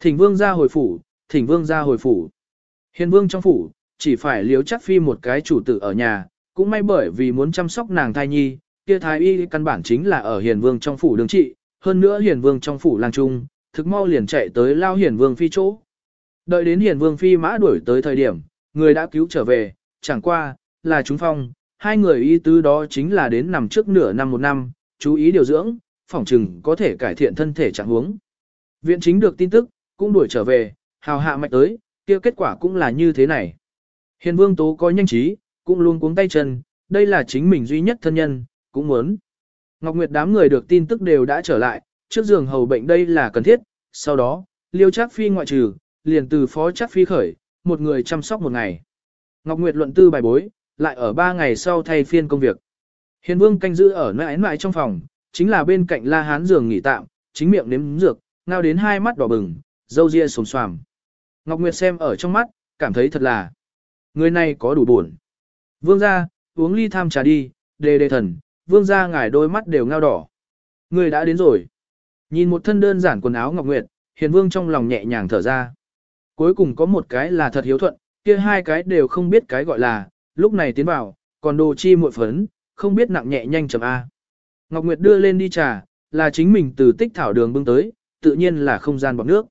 Thỉnh vương ra hồi phủ, thỉnh vương ra hồi phủ. Hiền vương trong phủ, chỉ phải liếu chắc phi một cái chủ tử ở nhà, cũng may bởi vì muốn chăm sóc nàng thai nhi, kia thái y căn bản chính là ở hiền vương trong phủ đường trị, hơn nữa hiền vương trong phủ lang trung, thực mau liền chạy tới lao hiền vương phi chỗ. Đợi đến hiền vương phi mã đuổi tới thời điểm, người đã cứu trở về, chẳng qua, là chúng phong, hai người y tứ đó chính là đến nằm trước nửa năm một năm, chú ý điều dưỡng, phỏng chừng có thể cải thiện thân thể trạng huống. Viện chính được tin tức, cũng đuổi trở về, hào hạ mạch tới, kia kết quả cũng là như thế này. Hiền vương tố có nhanh trí, cũng luôn cuống tay chân, đây là chính mình duy nhất thân nhân, cũng muốn. Ngọc Nguyệt đám người được tin tức đều đã trở lại, trước giường hầu bệnh đây là cần thiết, sau đó, liêu chắc phi ngoại trừ, liền từ phó chắc phi khởi, một người chăm sóc một ngày. Ngọc Nguyệt luận tư bài bối, lại ở ba ngày sau thay phiên công việc. Hiền vương canh giữ ở nơi ánh mại trong phòng, chính là bên cạnh la hán giường nghỉ tạm, chính miệng nếm dược, ngao đến hai mắt đỏ bừng, dâu ria sồm xoàm. Ngọc Nguyệt xem ở trong mắt, cảm thấy thật là, người này có đủ buồn. Vương gia, uống ly tham trà đi, đề đề thần, vương gia ngài đôi mắt đều ngao đỏ. Người đã đến rồi. Nhìn một thân đơn giản quần áo Ngọc Nguyệt, hiền vương trong lòng nhẹ nhàng thở ra. Cuối cùng có một cái là thật hiếu thuận, kia hai cái đều không biết cái gọi là, lúc này tiến vào, còn đồ chi muội phấn, không biết nặng nhẹ nhanh chậm A. Ngọc Nguyệt đưa lên đi trà, là chính mình từ tích thảo đường bưng tới, tự nhiên là không gian bọc nước.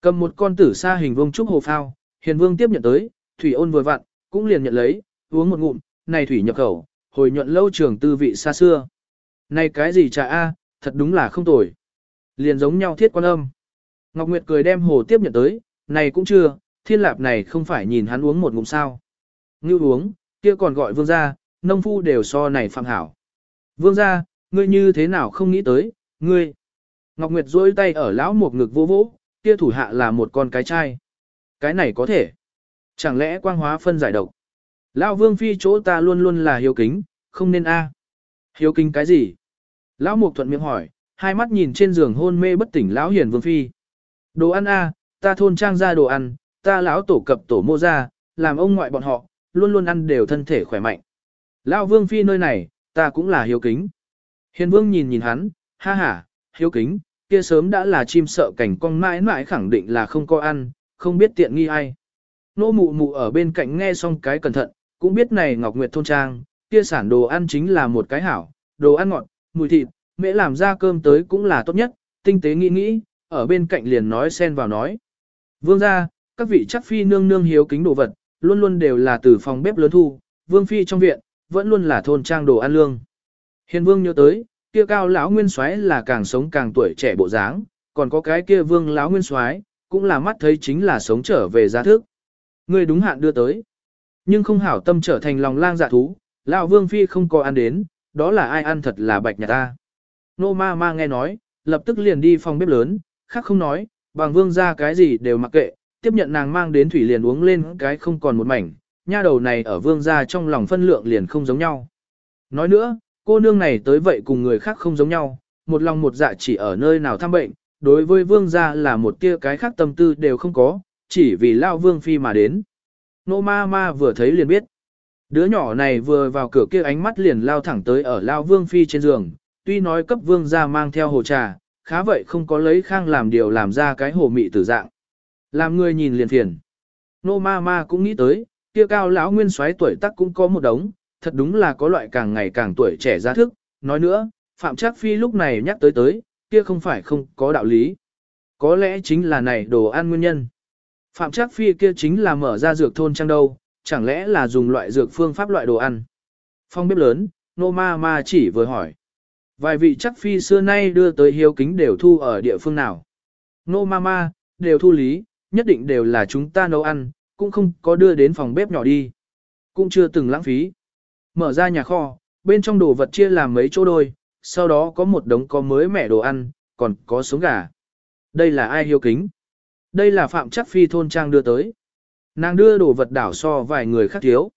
Cầm một con tử sa hình vương trúc hồ phao, hiền vương tiếp nhận tới, thủy ôn vừa vặn, cũng liền nhận lấy, uống một ngụm, này thủy nhập khẩu, hồi nhuận lâu trường tư vị xa xưa. Này cái gì trà A, thật đúng là không tồi. Liền giống nhau thiết quan âm. Ngọc Nguyệt cười đem hồ tiếp nhận tới, này cũng chưa, thiên lạp này không phải nhìn hắn uống một ngụm sao. Ngưu uống, kia còn gọi vương gia, nông phu đều so này phạm hảo. Vương gia, ngươi như thế nào không nghĩ tới, ngươi. Ngọc Nguyệt duỗi tay ở lão một ngực vô vỗ, kia thủ hạ là một con cái trai Cái này có thể. Chẳng lẽ quang hóa phân giải độc? Lão vương phi chỗ ta luôn luôn là hiếu kính, không nên a. Hiếu kính cái gì? Lão mục thuận miệng hỏi, hai mắt nhìn trên giường hôn mê bất tỉnh lão hiền vương phi. Đồ ăn a, ta thôn trang ra đồ ăn, ta lão tổ cập tổ mô ra, làm ông ngoại bọn họ, luôn luôn ăn đều thân thể khỏe mạnh. Lão vương phi nơi này, ta cũng là hiếu kính. Hiền vương nhìn nhìn hắn, ha ha, hiếu kính, kia sớm đã là chim sợ cảnh con mãi mãi khẳng định là không có ăn, không biết tiện nghi ai. Nô mụ mụ ở bên cạnh nghe xong cái cẩn thận, cũng biết này Ngọc Nguyệt thôn trang, kia sản đồ ăn chính là một cái hảo, đồ ăn ngọt, mùi thịt, mẹ làm ra cơm tới cũng là tốt nhất, tinh tế nghĩ nghĩ, ở bên cạnh liền nói xen vào nói. Vương gia, các vị chắc phi nương nương hiếu kính đồ vật, luôn luôn đều là từ phòng bếp lớn thu, vương phi trong viện, vẫn luôn là thôn trang đồ ăn lương. Hiền vương nhớ tới, kia cao lão nguyên soái là càng sống càng tuổi trẻ bộ dáng, còn có cái kia vương lão nguyên soái cũng là mắt thấy chính là sống trở về gia thức. Người đúng hạn đưa tới. Nhưng không hảo tâm trở thành lòng lang dạ thú, lão vương phi không có ăn đến, đó là ai ăn thật là bạch nhà ta. Nô ma ma nghe nói, lập tức liền đi phòng bếp lớn, khác không nói, bằng vương ra cái gì đều mặc kệ, tiếp nhận nàng mang đến thủy liền uống lên cái không còn một mảnh, nha đầu này ở vương gia trong lòng phân lượng liền không giống nhau. Nói nữa, cô nương này tới vậy cùng người khác không giống nhau, một lòng một dạ chỉ ở nơi nào thăm bệnh, đối với vương gia là một tia cái khác tâm tư đều không có, chỉ vì lao vương phi mà đến. Nô ma ma vừa thấy liền biết. Đứa nhỏ này vừa vào cửa kia ánh mắt liền lao thẳng tới ở lao vương phi trên giường, tuy nói cấp vương gia mang theo hồ trà, khá vậy không có lấy khang làm điều làm ra cái hồ mị tử dạng. Làm người nhìn liền phiền. Nô ma ma cũng nghĩ tới, kia cao lão nguyên soái tuổi tác cũng có một đống, thật đúng là có loại càng ngày càng tuổi trẻ ra thức. Nói nữa, Phạm Trác Phi lúc này nhắc tới tới, kia không phải không có đạo lý. Có lẽ chính là này đồ ăn nguyên nhân. Phạm Trác Phi kia chính là mở ra dược thôn trang đâu, chẳng lẽ là dùng loại dược phương pháp loại đồ ăn. Phong bếp lớn, nô ma ma chỉ vừa hỏi. Vài vị Trác phi xưa nay đưa tới hiếu kính đều thu ở địa phương nào. Nô ma ma, đều thu lý, nhất định đều là chúng ta nấu ăn, cũng không có đưa đến phòng bếp nhỏ đi. Cũng chưa từng lãng phí. Mở ra nhà kho, bên trong đồ vật chia làm mấy chỗ đôi, sau đó có một đống có mới mẻ đồ ăn, còn có sống gà. Đây là ai hiếu kính? Đây là Phạm Chắc Phi thôn trang đưa tới. Nàng đưa đồ vật đảo so vài người khác thiếu.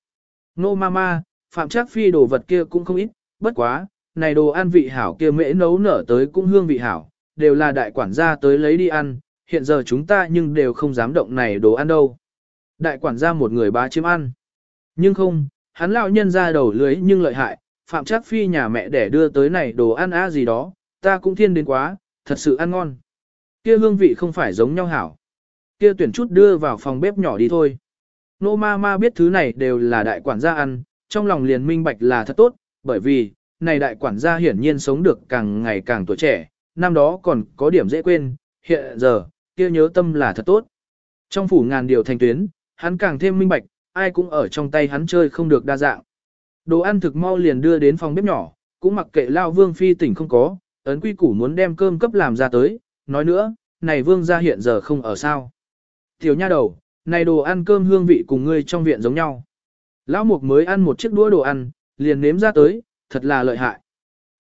Nô mama, Phạm Trác Phi đồ vật kia cũng không ít, bất quá, này đồ ăn vị hảo kia mễ nấu nở tới cũng hương vị hảo, đều là đại quản gia tới lấy đi ăn, hiện giờ chúng ta nhưng đều không dám động này đồ ăn đâu. Đại quản gia một người bá chiếm ăn. Nhưng không, hắn lão nhân ra đầu lưới nhưng lợi hại, Phạm Trác Phi nhà mẹ để đưa tới này đồ ăn á gì đó, ta cũng thiên đến quá, thật sự ăn ngon. Kia hương vị không phải giống nhau hảo. Kia tuyển chút đưa vào phòng bếp nhỏ đi thôi. Nô ma ma biết thứ này đều là đại quản gia ăn, trong lòng liền minh bạch là thật tốt, bởi vì, này đại quản gia hiển nhiên sống được càng ngày càng tuổi trẻ, năm đó còn có điểm dễ quên, hiện giờ, kia nhớ tâm là thật tốt. Trong phủ ngàn điều thành tuyến, hắn càng thêm minh bạch, ai cũng ở trong tay hắn chơi không được đa dạng. Đồ ăn thực mau liền đưa đến phòng bếp nhỏ, cũng mặc kệ lao vương phi tỉnh không có, ấn quy củ muốn đem cơm cấp làm ra tới, nói nữa, này vương gia hiện giờ không ở sao. Tiểu nha đầu, này đồ ăn cơm hương vị cùng ngươi trong viện giống nhau. Lão mục mới ăn một chiếc đũa đồ ăn, liền nếm ra tới, thật là lợi hại.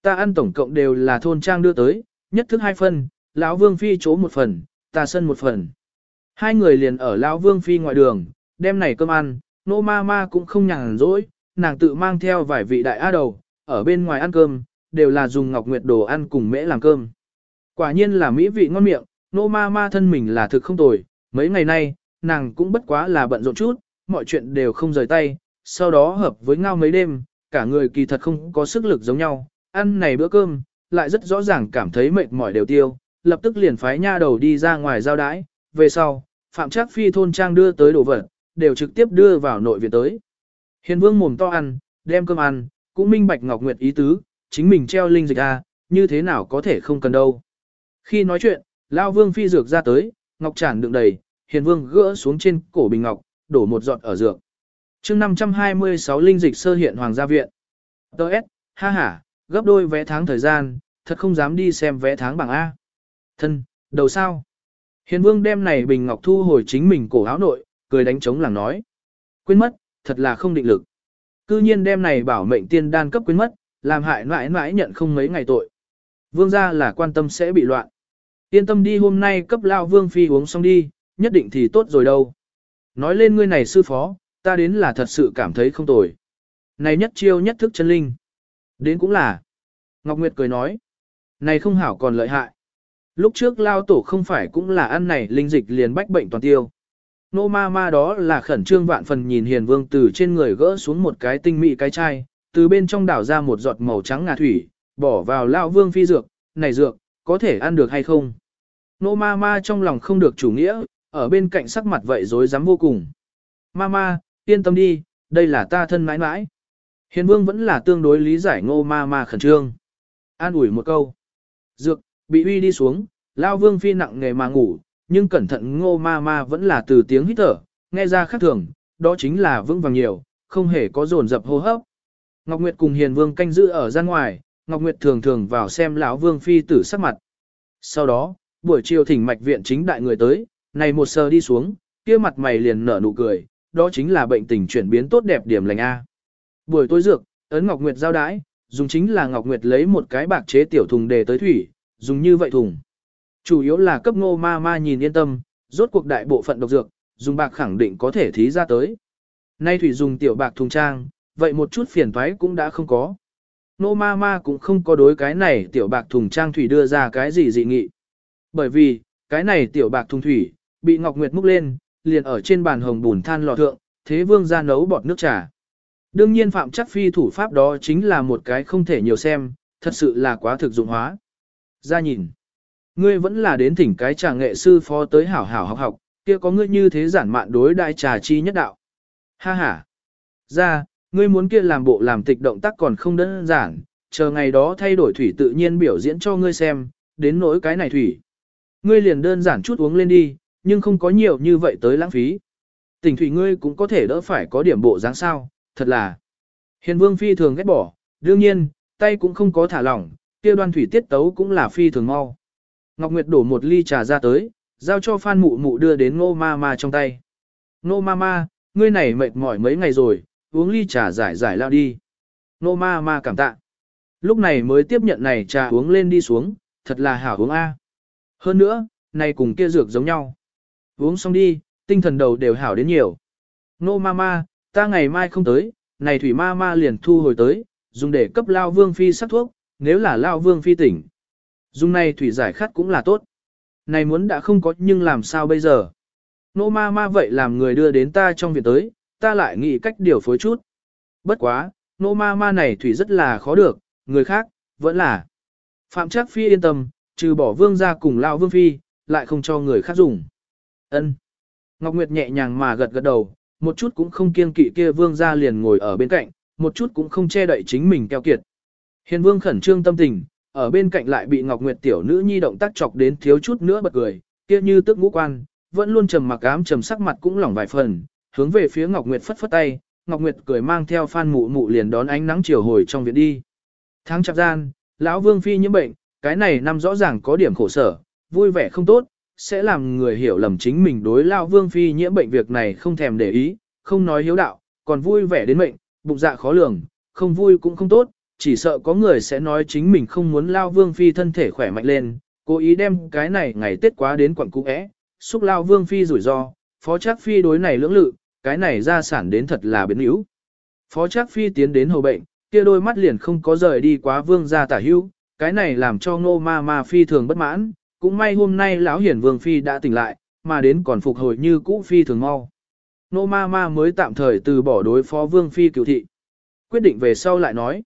Ta ăn tổng cộng đều là thôn trang đưa tới, nhất thức hai phần, lão vương phi chỗ một phần, ta sân một phần. Hai người liền ở lão vương phi ngoài đường, đem này cơm ăn, nô ma ma cũng không nhàn rỗi, nàng tự mang theo vài vị đại á đầu, ở bên ngoài ăn cơm, đều là dùng ngọc nguyệt đồ ăn cùng mễ làm cơm. Quả nhiên là mỹ vị ngon miệng, nô ma ma thân mình là thực không tồi, mấy ngày nay, nàng cũng bất quá là bận rộn chút, mọi chuyện đều không rời tay, sau đó hợp với ngao mấy đêm, cả người kỳ thật không có sức lực giống nhau, ăn này bữa cơm, lại rất rõ ràng cảm thấy mệt mỏi đều tiêu, lập tức liền phái nha đầu đi ra ngoài giao đái, về sau, Phạm Trác Phi thôn trang đưa tới đồ vật, đều trực tiếp đưa vào nội viện tới. Hiền Vương mồm to ăn, đem cơm ăn, cũng minh bạch Ngọc Nguyệt ý tứ, chính mình treo linh dịch a, như thế nào có thể không cần đâu. Khi nói chuyện, Lão Vương phi dược ra tới, ngọc Trản đựng đầy, Hiền Vương gỡ xuống trên cổ bình ngọc, đổ một giọt ở dược. Chương 526 linh dịch sơ hiện hoàng gia viện. Đợt, ha ha, gấp đôi vé tháng thời gian, thật không dám đi xem vé tháng bằng A. Thân, đầu sao? Hiền vương đem này bình ngọc thu hồi chính mình cổ áo nội, cười đánh trống làng nói. Quên mất, thật là không định lực. Cư nhiên đem này bảo mệnh tiên đan cấp quên mất, làm hại mãi mãi nhận không mấy ngày tội. Vương gia là quan tâm sẽ bị loạn. Yên tâm đi hôm nay cấp lao vương phi uống xong đi, nhất định thì tốt rồi đâu. Nói lên ngươi này sư phó, ta đến là thật sự cảm thấy không tồi. Này nhất chiêu nhất thức chân linh. Đến cũng là. Ngọc Nguyệt cười nói. Này không hảo còn lợi hại. Lúc trước lao tổ không phải cũng là ăn này linh dịch liền bách bệnh toàn tiêu. Nô ma ma đó là khẩn trương vạn phần nhìn hiền vương từ trên người gỡ xuống một cái tinh mị cái chai, từ bên trong đảo ra một giọt màu trắng ngà thủy, bỏ vào lao vương phi dược, này dược, có thể ăn được hay không? Nô ma ma trong lòng không được chủ nghĩa, ở bên cạnh sắc mặt vậy rối rắm vô cùng. Mama yên tâm đi, đây là ta thân mãi mãi. Hiền vương vẫn là tương đối lý giải ngô ma ma khẩn trương. An ủi một câu. Dược, bị uy đi xuống, lao vương phi nặng nghề mà ngủ, nhưng cẩn thận ngô ma ma vẫn là từ tiếng hít thở, nghe ra khác thường, đó chính là vững vàng nhiều, không hề có dồn dập hô hấp. Ngọc Nguyệt cùng Hiền Vương canh giữ ở gian ngoài, Ngọc Nguyệt thường thường vào xem lão Vương phi tử sắc mặt. Sau đó, buổi chiều thỉnh mạch viện chính đại người tới, này một sờ đi xuống, kia mặt mày liền nở nụ cười, đó chính là bệnh tình chuyển biến tốt đẹp điểm lành A. Buổi tối dược, ấn Ngọc Nguyệt giao đái, dùng chính là Ngọc Nguyệt lấy một cái bạc chế tiểu thùng để tới thủy, dùng như vậy thùng. Chủ yếu là cấp ngô ma ma nhìn yên tâm, rốt cuộc đại bộ phận độc dược, dùng bạc khẳng định có thể thí ra tới. Nay thủy dùng tiểu bạc thùng trang, vậy một chút phiền toái cũng đã không có. Ngô ma ma cũng không có đối cái này tiểu bạc thùng trang thủy đưa ra cái gì dị nghị. Bởi vì, cái này tiểu bạc thùng thủy, bị Ngọc Nguyệt múc lên, liền ở trên bàn hồng bùn than lò thượng, thế vương ra nấu bọt nước trà. Đương nhiên Phạm Chắc Phi thủ pháp đó chính là một cái không thể nhiều xem, thật sự là quá thực dụng hóa. Ra nhìn, ngươi vẫn là đến thỉnh cái trà nghệ sư phó tới hảo hảo học học, kia có ngươi như thế giản mạn đối đại trà chi nhất đạo. Ha ha. Ra, ngươi muốn kia làm bộ làm tịch động tác còn không đơn giản, chờ ngày đó thay đổi thủy tự nhiên biểu diễn cho ngươi xem, đến nỗi cái này thủy. Ngươi liền đơn giản chút uống lên đi, nhưng không có nhiều như vậy tới lãng phí. Tình thủy ngươi cũng có thể đỡ phải có điểm bộ dáng sao, thật là. Hiền vương phi thường ghét bỏ, đương nhiên, tay cũng không có thả lỏng, kia đoan thủy tiết tấu cũng là phi thường mau. Ngọc Nguyệt đổ một ly trà ra tới, giao cho Phan Mụ Mụ đưa đến Ngô Ma Ma trong tay. Ngô Ma Ma, ngươi này mệt mỏi mấy ngày rồi, uống ly trà giải giải lao đi. Ngô Ma Ma cảm tạ. Lúc này mới tiếp nhận này trà uống lên đi xuống, thật là hảo uống A. Hơn nữa, này cùng kia dược giống nhau. Uống xong đi, tinh thần đầu đều hảo đến nhiều. Nô ma ma, ta ngày mai không tới, này thủy ma ma liền thu hồi tới, dùng để cấp lao vương phi sắc thuốc, nếu là lao vương phi tỉnh. Dùng này thủy giải khát cũng là tốt. Này muốn đã không có nhưng làm sao bây giờ. Nô ma ma vậy làm người đưa đến ta trong viện tới, ta lại nghĩ cách điều phối chút. Bất quá, nô ma ma này thủy rất là khó được, người khác, vẫn là. Phạm Trác Phi yên tâm, trừ bỏ vương ra cùng lao vương phi, lại không cho người khác dùng. Ân. Ngọc Nguyệt nhẹ nhàng mà gật gật đầu, một chút cũng không kiêng kỵ kia vương gia liền ngồi ở bên cạnh, một chút cũng không che đậy chính mình keo kiệt. Hiền vương khẩn trương tâm tình, ở bên cạnh lại bị Ngọc Nguyệt tiểu nữ nhi động tác chọc đến thiếu chút nữa bật cười, kia như tức ngũ quan, vẫn luôn trầm mặc ám trầm sắc mặt cũng lỏng vài phần, hướng về phía Ngọc Nguyệt phất phất tay, Ngọc Nguyệt cười mang theo Phan Mụ Mụ liền đón ánh nắng chiều hồi trong viện đi. Tháng chạp gian, lão Vương phi nhiễm bệnh, cái này năm rõ ràng có điểm khổ sở, vui vẻ không tốt, sẽ làm người hiểu lầm chính mình đối lao Vương phi nhiễm bệnh việc này không thèm để ý, không nói hiếu đạo, còn vui vẻ đến mệnh, bụng dạ khó lường, không vui cũng không tốt, chỉ sợ có người sẽ nói chính mình không muốn lao vương phi thân thể khỏe mạnh lên, cố ý đem cái này ngày Tết quá đến quận cũ é, xúc lao vương phi rủi ro, phó trác phi đối này lưỡng lự, cái này ra sản đến thật là biến yếu. Phó trác phi tiến đến hầu bệnh, kia đôi mắt liền không có rời đi quá vương gia tả hữu, cái này làm cho ngô ma ma phi thường bất mãn, cũng may hôm nay lão hiển vương phi đã tỉnh lại, mà đến còn phục hồi như cũ phi thường mau. nô ma ma mới tạm thời từ bỏ đối phó vương phi cựu thị. Quyết định về sau lại nói.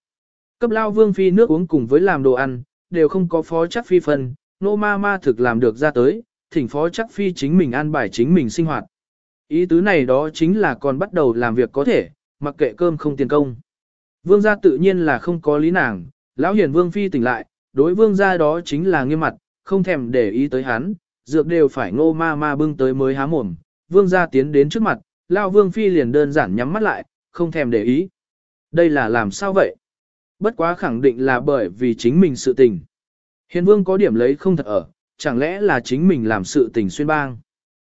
Cấp lao vương phi nước uống cùng với làm đồ ăn, đều không có phó chắc phi phân, nô ma ma thực làm được ra tới, thỉnh phó chắc phi chính mình an bài chính mình sinh hoạt. Ý tứ này đó chính là còn bắt đầu làm việc có thể, mặc kệ cơm không tiền công. Vương gia tự nhiên là không có lý nàng, lão hiền vương phi tỉnh lại, đối vương gia đó chính là nghiêm mặt, không thèm để ý tới hắn, dược đều phải ngô ma ma bưng tới mới há mồm. Vương gia tiến đến trước mặt, lão vương phi liền đơn giản nhắm mắt lại, không thèm để ý. Đây là làm sao vậy? Bất quá khẳng định là bởi vì chính mình sự tình. Hiền vương có điểm lấy không thật ở, chẳng lẽ là chính mình làm sự tình xuyên bang.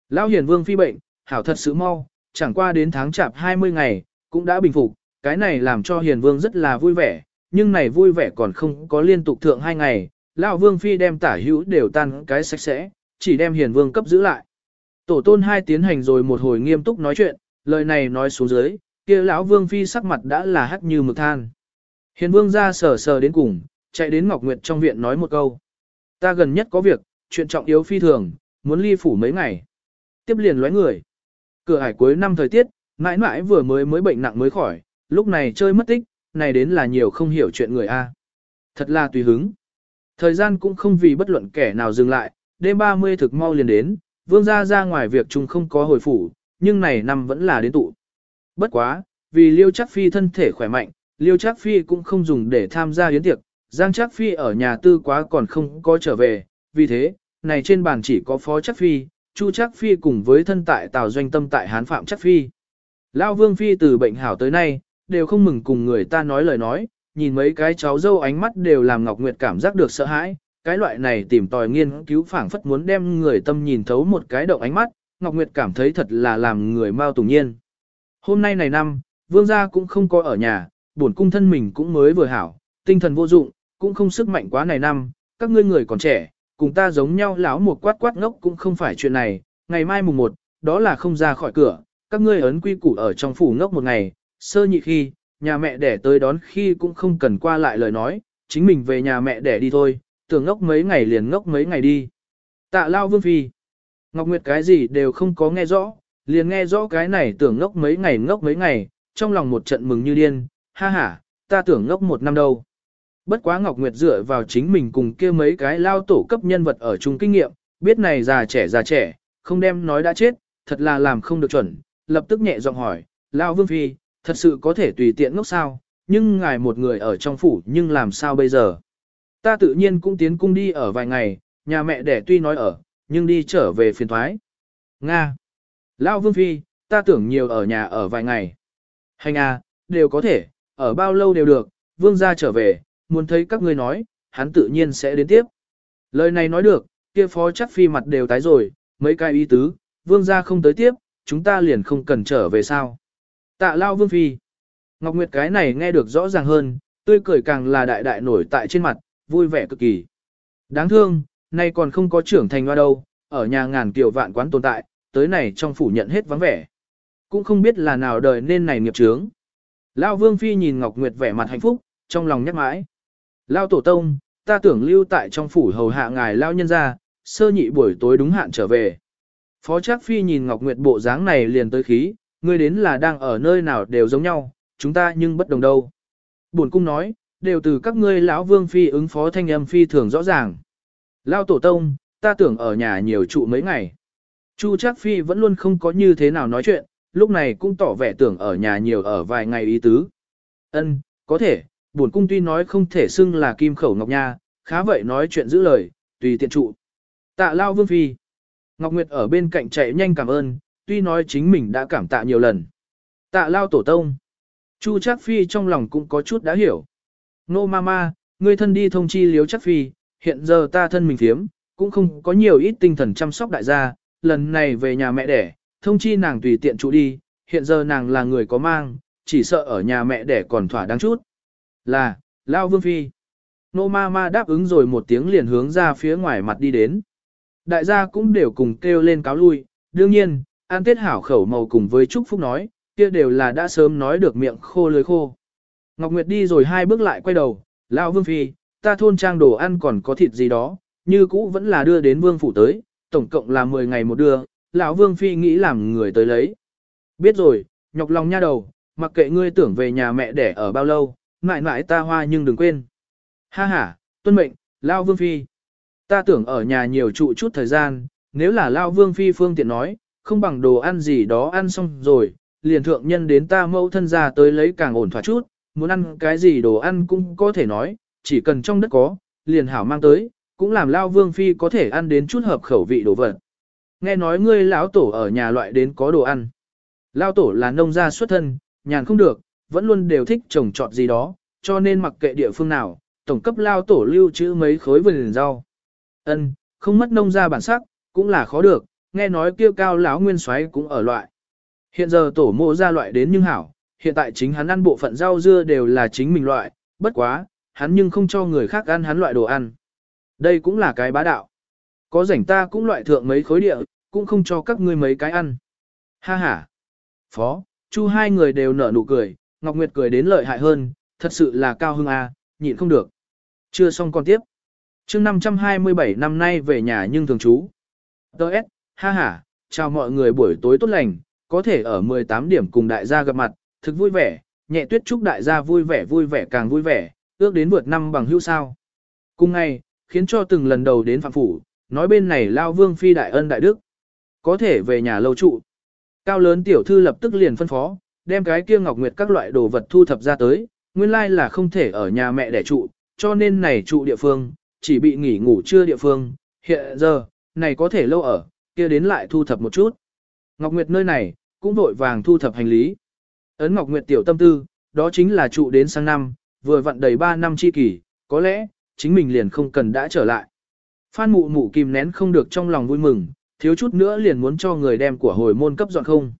Lão hiền vương phi bệnh, hảo thật sự mau, chẳng qua đến tháng chạp 20 ngày, cũng đã bình phục, cái này làm cho hiền vương rất là vui vẻ, nhưng này vui vẻ còn không có liên tục thượng hai ngày, lão vương phi đem tả hữu đều tan cái sạch sẽ, chỉ đem hiền vương cấp giữ lại. Tổ tôn hai tiến hành rồi một hồi nghiêm túc nói chuyện, lời này nói xuống dưới, kia lão vương phi sắc mặt đã là hắc như mực than. Hiền vương ra sờ sờ đến cùng, chạy đến Ngọc Nguyệt trong viện nói một câu. Ta gần nhất có việc, chuyện trọng yếu phi thường, muốn ly phủ mấy ngày. Tiếp liền lóe người. Cửa hải cuối năm thời tiết, mãi mãi vừa mới mới bệnh nặng mới khỏi, lúc này chơi mất tích, này đến là nhiều không hiểu chuyện người A. Thật là tùy hứng. Thời gian cũng không vì bất luận kẻ nào dừng lại, đêm 30 thực mau liền đến, vương gia ra ngoài việc chung không có hồi phủ, nhưng này năm vẫn là đến tụ. Bất quá, vì liêu Trác phi thân thể khỏe mạnh, liêu Trác phi cũng không dùng để tham gia yến tiệc, giang Trác phi ở nhà tư quá còn không có trở về, vì thế, này trên bàn chỉ có phó Trác phi, chu Trác phi cùng với thân tại tào doanh tâm tại hán phạm Trác phi. Lão vương phi từ bệnh hảo tới nay, đều không mừng cùng người ta nói lời nói, nhìn mấy cái cháu dâu ánh mắt đều làm Ngọc Nguyệt cảm giác được sợ hãi, cái loại này tìm tòi nghiên cứu phảng phất muốn đem người tâm nhìn thấu một cái động ánh mắt, Ngọc Nguyệt cảm thấy thật là làm người mau tùng nhiên. Hôm nay này năm, vương gia cũng không có ở nhà, bổn cung thân mình cũng mới vừa hảo, tinh thần vô dụng, cũng không sức mạnh quá này năm, các ngươi người còn trẻ, cùng ta giống nhau lão một quát quát ngốc cũng không phải chuyện này, ngày mai mùng 1, đó là không ra khỏi cửa, các ngươi ấn quy củ ở trong phủ ngốc một ngày, sơ nhị khi, nhà mẹ đẻ tới đón khi cũng không cần qua lại lời nói, chính mình về nhà mẹ đẻ đi thôi, tưởng ngốc mấy ngày liền ngốc mấy ngày đi. Tạ lao vương phi, Ngọc Nguyệt cái gì đều không có nghe rõ, liền nghe rõ cái này tưởng ngốc mấy ngày ngốc mấy ngày, trong lòng một trận mừng như điên, ha ha, ta tưởng ngốc một năm đâu. Bất quá Ngọc Nguyệt dựa vào chính mình cùng kia mấy cái lao tổ cấp nhân vật ở chung kinh nghiệm, biết này già trẻ già trẻ, không đem nói đã chết, thật là làm không được chuẩn, lập tức nhẹ giọng hỏi, Lao Vương Phi, thật sự có thể tùy tiện ngốc sao, nhưng ngài một người ở trong phủ nhưng làm sao bây giờ? Ta tự nhiên cũng tiến cung đi ở vài ngày, nhà mẹ đẻ tuy nói ở, nhưng đi trở về phiền thoái. Nga. Lao Vương Phi, ta tưởng nhiều ở nhà ở vài ngày. Hành à, đều có thể, ở bao lâu đều được, Vương gia trở về, muốn thấy các ngươi nói, hắn tự nhiên sẽ đến tiếp. Lời này nói được, kia phó chắc phi mặt đều tái rồi, mấy cái ý tứ, Vương gia không tới tiếp, chúng ta liền không cần trở về sao. Tạ Lao Vương Phi. Ngọc Nguyệt cái này nghe được rõ ràng hơn, tươi cười càng là đại đại nổi tại trên mặt, vui vẻ cực kỳ. Đáng thương, nay còn không có trưởng thành hoa đâu, ở nhà ngàn kiều vạn quán tồn tại, tới này trong phủ nhận hết vắng vẻ. Cũng không biết là nào đời nên này nghiệp trướng. Lao Vương Phi nhìn Ngọc Nguyệt vẻ mặt hạnh phúc, trong lòng nhắc mãi. Lao Tổ Tông, ta tưởng lưu tại trong phủ hầu hạ ngài Lao nhân ra, sơ nhị buổi tối đúng hạn trở về. Phó Trác Phi nhìn Ngọc Nguyệt bộ dáng này liền tới khí, ngươi đến là đang ở nơi nào đều giống nhau, chúng ta nhưng bất đồng đâu. Bổn cung nói, đều từ các ngươi lão Vương Phi ứng phó thanh âm phi thường rõ ràng. Lao Tổ Tông, ta tưởng ở nhà nhiều trụ mấy ngày. Chu Trác Phi vẫn luôn không có như thế nào nói chuyện, lúc này cũng tỏ vẻ tưởng ở nhà nhiều ở vài ngày ý tứ. Ân, có thể, Bổn cung tuy nói không thể xưng là kim khẩu ngọc nha, khá vậy nói chuyện giữ lời, tùy tiện trụ. Tạ lao vương phi. Ngọc Nguyệt ở bên cạnh chạy nhanh cảm ơn, tuy nói chính mình đã cảm tạ nhiều lần. Tạ lao tổ tông. Chu Trác Phi trong lòng cũng có chút đã hiểu. Nô mama, ngươi thân đi thông chi liếu Trác Phi, hiện giờ ta thân mình thiếm, cũng không có nhiều ít tinh thần chăm sóc đại gia, lần này về nhà mẹ đẻ, thông chi nàng tùy tiện trụ đi, hiện giờ nàng là người có mang, chỉ sợ ở nhà mẹ đẻ còn thỏa đáng chút. Là, Lao Vương Phi. Nô ma ma đáp ứng rồi một tiếng liền hướng ra phía ngoài mặt đi đến. Đại gia cũng đều cùng kêu lên cáo lui, đương nhiên, an tết hảo khẩu màu cùng với Trúc Phúc nói, kia đều là đã sớm nói được miệng khô lưới khô. Ngọc Nguyệt đi rồi hai bước lại quay đầu, Lão Vương Phi, ta thôn trang đồ ăn còn có thịt gì đó, như cũ vẫn là đưa đến Vương Phủ tới, tổng cộng là 10 ngày một đưa, lão Vương Phi nghĩ làm người tới lấy. Biết rồi, nhọc lòng nha đầu, mặc kệ ngươi tưởng về nhà mẹ đẻ ở bao lâu, mãi mãi ta hoa nhưng đừng quên. Ha ha, tuân mệnh, Lão Vương Phi. Ta tưởng ở nhà nhiều trụ chút thời gian, nếu là Lão Vương Phi phương tiện nói, không bằng đồ ăn gì đó ăn xong rồi, liền thượng nhân đến ta mẫu thân ra tới lấy càng ổn thỏa chút, muốn ăn cái gì đồ ăn cũng có thể nói, chỉ cần trong đất có, liền hảo mang tới, cũng làm lao vương phi có thể ăn đến chút hợp khẩu vị đồ vật. Nghe nói ngươi lão tổ ở nhà loại đến có đồ ăn. Lao tổ là nông gia xuất thân, nhàn không được, vẫn luôn đều thích trồng trọt gì đó, cho nên mặc kệ địa phương nào, tổng cấp lao tổ lưu trữ mấy khối vườn rau. Ân, không mất nông gia bản sắc, cũng là khó được, nghe nói kia cao lão nguyên soái cũng ở loại. Hiện giờ tổ mộ ra loại đến nhưng hảo, hiện tại chính hắn ăn bộ phận rau dưa đều là chính mình loại, bất quá, hắn nhưng không cho người khác ăn hắn loại đồ ăn. Đây cũng là cái bá đạo. Có rảnh ta cũng loại thượng mấy khối địa, cũng không cho các ngươi mấy cái ăn. Ha ha. Phó, chu hai người đều nở nụ cười, Ngọc Nguyệt cười đến lợi hại hơn, thật sự là cao hưng a, nhịn không được. Chưa xong còn tiếp. chương 527 năm nay về nhà nhưng thường trú. Đợt, ha ha, chào mọi người buổi tối tốt lành, có thể ở 18 điểm cùng đại gia gặp mặt, thực vui vẻ, nhẹ tuyết chúc đại gia vui vẻ vui vẻ càng vui vẻ, ước đến vượt năm bằng hữu sao. Cùng ngày, khiến cho từng lần đầu đến phạm phủ, nói bên này lao vương phi đại ân đại đức. Có thể về nhà lâu trụ. Cao lớn tiểu thư lập tức liền phân phó, đem cái kia ngọc nguyệt các loại đồ vật thu thập ra tới, nguyên lai là không thể ở nhà mẹ đẻ trụ, cho nên này trụ địa phương, chỉ bị nghỉ ngủ trưa địa phương, hiện giờ, này có thể lâu ở, kia đến lại thu thập một chút. Ngọc Nguyệt nơi này, cũng vội vàng thu thập hành lý. Ấn Ngọc Nguyệt tiểu tâm tư, đó chính là trụ đến sang năm, vừa vặn đầy 3 năm chi kỷ, có lẽ, chính mình liền không cần đã trở lại. Phan mụ mụ kìm nén không được trong lòng vui mừng, thiếu chút nữa liền muốn cho người đem của hồi môn cấp dọn không.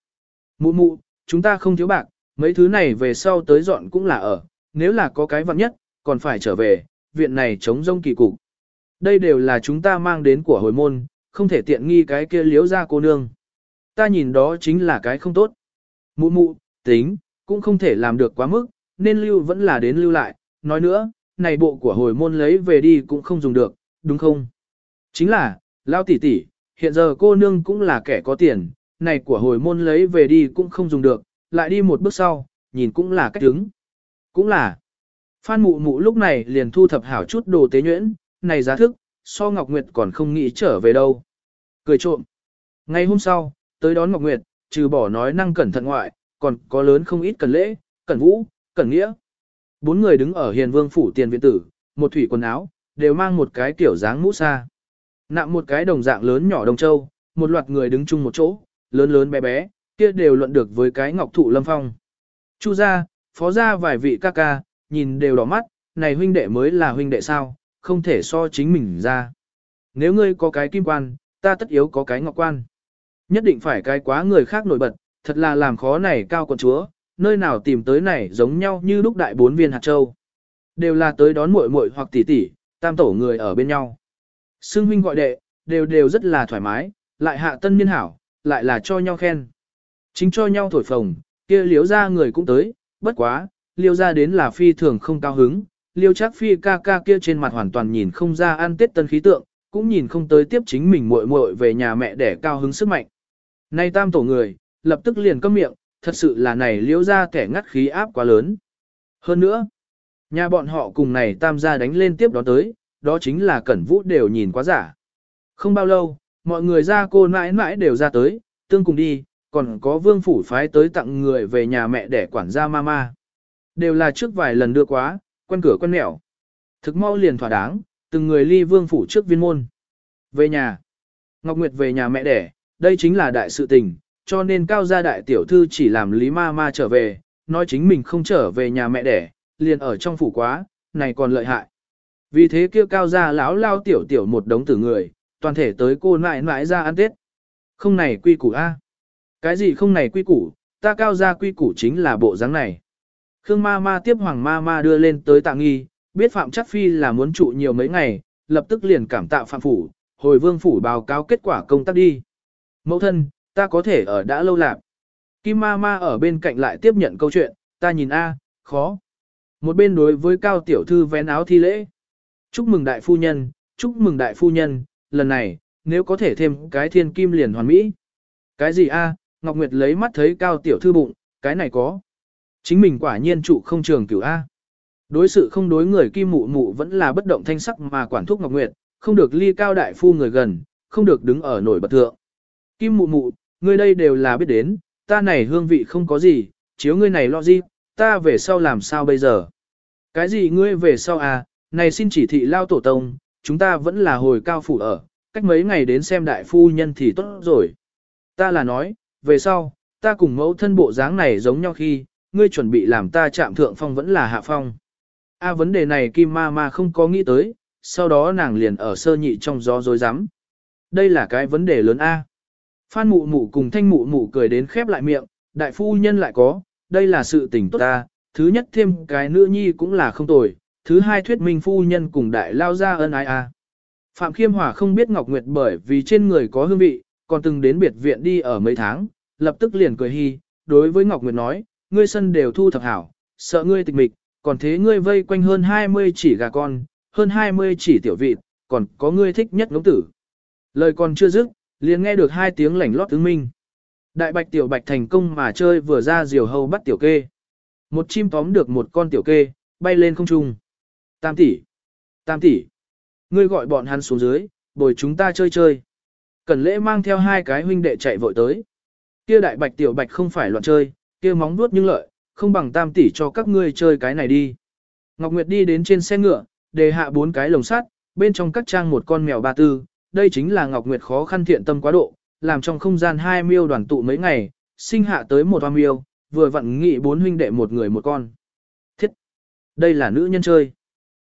Mụ mụ, chúng ta không thiếu bạc, mấy thứ này về sau tới dọn cũng là ở, nếu là có cái vặn nhất, còn phải trở về, viện này chống rông kỳ cục. Đây đều là chúng ta mang đến của hồi môn, không thể tiện nghi cái kia liếu ra cô nương. Ta nhìn đó chính là cái không tốt. Mụ mụ, tính, cũng không thể làm được quá mức, nên lưu vẫn là đến lưu lại. Nói nữa, này bộ của hồi môn lấy về đi cũng không dùng được, đúng không? Chính là, lao tỷ tỷ, hiện giờ cô nương cũng là kẻ có tiền, này của hồi môn lấy về đi cũng không dùng được, lại đi một bước sau, nhìn cũng là cách đứng. Cũng là, Phan mụ mụ lúc này liền thu thập hảo chút đồ tế nhuyễn, này giá thức, so Ngọc Nguyệt còn không nghĩ trở về đâu. Cười trộm. Ngày hôm sau, tới đón Ngọc Nguyệt, trừ bỏ nói năng cẩn thận ngoại, còn có lớn không ít cần lễ, cần vũ, cần nghĩa. Bốn người đứng ở hiền vương phủ tiền viện tử, một thủy quần áo, đều mang một cái kiểu dáng mũ sa. Nạm một cái đồng dạng lớn nhỏ đồng châu, một loạt người đứng chung một chỗ, lớn lớn bé bé, kia đều luận được với cái ngọc thụ lâm phong. Chu gia, phó gia vài vị ca ca, nhìn đều đỏ mắt, này huynh đệ mới là huynh đệ sao, không thể so chính mình ra. Nếu ngươi có cái kim quan, ta tất yếu có cái ngọc quan. Nhất định phải cái quá người khác nổi bật, thật là làm khó này cao quận chúa, nơi nào tìm tới này giống nhau như lúc đại bốn viên hạt châu. Đều là tới đón muội muội hoặc tỷ tỷ, tam tổ người ở bên nhau. Sương huynh gọi đệ, đều đều rất là thoải mái, lại hạ tân niên hảo, lại là cho nhau khen. Chính cho nhau thổi phồng, kia liếu ra người cũng tới, bất quá, liêu ra đến là phi thường không cao hứng, liêu Trác phi ca ca kia trên mặt hoàn toàn nhìn không ra ăn tết tân khí tượng, cũng nhìn không tới tiếp chính mình muội muội về nhà mẹ để cao hứng sức mạnh. Nay tam tổ người, lập tức liền câm miệng, thật sự là này liễu ra kẻ ngắt khí áp quá lớn. Hơn nữa, nhà bọn họ cùng này tam gia đánh lên tiếp đó tới, đó chính là cẩn vũ đều nhìn quá giả. Không bao lâu, mọi người ra cô mãi mãi đều ra tới, tương cùng đi, còn có vương phủ phái tới tặng người về nhà mẹ để quản gia mama. Đều là trước vài lần đưa quá, quen cửa quen mẹo. Thực mau liền thỏa đáng, từng người ly vương phủ trước viên môn. Về nhà. Ngọc Nguyệt về nhà mẹ đẻ, đây chính là đại sự tình, cho nên cao gia đại tiểu thư chỉ làm Lý Ma Ma trở về, nói chính mình không trở về nhà mẹ đẻ, liền ở trong phủ quá, này còn lợi hại. Vì thế kia cao gia lão lao tiểu tiểu một đống tử người, toàn thể tới cô nại nại ra ăn tết. Không này quy củ a Cái gì không này quy củ, ta cao gia quy củ chính là bộ dáng này. Khương ma ma tiếp hoàng ma ma đưa lên tới tạ nghi, biết Phạm Chắc Phi là muốn trụ nhiều mấy ngày, lập tức liền cảm tạ Phạm Phủ, hồi vương phủ báo cáo kết quả công tác đi. Mẫu thân, ta có thể ở đã lâu lạc. Kim ma ma ở bên cạnh lại tiếp nhận câu chuyện, ta nhìn a, khó. Một bên đối với cao tiểu thư vén áo thi lễ. Chúc mừng đại phu nhân, chúc mừng đại phu nhân, lần này, nếu có thể thêm cái thiên kim liền hoàn mỹ. Cái gì a? Ngọc Nguyệt lấy mắt thấy cao tiểu thư bụng, cái này có. Chính mình quả nhiên trụ không trường cửu A. Đối sự không đối người kim mụ mụ vẫn là bất động thanh sắc mà quản thúc Ngọc Nguyệt, không được ly cao đại phu người gần, không được đứng ở nổi bật thượng. Kim mụ mụ, ngươi đây đều là biết đến, ta này hương vị không có gì, chiếu ngươi này lo gì, ta về sau làm sao bây giờ? Cái gì ngươi về sau à, này xin chỉ thị lao tổ tông, chúng ta vẫn là hồi cao phủ ở, cách mấy ngày đến xem đại phu nhân thì tốt rồi. Ta là nói, về sau, ta cùng mẫu thân bộ dáng này giống nhau khi, ngươi chuẩn bị làm ta chạm thượng phong vẫn là hạ phong. A vấn đề này Kim Ma Ma không có nghĩ tới, sau đó nàng liền ở sơ nhị trong gió dối rắm Đây là cái vấn đề lớn A. Phan mụ mụ cùng thanh mụ mụ cười đến khép lại miệng, đại phu nhân lại có, đây là sự tình tốt ta, thứ nhất thêm cái nữ nhi cũng là không tồi, thứ hai thuyết minh phu nhân cùng đại lao ra ân ai a. Phạm Khiêm Hòa không biết Ngọc Nguyệt bởi vì trên người có hương vị, còn từng đến biệt viện đi ở mấy tháng, lập tức liền cười hi, đối với Ngọc Nguyệt nói, ngươi sân đều thu thập hảo, sợ ngươi tịch mịch, còn thế ngươi vây quanh hơn 20 chỉ gà con, hơn 20 chỉ tiểu vịt, còn có ngươi thích nhất ngỗng tử. Lời còn chưa dứt, liền nghe được hai tiếng lảnh lót tướng minh. Đại bạch tiểu bạch thành công mà chơi vừa ra diều hâu bắt tiểu kê. Một chim tóm được một con tiểu kê, bay lên không trung. Tam tỷ, tam tỷ, ngươi gọi bọn hắn xuống dưới, bồi chúng ta chơi chơi. Cẩn lễ mang theo hai cái huynh đệ chạy vội tới. Kia đại bạch tiểu bạch không phải loạn chơi, kia móng vuốt nhưng lợi, không bằng tam tỷ cho các ngươi chơi cái này đi. Ngọc Nguyệt đi đến trên xe ngựa, đề hạ bốn cái lồng sắt, bên trong các trang một con mèo ba tư, đây chính là Ngọc Nguyệt khó khăn thiện tâm quá độ, làm trong không gian hai miêu đoàn tụ mấy ngày, sinh hạ tới một hoa miêu, vừa vặn nghị bốn huynh đệ một người một con. Thiết! Đây là nữ nhân chơi.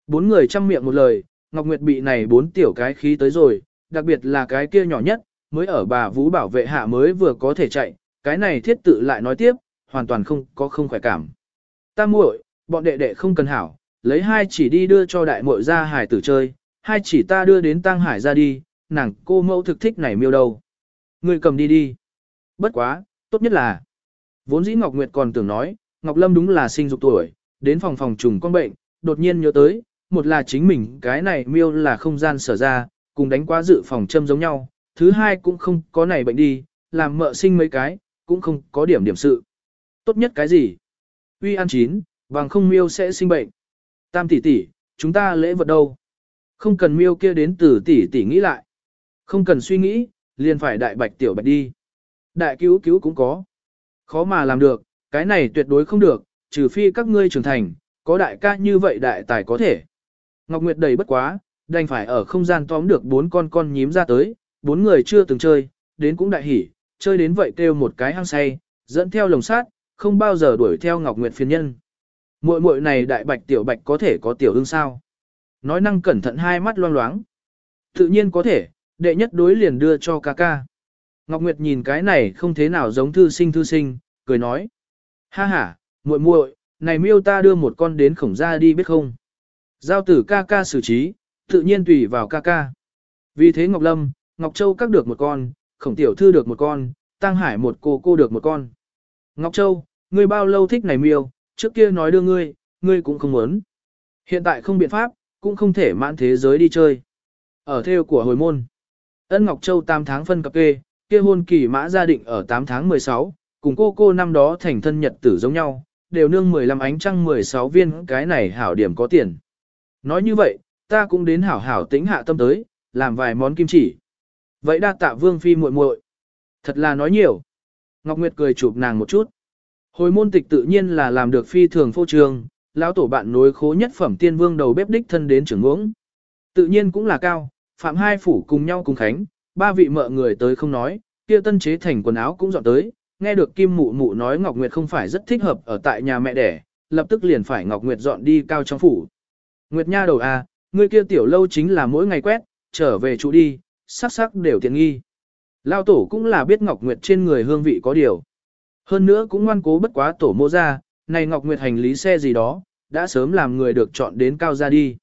Bốn người chăm miệng một lời, Ngọc Nguyệt bị này bốn tiểu cái khí tới rồi, đặc biệt là cái kia nhỏ nhất, mới ở bà Vũ bảo vệ hạ mới vừa có thể chạy, cái này thiết tự lại nói tiếp, hoàn toàn không có không khỏe cảm. Ta muội, bọn đệ đệ không cần hảo, lấy hai chỉ đi đưa cho đại muội ra hải tử chơi, hai chỉ ta đưa đến tang hải ra đi, nàng cô mẫu thực thích này miêu đâu. Người cầm đi đi. Bất quá, tốt nhất là, vốn dĩ Ngọc Nguyệt còn tưởng nói, Ngọc Lâm đúng là sinh dục tuổi, đến phòng phòng trùng con bệnh, đột nhiên nhớ tới, một là chính mình cái này miêu là không gian sở ra, cùng đánh quá dự phòng châm giống nhau, thứ hai cũng không có này bệnh đi, làm mợ sinh mấy cái, cũng không có điểm điểm sự. Tốt nhất cái gì? Uy ăn chín, bằng không miêu sẽ sinh bệnh. Tam tỷ tỷ, chúng ta lễ vật đâu? Không cần miêu kia đến từ tỷ tỷ nghĩ lại. Không cần suy nghĩ, liền phải đại bạch tiểu bạch đi. Đại cứu cứu cũng có. Khó mà làm được, cái này tuyệt đối không được, trừ phi các ngươi trưởng thành, có đại ca như vậy đại tài có thể. Ngọc Nguyệt đầy bất quá, đành phải ở không gian tóm được bốn con con nhím ra tới, bốn người chưa từng chơi, đến cũng đại hỉ, chơi đến vậy kêu một cái hăng say, dẫn theo lồng sát, không bao giờ đuổi theo Ngọc Nguyệt phiền nhân. Muội muội này đại bạch tiểu bạch có thể có tiểu ương sao? Nói năng cẩn thận hai mắt loang loáng. Tự nhiên có thể, đệ nhất đối liền đưa cho ca ca. Ngọc Nguyệt nhìn cái này không thế nào giống thư sinh thư sinh, cười nói. Ha ha, muội muội, này miêu ta đưa một con đến khổng gia đi biết không? Giao tử ca ca xử trí, tự nhiên tùy vào ca ca. Vì thế Ngọc Lâm, Ngọc Châu các được một con, khổng tiểu thư được một con, Tăng Hải một cô cô được một con. Ngọc Châu, ngươi bao lâu thích này miêu, trước kia nói đưa ngươi, ngươi cũng không muốn. Hiện tại không biện pháp, cũng không thể mãn thế giới đi chơi. Ở theo của hồi môn, ân Ngọc Châu 8 tháng phân cập kê, kia hôn kỳ mã gia định ở 8 tháng 16, cùng cô cô năm đó thành thân nhật tử giống nhau, đều nương 15 ánh trăng 16 viên cái này hảo điểm có tiền. Nói như vậy, ta cũng đến hảo hảo tính hạ tâm tới, làm vài món kim chỉ. Vậy đa tạ vương phi muội muội. Thật là nói nhiều. Ngọc Nguyệt cười chụp nàng một chút. Hồi môn tịch tự nhiên là làm được phi thường phô trương, lão tổ bạn nối khố nhất phẩm tiên vương đầu bếp đích thân đến trưởng ngưỡng. Tự nhiên cũng là cao, phạm hai phủ cùng nhau cùng khánh, ba vị mợ người tới không nói, kia tân chế thành quần áo cũng dọn tới, nghe được Kim Mụ Mụ nói Ngọc Nguyệt không phải rất thích hợp ở tại nhà mẹ đẻ, lập tức liền phải Ngọc Nguyệt dọn đi cao trong phủ. Nguyệt nha đầu à, ngươi kia tiểu lâu chính là mỗi ngày quét, trở về trụ đi, sắc sắc đều tiện nghi. Lao tổ cũng là biết Ngọc Nguyệt trên người hương vị có điều. Hơn nữa cũng ngoan cố bất quá tổ mô ra, này Ngọc Nguyệt hành lý xe gì đó, đã sớm làm người được chọn đến cao ra đi.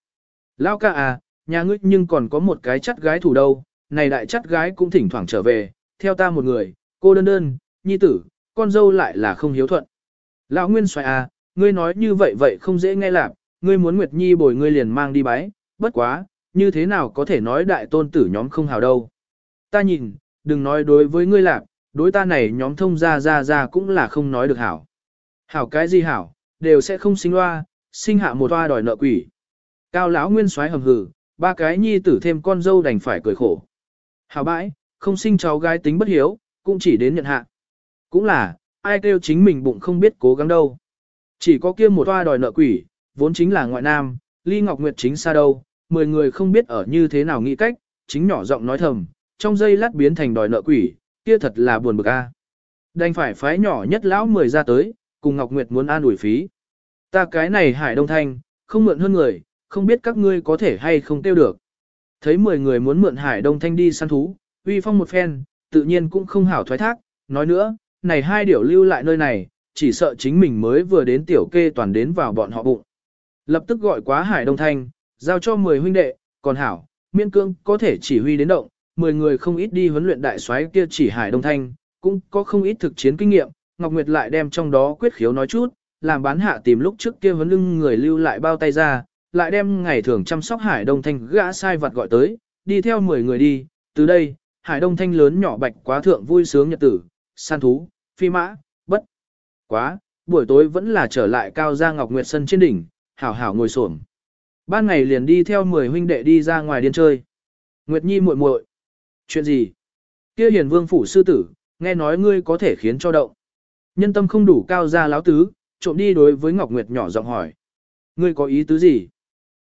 Lao ca à, nhà ngươi nhưng còn có một cái chắt gái thủ đâu, này đại chắt gái cũng thỉnh thoảng trở về, theo ta một người, cô đơn đơn, nhi tử, con dâu lại là không hiếu thuận. Lão Nguyên xoay à, ngươi nói như vậy vậy không dễ nghe lạc, ngươi muốn Nguyệt Nhi bồi ngươi liền mang đi bái, bất quá, như thế nào có thể nói đại tôn tử nhóm không hào đâu. Ta nhìn, đừng nói đối với ngươi lạc, đối ta này nhóm thông ra ra ra cũng là không nói được hảo. Hảo cái gì hảo, đều sẽ không sinh loa, sinh hạ một toa đòi nợ quỷ. Cao lão nguyên soái hầm hừ, ba cái nhi tử thêm con dâu đành phải cười khổ. Hảo bãi, không sinh cháu gái tính bất hiếu, cũng chỉ đến nhận hạ. Cũng là, ai kêu chính mình bụng không biết cố gắng đâu. Chỉ có kia một toa đòi nợ quỷ, vốn chính là ngoại nam, ly ngọc nguyệt chính xa đâu, mười người không biết ở như thế nào nghĩ cách, chính nhỏ giọng nói thầm, trong giây lát biến thành đòi nợ quỷ, kia thật là buồn bực a. Đành phải phái nhỏ nhất lão mười ra tới, cùng Ngọc Nguyệt muốn an ủi phí. Ta cái này Hải Đông Thanh, không mượn hơn người, không biết các ngươi có thể hay không tiêu được. Thấy mười người muốn mượn Hải Đông Thanh đi săn thú, uy phong một phen, tự nhiên cũng không hảo thoái thác, nói nữa, này hai điều lưu lại nơi này, chỉ sợ chính mình mới vừa đến tiểu kê toàn đến vào bọn họ bụng. Lập tức gọi quá Hải Đông Thanh, giao cho mười huynh đệ, còn hảo, miên cương có thể chỉ huy đến động, 10 người không ít đi huấn luyện đại soái kia chỉ Hải Đông Thanh, cũng có không ít thực chiến kinh nghiệm, Ngọc Nguyệt lại đem trong đó quyết khiếu nói chút, làm bán hạ tìm lúc trước kia huấn lưng người lưu lại bao tay ra, lại đem ngày thường chăm sóc Hải Đông Thanh gã sai vật gọi tới, đi theo 10 người đi, từ đây, Hải Đông Thanh lớn nhỏ bạch quá thượng vui sướng nhật tử, săn thú, phi mã, bất. Quá, buổi tối vẫn là trở lại cao gia Ngọc Nguyệt sân trên đỉnh, hảo hảo ngồi xổm. Ban ngày liền đi theo 10 huynh đệ đi ra ngoài điên chơi. Nguyệt Nhi muội muội, Chuyện gì? Kia hiền vương phủ sư tử, nghe nói ngươi có thể khiến cho động. Nhân tâm không đủ cao ra láo tứ, trộm đi đối với Ngọc Nguyệt nhỏ giọng hỏi. Ngươi có ý tứ gì?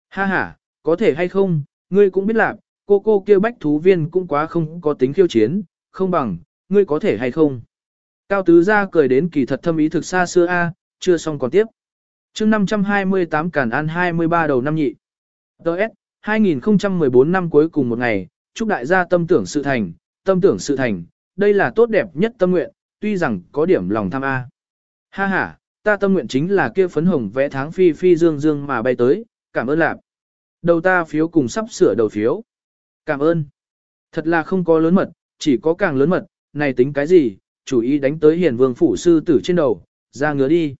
Ha ha, có thể hay không, ngươi cũng biết làm, cô cô kia bách thú viên cũng quá không có tính khiêu chiến, không bằng, ngươi có thể hay không? Cao tứ ra cười đến kỳ thật thâm ý thực xa xưa a, chưa xong còn tiếp. chương 528 Cản An 23 đầu năm nhị. Đợt, 2014 năm cuối cùng một ngày, chúc đại gia tâm tưởng sự thành, tâm tưởng sự thành, đây là tốt đẹp nhất tâm nguyện, tuy rằng có điểm lòng tham A. Ha ha, ta tâm nguyện chính là kia phấn hồng vẽ tháng phi phi dương dương mà bay tới, cảm ơn lạc. Đầu ta phiếu cùng sắp sửa đầu phiếu. Cảm ơn. Thật là không có lớn mật, chỉ có càng lớn mật, này tính cái gì, chủ ý đánh tới hiền vương phủ sư tử trên đầu, ra ngứa đi.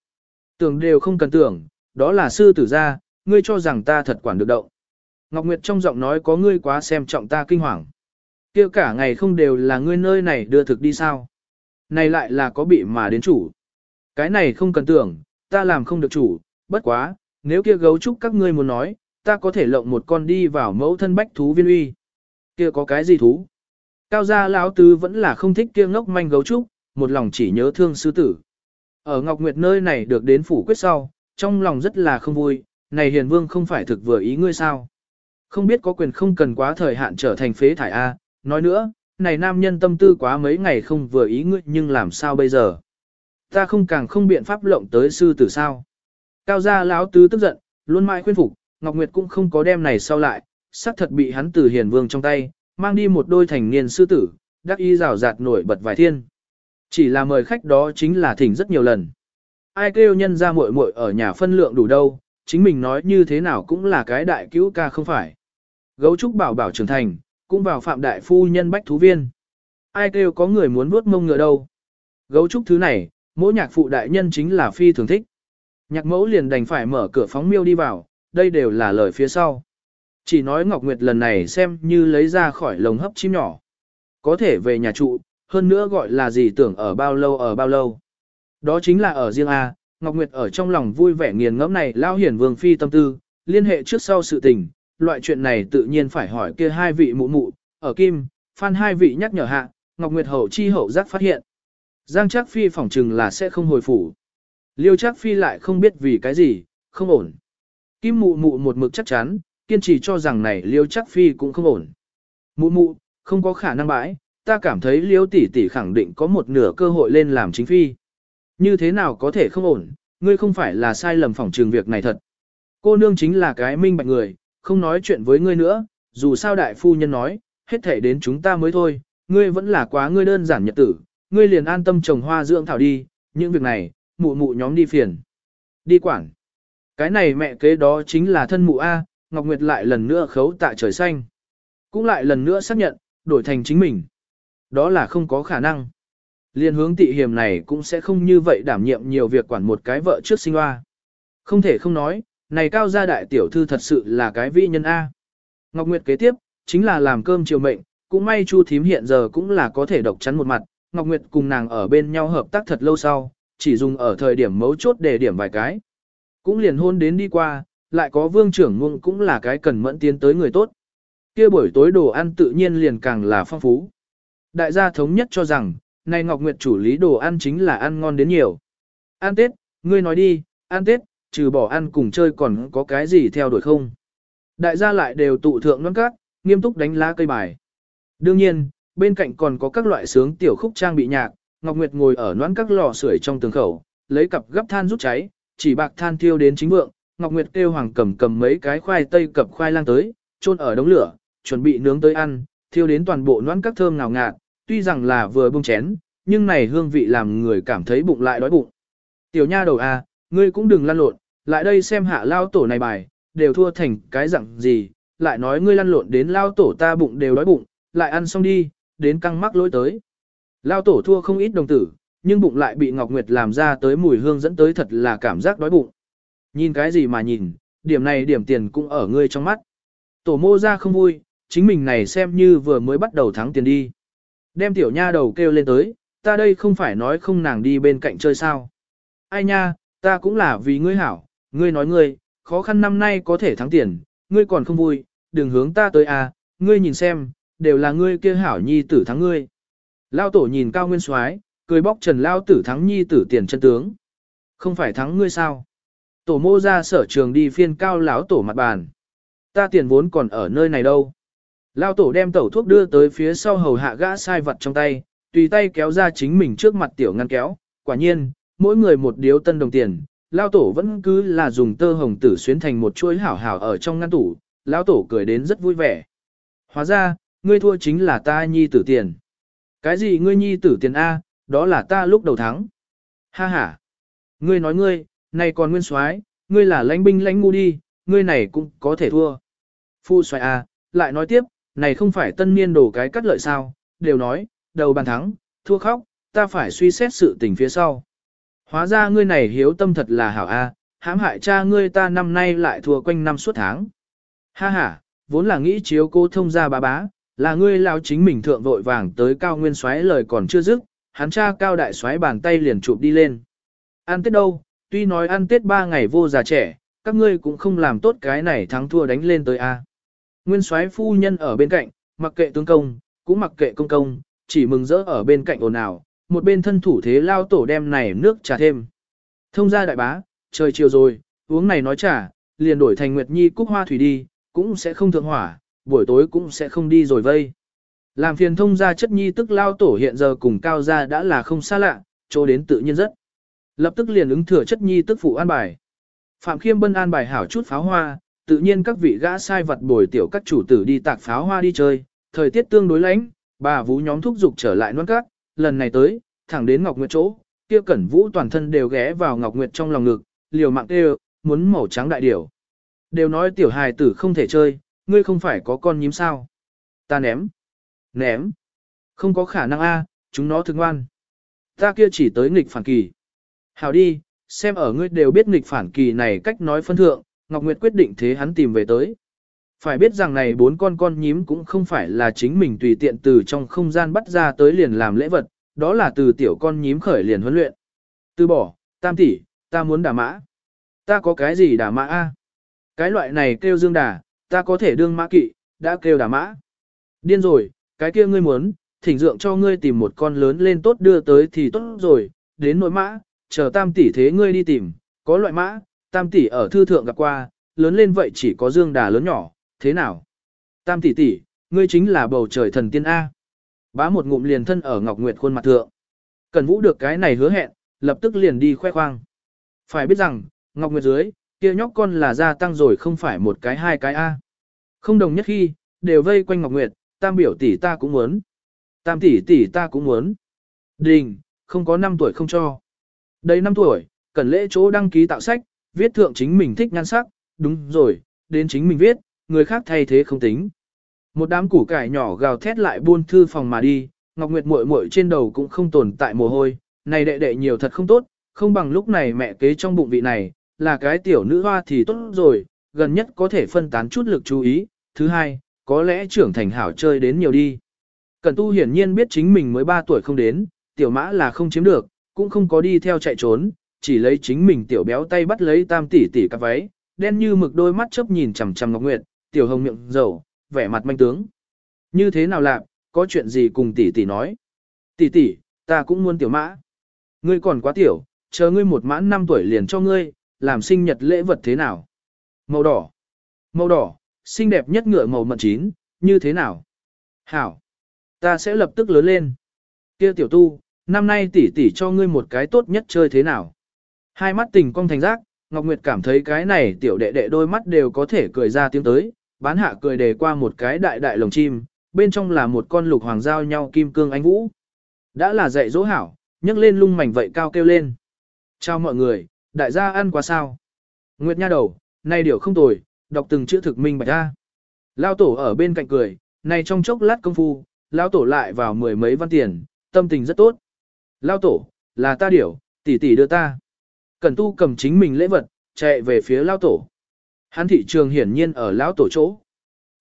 Tưởng đều không cần tưởng, đó là sư tử ra, ngươi cho rằng ta thật quản được động. Ngọc Nguyệt trong giọng nói có ngươi quá xem trọng ta kinh hoàng. kia cả ngày không đều là ngươi nơi này đưa thực đi sao. Này lại là có bị mà đến chủ. Cái này không cần tưởng, ta làm không được chủ, bất quá, nếu kia gấu trúc các ngươi muốn nói, ta có thể lộng một con đi vào mẫu thân bách thú viên uy. Kia có cái gì thú? Cao gia lão tứ vẫn là không thích kia ngốc manh gấu trúc, một lòng chỉ nhớ thương sư tử. Ở Ngọc Nguyệt nơi này được đến phủ quyết sau, trong lòng rất là không vui, này hiền vương không phải thực vừa ý ngươi sao? Không biết có quyền không cần quá thời hạn trở thành phế thải A, nói nữa, này nam nhân tâm tư quá mấy ngày không vừa ý ngươi nhưng làm sao bây giờ? Ta không càng không biện pháp lộng tới sư tử sao? Cao gia lão tứ tức giận, luôn mãi khuyên phục, Ngọc Nguyệt cũng không có đem này sau lại, sắc thật bị hắn từ hiền vương trong tay, mang đi một đôi thành niên sư tử, đắc y rào rạt nổi bật vài thiên. Chỉ là mời khách đó chính là thỉnh rất nhiều lần. Ai kêu nhân ra muội muội ở nhà phân lượng đủ đâu, chính mình nói như thế nào cũng là cái đại cứu ca không phải. Gấu trúc bảo bảo trưởng thành, cũng vào phạm đại phu nhân bách thú viên. Ai kêu có người muốn vuốt mông ngựa đâu. Gấu trúc thứ này, mỗi nhạc phụ đại nhân chính là phi thường thích. Nhạc mẫu liền đành phải mở cửa phóng miêu đi vào, đây đều là lời phía sau. Chỉ nói Ngọc Nguyệt lần này xem như lấy ra khỏi lồng hấp chim nhỏ. Có thể về nhà trụ, hơn nữa gọi là gì tưởng ở bao lâu ở bao lâu. Đó chính là ở riêng A, Ngọc Nguyệt ở trong lòng vui vẻ nghiền ngẫm này lao hiển vương phi tâm tư, liên hệ trước sau sự tình, loại chuyện này tự nhiên phải hỏi kia hai vị mụ mụ, ở kim, phan hai vị nhắc nhở hạ, Ngọc Nguyệt hậu chi hậu giác phát hiện. Giang Trác Phi phỏng chừng là sẽ không hồi phủ. Liêu Trác Phi lại không biết vì cái gì, không ổn. Kim mụ mụ một mực chắc chắn, kiên trì cho rằng này liêu Trác phi cũng không ổn. Mụ mụ, không có khả năng bãi, ta cảm thấy liêu tỷ tỷ khẳng định có một nửa cơ hội lên làm chính phi. Như thế nào có thể không ổn, ngươi không phải là sai lầm phỏng trường việc này thật. Cô nương chính là cái minh bạch người, không nói chuyện với ngươi nữa, dù sao đại phu nhân nói, hết thể đến chúng ta mới thôi, ngươi vẫn là quá ngươi đơn giản nhật tử, ngươi liền an tâm trồng hoa dưỡng thảo đi, những việc này, mụ mụ nhóm đi phiền. Đi quản. Cái này mẹ kế đó chính là thân mụ A, Ngọc Nguyệt lại lần nữa khấu tạ trời xanh. Cũng lại lần nữa xác nhận, đổi thành chính mình. Đó là không có khả năng. Liên hướng tị hiểm này cũng sẽ không như vậy đảm nhiệm nhiều việc quản một cái vợ trước sinh hoa. Không thể không nói, này cao gia đại tiểu thư thật sự là cái vi nhân A. Ngọc Nguyệt kế tiếp, chính là làm cơm chiều mệnh, cũng may Chu thím hiện giờ cũng là có thể độc chắn một mặt, Ngọc Nguyệt cùng nàng ở bên nhau hợp tác thật lâu sau, chỉ dùng ở thời điểm mấu chốt để điểm vài cái. Cũng liền hôn đến đi qua, lại có vương trưởng ngôn cũng là cái cần mẫn tiến tới người tốt. kia buổi tối đồ ăn tự nhiên liền càng là phong phú. Đại gia thống nhất cho rằng, này Ngọc Nguyệt chủ lý đồ ăn chính là ăn ngon đến nhiều. Ăn Tết, ngươi nói đi, ăn Tết, trừ bỏ ăn cùng chơi còn có cái gì theo đuổi không? Đại gia lại đều tụ thượng non cát, nghiêm túc đánh lá cây bài. Đương nhiên, bên cạnh còn có các loại sướng tiểu khúc trang bị nhạc, Ngọc Nguyệt ngồi ở noãn các lò sưởi trong tường khẩu, lấy cặp gấp than rút cháy, chỉ bạc than thiêu đến chính vượng, Ngọc Nguyệt kêu Hoàng cầm cầm mấy cái khoai tây cập khoai lang tới, chôn ở đống lửa, chuẩn bị nướng tới ăn, thiêu đến toàn bộ noãn các thơm ngào ngạt, tuy rằng là vừa bung chén, nhưng này hương vị làm người cảm thấy bụng lại đói bụng. Tiểu nha đầu a, à, ngươi cũng đừng lăn lộn, lại đây xem hạ lao tổ này bài, đều thua thành cái dạng gì, lại nói ngươi lăn lộn đến lao tổ ta bụng đều đói bụng, lại ăn xong đi, đến căng mắc lỗi tới. Lao tổ thua không ít đồng tử, nhưng bụng lại bị Ngọc Nguyệt làm ra tới mùi hương dẫn tới thật là cảm giác đói bụng. Nhìn cái gì mà nhìn, điểm này điểm tiền cũng ở ngươi trong mắt. Tổ mô ra không vui, chính mình này xem như vừa mới bắt đầu thắng tiền đi. Đem tiểu nha đầu kêu lên tới, ta đây không phải nói không nàng đi bên cạnh chơi sao. Ai nha, ta cũng là vì ngươi hảo, ngươi nói ngươi, khó khăn năm nay có thể thắng tiền, ngươi còn không vui, đừng hướng ta tới à, ngươi nhìn xem, đều là ngươi kia hảo nhi tử thắng ngươi. Lao tổ nhìn cao nguyên soái cười bóc trần lao tử thắng nhi tử tiền chân tướng. Không phải thắng ngươi sao? Tổ mô ra sở trường đi phiên cao lão tổ mặt bàn. Ta tiền vốn còn ở nơi này đâu. Lao tổ đem tẩu thuốc đưa tới phía sau hầu hạ gã sai vật trong tay, tùy tay kéo ra chính mình trước mặt tiểu ngăn kéo. Quả nhiên, mỗi người một điếu tân đồng tiền, Lao tổ vẫn cứ là dùng tơ hồng tử xuyến thành một chuỗi hảo hảo ở trong ngăn tủ. Lao tổ cười đến rất vui vẻ. Hóa ra, ngươi thua chính là ta nhi tử tiền. Cái gì ngươi nhi tử tiền A, đó là ta lúc đầu thắng. Ha ha. Ngươi nói ngươi, này còn nguyên soái, ngươi là lãnh binh lãnh ngu đi, ngươi này cũng có thể thua. Phu soái A, lại nói tiếp, này không phải tân niên đổ cái cắt lợi sao, đều nói, đầu bàn thắng, thua khóc, ta phải suy xét sự tình phía sau. Hóa ra ngươi này hiếu tâm thật là hảo A, hãm hại cha ngươi ta năm nay lại thua quanh năm suốt tháng. Ha ha, vốn là nghĩ chiếu cô thông gia bá bá, là ngươi lao chính mình thượng vội vàng tới cao nguyên xoáy lời còn chưa dứt, hắn cha cao đại xoáy bàn tay liền chụp đi lên. Ăn tết đâu, tuy nói ăn tết ba ngày vô già trẻ, các ngươi cũng không làm tốt cái này thắng thua đánh lên tới A. Nguyên soái phu nhân ở bên cạnh, mặc kệ tướng công, cũng mặc kệ công công, chỉ mừng rỡ ở bên cạnh ồn ào, một bên thân thủ thế lao tổ đem này nước trà thêm. Thông ra đại bá, trời chiều rồi, uống này nói trà, liền đổi thành Nguyệt Nhi cúc hoa thủy đi, cũng sẽ không thượng hỏa, buổi tối cũng sẽ không đi rồi vây. Làm phiền thông gia chất nhi tức lao tổ hiện giờ cùng cao gia đã là không xa lạ, chỗ đến tự nhiên rất. Lập tức liền ứng thừa chất nhi tức phụ an bài. Phạm Khiêm Bân an bài hảo chút pháo hoa, tự nhiên các vị gã sai vật bồi tiểu các chủ tử đi tạc pháo hoa đi chơi, thời tiết tương đối lạnh, bà vũ nhóm thúc dục trở lại non cát, lần này tới, thẳng đến Ngọc Nguyệt chỗ, kia cẩn vũ toàn thân đều ghé vào Ngọc Nguyệt trong lòng ngực, liều mạng kêu, muốn màu trắng đại điểu. Đều nói tiểu hài tử không thể chơi, ngươi không phải có con nhím sao? Ta ném. Ném. Không có khả năng a, chúng nó thương ngoan. Ta kia chỉ tới nghịch phản kỳ. Hào đi, xem ở ngươi đều biết nghịch phản kỳ này cách nói phân thượng, Ngọc Nguyệt quyết định thế hắn tìm về tới. Phải biết rằng này bốn con con nhím cũng không phải là chính mình tùy tiện từ trong không gian bắt ra tới liền làm lễ vật, đó là từ tiểu con nhím khởi liền huấn luyện. Từ bỏ, tam tỷ, ta muốn đả mã. Ta có cái gì đả mã a? Cái loại này kêu dương đà, ta có thể đương mã kỵ, đã kêu đả mã. Điên rồi, cái kia ngươi muốn, thỉnh dượng cho ngươi tìm một con lớn lên tốt đưa tới thì tốt rồi, đến nội mã, chờ tam tỷ thế ngươi đi tìm, có loại mã, tam tỷ ở thư thượng gặp qua, lớn lên vậy chỉ có dương đà lớn nhỏ, thế nào? Tam tỷ tỷ, ngươi chính là bầu trời thần tiên A. Bá một ngụm liền thân ở Ngọc Nguyệt khuôn mặt thượng. Cần vũ được cái này hứa hẹn, lập tức liền đi khoe khoang. Phải biết rằng, Ngọc Nguyệt dưới, kia nhóc con là gia tăng rồi không phải một cái hai cái A. Không đồng nhất khi, đều vây quanh Ngọc Nguyệt, tam biểu tỷ ta cũng muốn. Tam tỷ tỷ ta cũng muốn. Đình, không có 5 tuổi không cho. Đây 5 tuổi, cần lễ chỗ đăng ký tạo sách, viết thượng chính mình thích nhan sắc, đúng rồi, đến chính mình viết, người khác thay thế không tính. Một đám củ cải nhỏ gào thét lại buôn thư phòng mà đi, Ngọc Nguyệt muội muội trên đầu cũng không tồn tại mồ hôi, này đệ đệ nhiều thật không tốt, không bằng lúc này mẹ kế trong bụng vị này, là cái tiểu nữ hoa thì tốt rồi, gần nhất có thể phân tán chút lực chú ý, thứ hai, có lẽ trưởng thành hảo chơi đến nhiều đi. Cẩn tu hiển nhiên biết chính mình mới 3 tuổi không đến, tiểu mã là không chiếm được, cũng không có đi theo chạy trốn, chỉ lấy chính mình tiểu béo tay bắt lấy tam tỷ tỷ cặp váy, đen như mực đôi mắt chớp nhìn chằm chằm Ngọc Nguyệt, tiểu hồng miệng dầu, vẻ mặt manh tướng. Như thế nào lạc, có chuyện gì cùng tỷ tỷ nói? Tỷ tỷ, ta cũng muốn tiểu mã. Ngươi còn quá tiểu, chờ ngươi một mãn 5 tuổi liền cho ngươi, làm sinh nhật lễ vật thế nào? Màu đỏ. Màu đỏ, xinh đẹp nhất ngựa màu mận chín, như thế nào? Hảo. Ta sẽ lập tức lớn lên. Kia tiểu tu, năm nay tỷ tỷ cho ngươi một cái tốt nhất chơi thế nào? Hai mắt tình cong thành giác, Ngọc Nguyệt cảm thấy cái này tiểu đệ đệ đôi mắt đều có thể cười ra tiếng tới, bán hạ cười đề qua một cái đại đại lồng chim, bên trong là một con lục hoàng giao nhau kim cương anh vũ. Đã là dạy dỗ hảo, nhấc lên lung mảnh vậy cao kêu lên. Chào mọi người, đại gia ăn quá sao? Nguyệt nha đầu, nay điều không tồi, đọc từng chữ thực minh bạch ra. Lao tổ ở bên cạnh cười, này trong chốc lát công phu, Lao tổ lại vào mười mấy văn tiền, tâm tình rất tốt. Lao tổ, là ta điểu, tỷ tỷ đưa ta. Cẩn tu cầm chính mình lễ vật, chạy về phía Lao tổ. Hắn thị trường hiển nhiên ở lão tổ chỗ.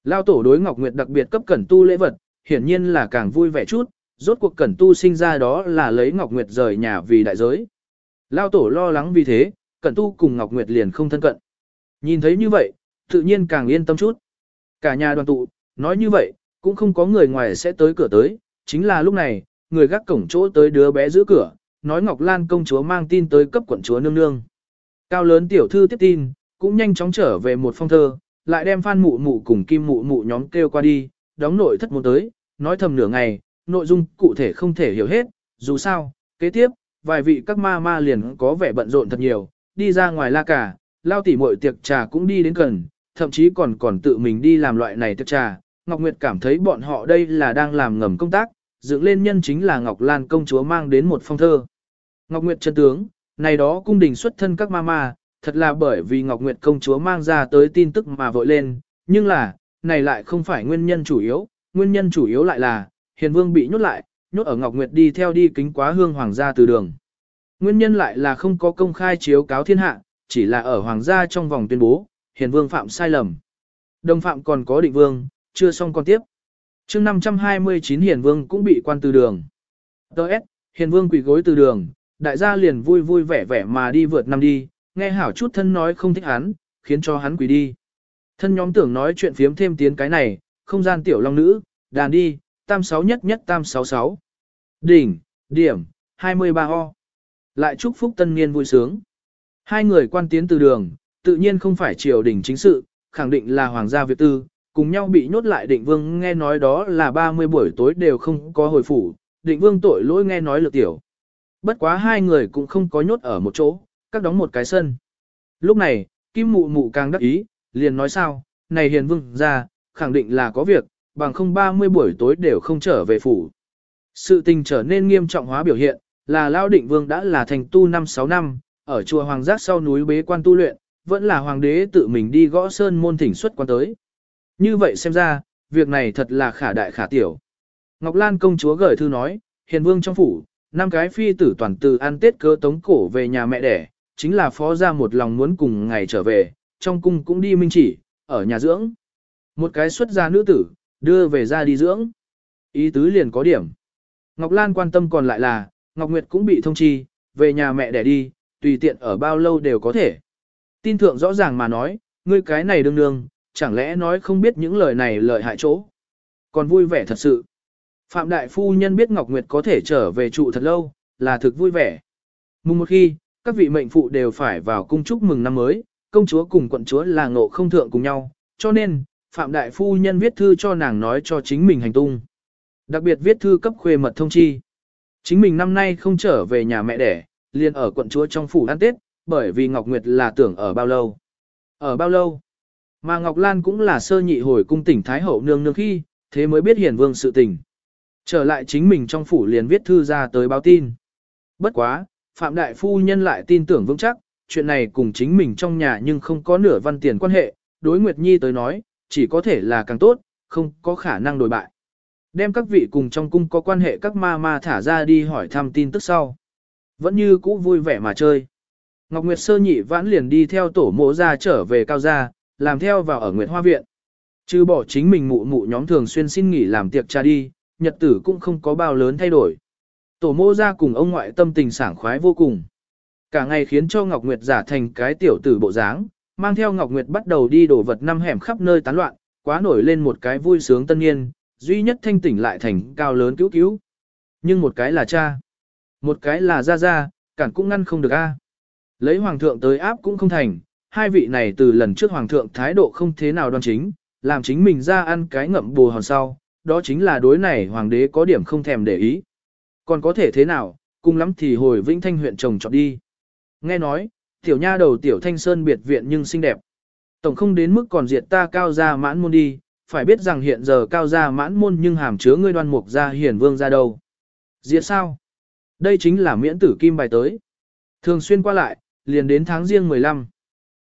lão tổ đối Ngọc Nguyệt đặc biệt cấp Cẩn tu lễ vật, hiển nhiên là càng vui vẻ chút, rốt cuộc Cẩn tu sinh ra đó là lấy Ngọc Nguyệt rời nhà vì đại giới. lão tổ lo lắng vì thế, Cẩn tu cùng Ngọc Nguyệt liền không thân cận. Nhìn thấy như vậy, tự nhiên càng yên tâm chút. Cả nhà đoàn tụ, nói như vậy, cũng không có người ngoài sẽ tới cửa tới, chính là lúc này, người gác cổng chỗ tới đứa bé giữ cửa, nói Ngọc Lan công chúa mang tin tới cấp quận chúa nương nương. Cao lớn tiểu thư tiếp tin, cũng nhanh chóng trở về một phong thơ, lại đem phan mụ mụ cùng kim mụ mụ nhóm kêu qua đi, đóng nội thất muốn tới, nói thầm nửa ngày, nội dung cụ thể không thể hiểu hết, dù sao, kế tiếp, vài vị các ma ma liền có vẻ bận rộn thật nhiều, đi ra ngoài la cả, lao tỉ muội tiệc trà cũng đi đến gần, thậm chí còn còn tự mình đi làm loại này tiệc trà. Ngọc Nguyệt cảm thấy bọn họ đây là đang làm ngầm công tác, dựng lên nhân chính là Ngọc Lan công chúa mang đến một phong thơ. Ngọc Nguyệt chân tướng, này đó cung đình xuất thân các ma ma thật là bởi vì Ngọc Nguyệt công chúa mang ra tới tin tức mà vội lên, nhưng là, này lại không phải nguyên nhân chủ yếu, nguyên nhân chủ yếu lại là, Hiền Vương bị nhốt lại, nhốt ở Ngọc Nguyệt đi theo đi kính quá hương hoàng gia từ đường. Nguyên nhân lại là không có công khai chiếu cáo thiên hạ, chỉ là ở hoàng gia trong vòng tuyên bố, hiền vương phạm sai lầm. Đồng phạm còn có định vương, chưa xong còn tiếp. chương 529 hiền vương cũng bị quan từ đường. Đợt, hiền vương quỷ gối từ đường, đại gia liền vui vui vẻ vẻ mà đi vượt năm đi, nghe hảo chút thân nói không thích hắn, khiến cho hắn quỷ đi. Thân nhóm tưởng nói chuyện phiếm thêm tiếng cái này, không gian tiểu long nữ, đàn đi, tam sáu nhất nhất tam sáu sáu. Đỉnh, điểm, 23 ho. Lại chúc phúc tân niên vui sướng. Hai người quan tiến từ đường, tự nhiên không phải triều đình chính sự, khẳng định là hoàng gia Việt tư, cùng nhau bị nhốt lại định vương nghe nói đó là 30 buổi tối đều không có hồi phủ, định vương tội lỗi nghe nói lược tiểu. Bất quá hai người cũng không có nhốt ở một chỗ, các đóng một cái sân. Lúc này, Kim Mụ Mụ càng đắc ý, liền nói sao, này hiền vương ra, khẳng định là có việc, bằng không 30 buổi tối đều không trở về phủ. Sự tình trở nên nghiêm trọng hóa biểu hiện, là Lao Định Vương đã là thành tu 5-6 năm, ở chùa Hoàng Giác sau núi bế quan tu luyện, vẫn là hoàng đế tự mình đi gõ sơn môn thỉnh xuất quan tới. Như vậy xem ra, việc này thật là khả đại khả tiểu. Ngọc Lan công chúa gửi thư nói, hiền vương trong phủ, năm cái phi tử toàn từ ăn tết cơ tống cổ về nhà mẹ đẻ, chính là phó ra một lòng muốn cùng ngày trở về, trong cung cũng đi minh chỉ, ở nhà dưỡng. Một cái xuất gia nữ tử, đưa về ra đi dưỡng. Ý tứ liền có điểm. Ngọc Lan quan tâm còn lại là, Ngọc Nguyệt cũng bị thông chi, về nhà mẹ đẻ đi, tùy tiện ở bao lâu đều có thể. Tin thượng rõ ràng mà nói, ngươi cái này đương đương, chẳng lẽ nói không biết những lời này lợi hại chỗ. Còn vui vẻ thật sự. Phạm Đại Phu Nhân biết Ngọc Nguyệt có thể trở về trụ thật lâu, là thực vui vẻ. Mùng một khi, các vị mệnh phụ đều phải vào cung chúc mừng năm mới, công chúa cùng quận chúa là ngộ không thượng cùng nhau, cho nên, Phạm Đại Phu Nhân viết thư cho nàng nói cho chính mình hành tung. Đặc biệt viết thư cấp khuê mật thông chi. Chính mình năm nay không trở về nhà mẹ đẻ, liền ở quận chúa trong phủ ăn Tết, bởi vì Ngọc Nguyệt là tưởng ở bao lâu. Ở bao lâu? Mà Ngọc Lan cũng là sơ nhị hồi cung tỉnh Thái Hậu nương nương khi, thế mới biết hiển vương sự tình. Trở lại chính mình trong phủ liền viết thư ra tới báo tin. Bất quá, Phạm Đại Phu Nhân lại tin tưởng vững chắc, chuyện này cùng chính mình trong nhà nhưng không có nửa văn tiền quan hệ, đối Nguyệt Nhi tới nói, chỉ có thể là càng tốt, không có khả năng đổi bại. Đem các vị cùng trong cung có quan hệ các ma ma thả ra đi hỏi thăm tin tức sau. Vẫn như cũ vui vẻ mà chơi. Ngọc Nguyệt sơ nhị vãn liền đi theo tổ mộ ra trở về cao gia, làm theo vào ở Nguyệt Hoa Viện. Chứ bỏ chính mình mụ mụ nhóm thường xuyên xin nghỉ làm tiệc trà đi, nhật tử cũng không có bao lớn thay đổi. Tổ mô ra cùng ông ngoại tâm tình sảng khoái vô cùng. Cả ngày khiến cho Ngọc Nguyệt giả thành cái tiểu tử bộ dáng, mang theo Ngọc Nguyệt bắt đầu đi đổ vật năm hẻm khắp nơi tán loạn, quá nổi lên một cái vui sướng tân niên, duy nhất thanh tỉnh lại thành cao lớn cứu cứu. Nhưng một cái là cha, một cái là ra ra, cản cũng ngăn không được a. Lấy hoàng thượng tới áp cũng không thành, hai vị này từ lần trước hoàng thượng thái độ không thế nào đoan chính, làm chính mình ra ăn cái ngậm bù hòn sau, đó chính là đối này hoàng đế có điểm không thèm để ý. Còn có thể thế nào, cùng lắm thì hồi Vĩnh Thanh huyện chồng chọn đi. Nghe nói, tiểu nha đầu tiểu thanh sơn biệt viện nhưng xinh đẹp. Tổng không đến mức còn diệt ta cao gia mãn môn đi, phải biết rằng hiện giờ cao gia mãn môn nhưng hàm chứa ngươi đoan mục gia hiển vương ra đâu. Diệt sao? Đây chính là miễn tử kim bài tới. Thường xuyên qua lại, liền đến tháng riêng 15.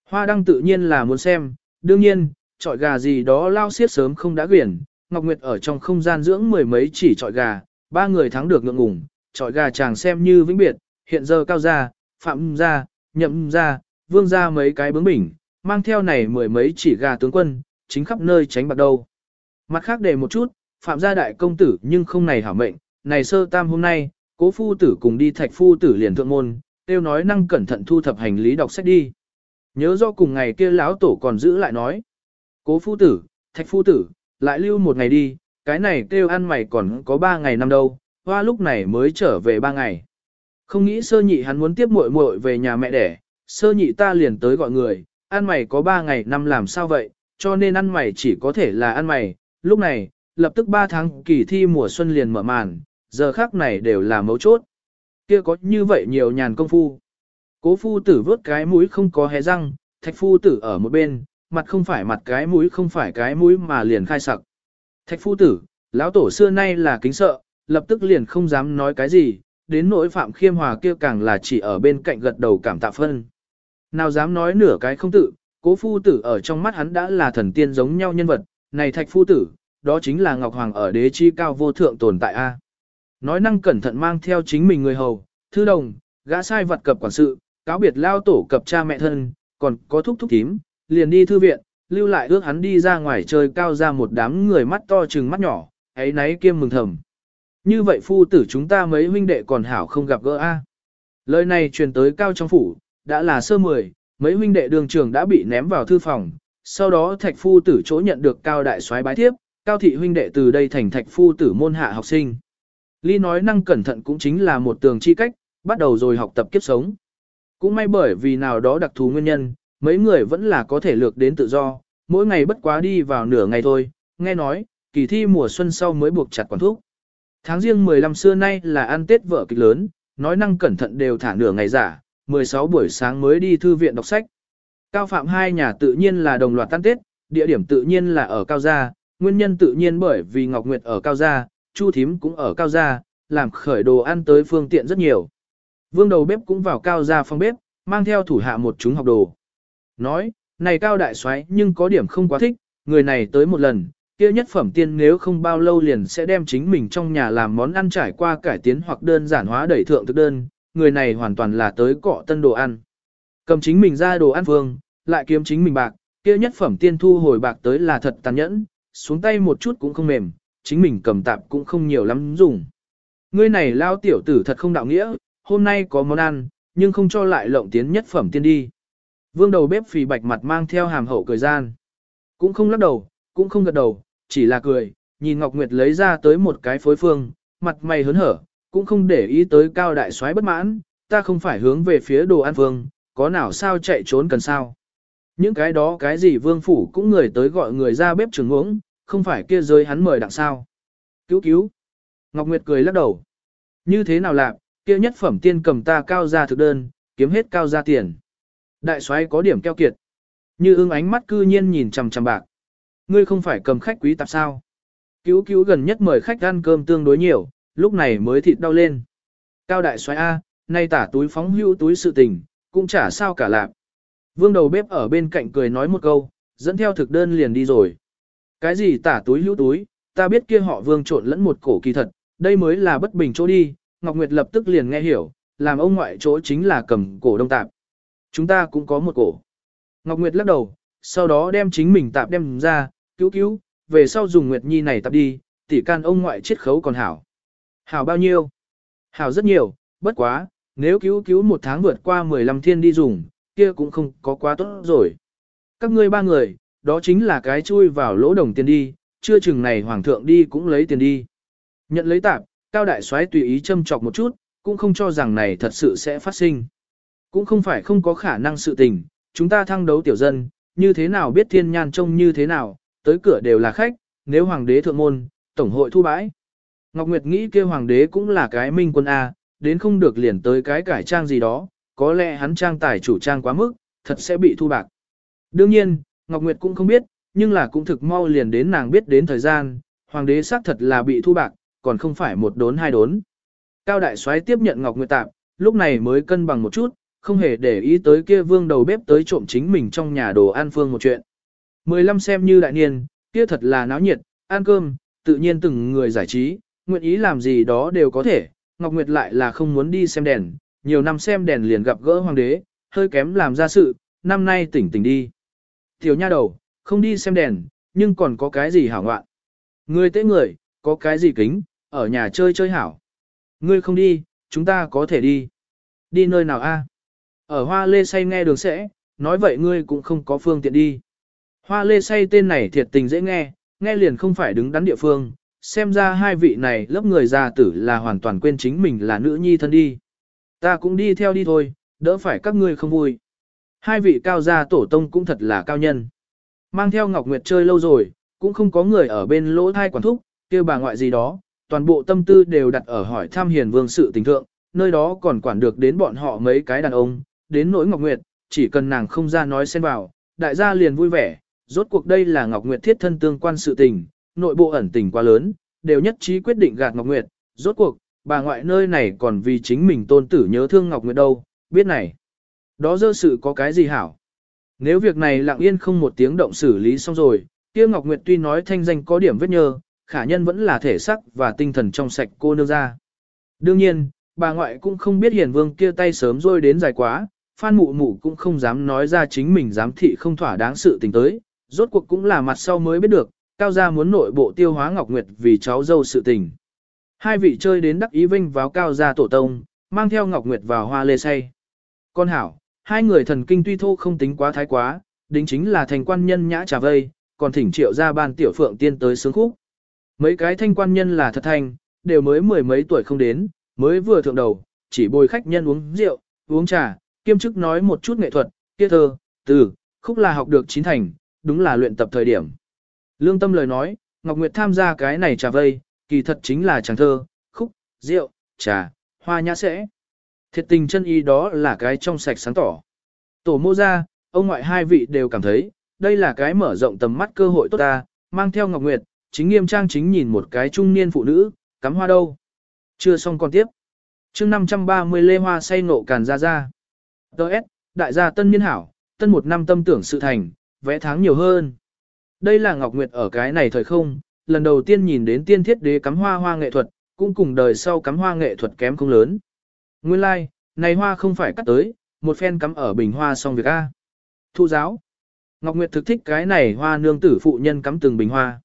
Hoa đăng tự nhiên là muốn xem, đương nhiên, trọi gà gì đó lao xiết sớm không đã quyển, Ngọc Nguyệt ở trong không gian dưỡng mười mấy chỉ trọi gà, ba người thắng được ngượng ngùng, trọi gà chàng xem như vĩnh biệt, hiện giờ cao gia, phạm gia, nhậm gia, vương gia mấy cái bướng bỉnh, mang theo này mười mấy chỉ gà tướng quân, chính khắp nơi tránh bạc đâu. Mặt khác để một chút, phạm gia đại công tử nhưng không này hảo mệnh, này sơ tam hôm nay, cố phu tử cùng đi thạch phu tử liền thượng môn, tiêu nói năng cẩn thận thu thập hành lý đọc sách đi. Nhớ do cùng ngày kia lão tổ còn giữ lại nói. Cố phu tử, thạch phu tử, lại lưu một ngày đi, cái này kêu ăn mày còn có ba ngày năm đâu, hoa lúc này mới trở về ba ngày. Không nghĩ sơ nhị hắn muốn tiếp muội muội về nhà mẹ đẻ, sơ nhị ta liền tới gọi người, ăn mày có ba ngày năm làm sao vậy, cho nên ăn mày chỉ có thể là ăn mày. Lúc này, lập tức ba tháng kỳ thi mùa xuân liền mở màn, giờ khác này đều là mấu chốt. Kia có như vậy nhiều nhàn công phu. Cố phu tử vớt cái mũi không có hé răng, thạch phu tử ở một bên, mặt không phải mặt cái mũi không phải cái mũi mà liền khai sặc. Thạch phu tử, lão tổ xưa nay là kính sợ, lập tức liền không dám nói cái gì, đến nỗi phạm khiêm hòa kia càng là chỉ ở bên cạnh gật đầu cảm tạ phân. Nào dám nói nửa cái không tự, cố phu tử ở trong mắt hắn đã là thần tiên giống nhau nhân vật, này thạch phu tử, đó chính là Ngọc Hoàng ở đế chi cao vô thượng tồn tại A. Nói năng cẩn thận mang theo chính mình người hầu, thư đồng, gã sai vật cập quản sự, cáo biệt lao tổ cập cha mẹ thân, còn có thúc thúc tím, liền đi thư viện, lưu lại ước hắn đi ra ngoài chơi cao ra một đám người mắt to trừng mắt nhỏ, ấy nấy kiêm mừng thầm. Như vậy phu tử chúng ta mấy huynh đệ còn hảo không gặp gỡ a. Lời này truyền tới cao trong phủ, đã là sơ mười, mấy huynh đệ đường trường đã bị ném vào thư phòng, sau đó thạch phu tử chỗ nhận được cao đại soái bái thiếp, cao thị huynh đệ từ đây thành thạch phu tử môn hạ học sinh. Ly nói năng cẩn thận cũng chính là một tường chi cách, bắt đầu rồi học tập kiếp sống. Cũng may bởi vì nào đó đặc thù nguyên nhân, mấy người vẫn là có thể lược đến tự do, mỗi ngày bất quá đi vào nửa ngày thôi, nghe nói, kỳ thi mùa xuân sau mới buộc chặt quản thúc. Tháng riêng 15 xưa nay là ăn Tết vợ kịch lớn, nói năng cẩn thận đều thả nửa ngày giả, 16 buổi sáng mới đi thư viện đọc sách. Cao phạm hai nhà tự nhiên là đồng loạt tan Tết, địa điểm tự nhiên là ở Cao Gia, nguyên nhân tự nhiên bởi vì Ngọc Nguyệt ở Cao Gia, Chu Thím cũng ở Cao Gia, làm khởi đồ ăn tới phương tiện rất nhiều. Vương đầu bếp cũng vào Cao Gia phòng bếp, mang theo thủ hạ một chúng học đồ. Nói, này Cao Đại soái nhưng có điểm không quá thích, người này tới một lần, kia nhất phẩm tiên nếu không bao lâu liền sẽ đem chính mình trong nhà làm món ăn trải qua cải tiến hoặc đơn giản hóa đẩy thượng thực đơn, người này hoàn toàn là tới cọ tân đồ ăn. Cầm chính mình ra đồ ăn phương, lại kiếm chính mình bạc, kia nhất phẩm tiên thu hồi bạc tới là thật tàn nhẫn, xuống tay một chút cũng không mềm, chính mình cầm tạp cũng không nhiều lắm dùng. Ngươi này lao tiểu tử thật không đạo nghĩa, hôm nay có món ăn, nhưng không cho lại lộng tiến nhất phẩm tiên đi. Vương đầu bếp phì bạch mặt mang theo hàm hậu cười gian. Cũng không lắc đầu, cũng không gật đầu, chỉ là cười, nhìn Ngọc Nguyệt lấy ra tới một cái phối phương, mặt mày hớn hở, cũng không để ý tới cao đại soái bất mãn, ta không phải hướng về phía đồ ăn vương, có nào sao chạy trốn cần sao. Những cái đó cái gì vương phủ cũng người tới gọi người ra bếp trường uống, không phải kia giới hắn mời đặng sao. Cứu cứu. Ngọc Nguyệt cười lắc đầu. Như thế nào lạc, kia nhất phẩm tiên cầm ta cao ra thực đơn, kiếm hết cao ra tiền. Đại soái có điểm keo kiệt. Như ưng ánh mắt cư nhiên nhìn chằm chằm bạc. Ngươi không phải cầm khách quý tạp sao. Cứu cứu gần nhất mời khách ăn cơm tương đối nhiều, lúc này mới thịt đau lên. Cao đại soái A, nay tả túi phóng hưu túi sự tình, cũng chả sao cả lạc. Vương đầu bếp ở bên cạnh cười nói một câu, dẫn theo thực đơn liền đi rồi. Cái gì tả túi hữu túi, ta biết kia họ vương trộn lẫn một cổ kỳ thật, đây mới là bất bình chỗ đi, Ngọc Nguyệt lập tức liền nghe hiểu, làm ông ngoại chỗ chính là cầm cổ đông tạp. Chúng ta cũng có một cổ. Ngọc Nguyệt lắc đầu, sau đó đem chính mình tạp đem ra, cứu cứu, về sau dùng Nguyệt Nhi này tạp đi, tỷ can ông ngoại chết khấu còn hảo. Hảo bao nhiêu? Hảo rất nhiều, bất quá, nếu cứu cứu một tháng vượt qua 15 thiên đi dùng, kia cũng không có quá tốt rồi. Các ngươi ba người, đó chính là cái chui vào lỗ đồng tiền đi, chưa chừng này hoàng thượng đi cũng lấy tiền đi. Nhận lấy tạp, cao đại soái tùy ý châm chọc một chút, cũng không cho rằng này thật sự sẽ phát sinh. Cũng không phải không có khả năng sự tình, chúng ta thăng đấu tiểu dân, như thế nào biết thiên nhan trông như thế nào, tới cửa đều là khách, nếu hoàng đế thượng môn, tổng hội thu bãi. Ngọc Nguyệt nghĩ kêu hoàng đế cũng là cái minh quân A, đến không được liền tới cái cải trang gì đó, có lẽ hắn trang tài chủ trang quá mức, thật sẽ bị thu bạc. Đương nhiên, Ngọc Nguyệt cũng không biết, nhưng là cũng thực mau liền đến nàng biết đến thời gian, hoàng đế xác thật là bị thu bạc, còn không phải một đốn hai đốn. Cao đại soái tiếp nhận Ngọc Nguyệt tạm, lúc này mới cân bằng một chút, không hề để ý tới kia vương đầu bếp tới trộm chính mình trong nhà đồ ăn phương một chuyện. 15 xem như đại niên, kia thật là náo nhiệt, ăn cơm, tự nhiên từng người giải trí, nguyện ý làm gì đó đều có thể, Ngọc Nguyệt lại là không muốn đi xem đèn, nhiều năm xem đèn liền gặp gỡ hoàng đế, hơi kém làm ra sự, năm nay tỉnh tỉnh đi. Tiểu nha đầu, không đi xem đèn, nhưng còn có cái gì hảo ngoạn. Người tế người, có cái gì kính, ở nhà chơi chơi hảo. Ngươi không đi, chúng ta có thể đi. Đi nơi nào a? Ở hoa lê say nghe đường sẽ, nói vậy ngươi cũng không có phương tiện đi. Hoa lê say tên này thiệt tình dễ nghe, nghe liền không phải đứng đắn địa phương, xem ra hai vị này lớp người già tử là hoàn toàn quên chính mình là nữ nhi thân đi. Ta cũng đi theo đi thôi, đỡ phải các ngươi không vui. Hai vị cao gia tổ tông cũng thật là cao nhân. Mang theo Ngọc Nguyệt chơi lâu rồi, cũng không có người ở bên lỗ thai quản thúc, kêu bà ngoại gì đó, toàn bộ tâm tư đều đặt ở hỏi tham hiền vương sự tình thượng, nơi đó còn quản được đến bọn họ mấy cái đàn ông, đến nỗi Ngọc Nguyệt, chỉ cần nàng không ra nói xen vào, đại gia liền vui vẻ, rốt cuộc đây là Ngọc Nguyệt thiết thân tương quan sự tình, nội bộ ẩn tình quá lớn, đều nhất trí quyết định gạt Ngọc Nguyệt, rốt cuộc, bà ngoại nơi này còn vì chính mình tôn tử nhớ thương Ngọc Nguyệt đâu, biết này. Đó dơ sự có cái gì hảo? Nếu việc này lặng yên không một tiếng động xử lý xong rồi, kia Ngọc Nguyệt tuy nói thanh danh có điểm vết nhơ, khả nhân vẫn là thể sắc và tinh thần trong sạch cô nương ra. Đương nhiên, bà ngoại cũng không biết hiền vương kia tay sớm rôi đến dài quá, Phan Mụ Mụ cũng không dám nói ra chính mình dám thị không thỏa đáng sự tình tới, rốt cuộc cũng là mặt sau mới biết được, cao gia muốn nội bộ tiêu hóa Ngọc Nguyệt vì cháu dâu sự tình. Hai vị chơi đến đắc ý vinh vào cao gia tổ tông, mang theo Ngọc Nguyệt vào hoa lê say. Con hảo, hai người thần kinh tuy thô không tính quá thái quá, đính chính là thành quan nhân nhã trà vây, còn thỉnh triệu ra ban tiểu phượng tiên tới sướng khúc. Mấy cái thanh quan nhân là thật thành, đều mới mười mấy tuổi không đến, mới vừa thượng đầu, chỉ bồi khách nhân uống rượu, uống trà, kiêm chức nói một chút nghệ thuật, kia thơ, từ, khúc là học được chín thành, đúng là luyện tập thời điểm. Lương tâm lời nói, Ngọc Nguyệt tham gia cái này trà vây, kỳ thật chính là chàng thơ, khúc, rượu, trà, hoa nhã sẽ. Thiệt tình chân ý đó là cái trong sạch sáng tỏ. Tổ mô ra, ông ngoại hai vị đều cảm thấy, đây là cái mở rộng tầm mắt cơ hội tốt ta, mang theo Ngọc Nguyệt, chính nghiêm trang chính nhìn một cái trung niên phụ nữ, cắm hoa đâu. Chưa xong còn tiếp. chương 530 lê hoa say nộ càn ra ra. Đợt, đại gia tân niên hảo, tân một năm tâm tưởng sự thành, vẽ tháng nhiều hơn. Đây là Ngọc Nguyệt ở cái này thời không, lần đầu tiên nhìn đến tiên thiết đế cắm hoa hoa nghệ thuật, cũng cùng đời sau cắm hoa nghệ thuật kém không lớn. Nguyên lai, like, này hoa không phải cắt tới, một phen cắm ở bình hoa xong việc A. Thu giáo. Ngọc Nguyệt thực thích cái này hoa nương tử phụ nhân cắm từng bình hoa.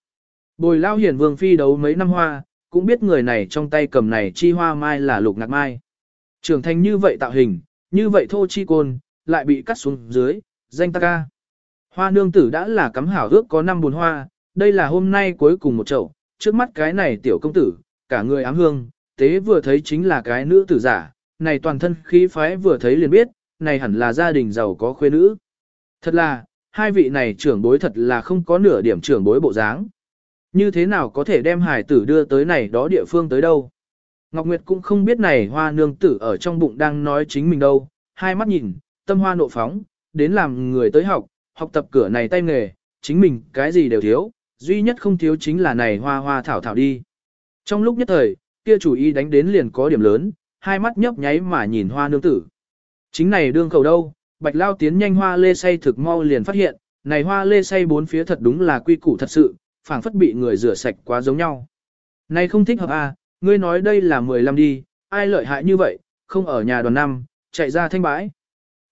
Bồi lao hiển vương phi đấu mấy năm hoa, cũng biết người này trong tay cầm này chi hoa mai là lục ngạc mai. Trưởng thành như vậy tạo hình, như vậy thô chi côn, lại bị cắt xuống dưới, danh ta ca. Hoa nương tử đã là cắm hảo ước có năm buồn hoa, đây là hôm nay cuối cùng một chậu, trước mắt cái này tiểu công tử, cả người ám hương, tế vừa thấy chính là cái nữ tử giả, này toàn thân khí phái vừa thấy liền biết, này hẳn là gia đình giàu có khuê nữ. Thật là, hai vị này trưởng bối thật là không có nửa điểm trưởng bối bộ dáng. Như thế nào có thể đem hải tử đưa tới này đó địa phương tới đâu? Ngọc Nguyệt cũng không biết này hoa nương tử ở trong bụng đang nói chính mình đâu, hai mắt nhìn, tâm hoa nộ phóng, đến làm người tới học, học tập cửa này tay nghề, chính mình cái gì đều thiếu, duy nhất không thiếu chính là này hoa hoa thảo thảo đi. Trong lúc nhất thời, kia chủ ý đánh đến liền có điểm lớn, hai mắt nhấp nháy mà nhìn hoa nương tử. Chính này đương cầu đâu, bạch lao tiến nhanh hoa lê say thực mau liền phát hiện, này hoa lê say bốn phía thật đúng là quy củ thật sự, phảng phất bị người rửa sạch quá giống nhau. Này không thích hợp à, ngươi nói đây là 15 đi, ai lợi hại như vậy, không ở nhà đoàn năm, chạy ra thanh bãi.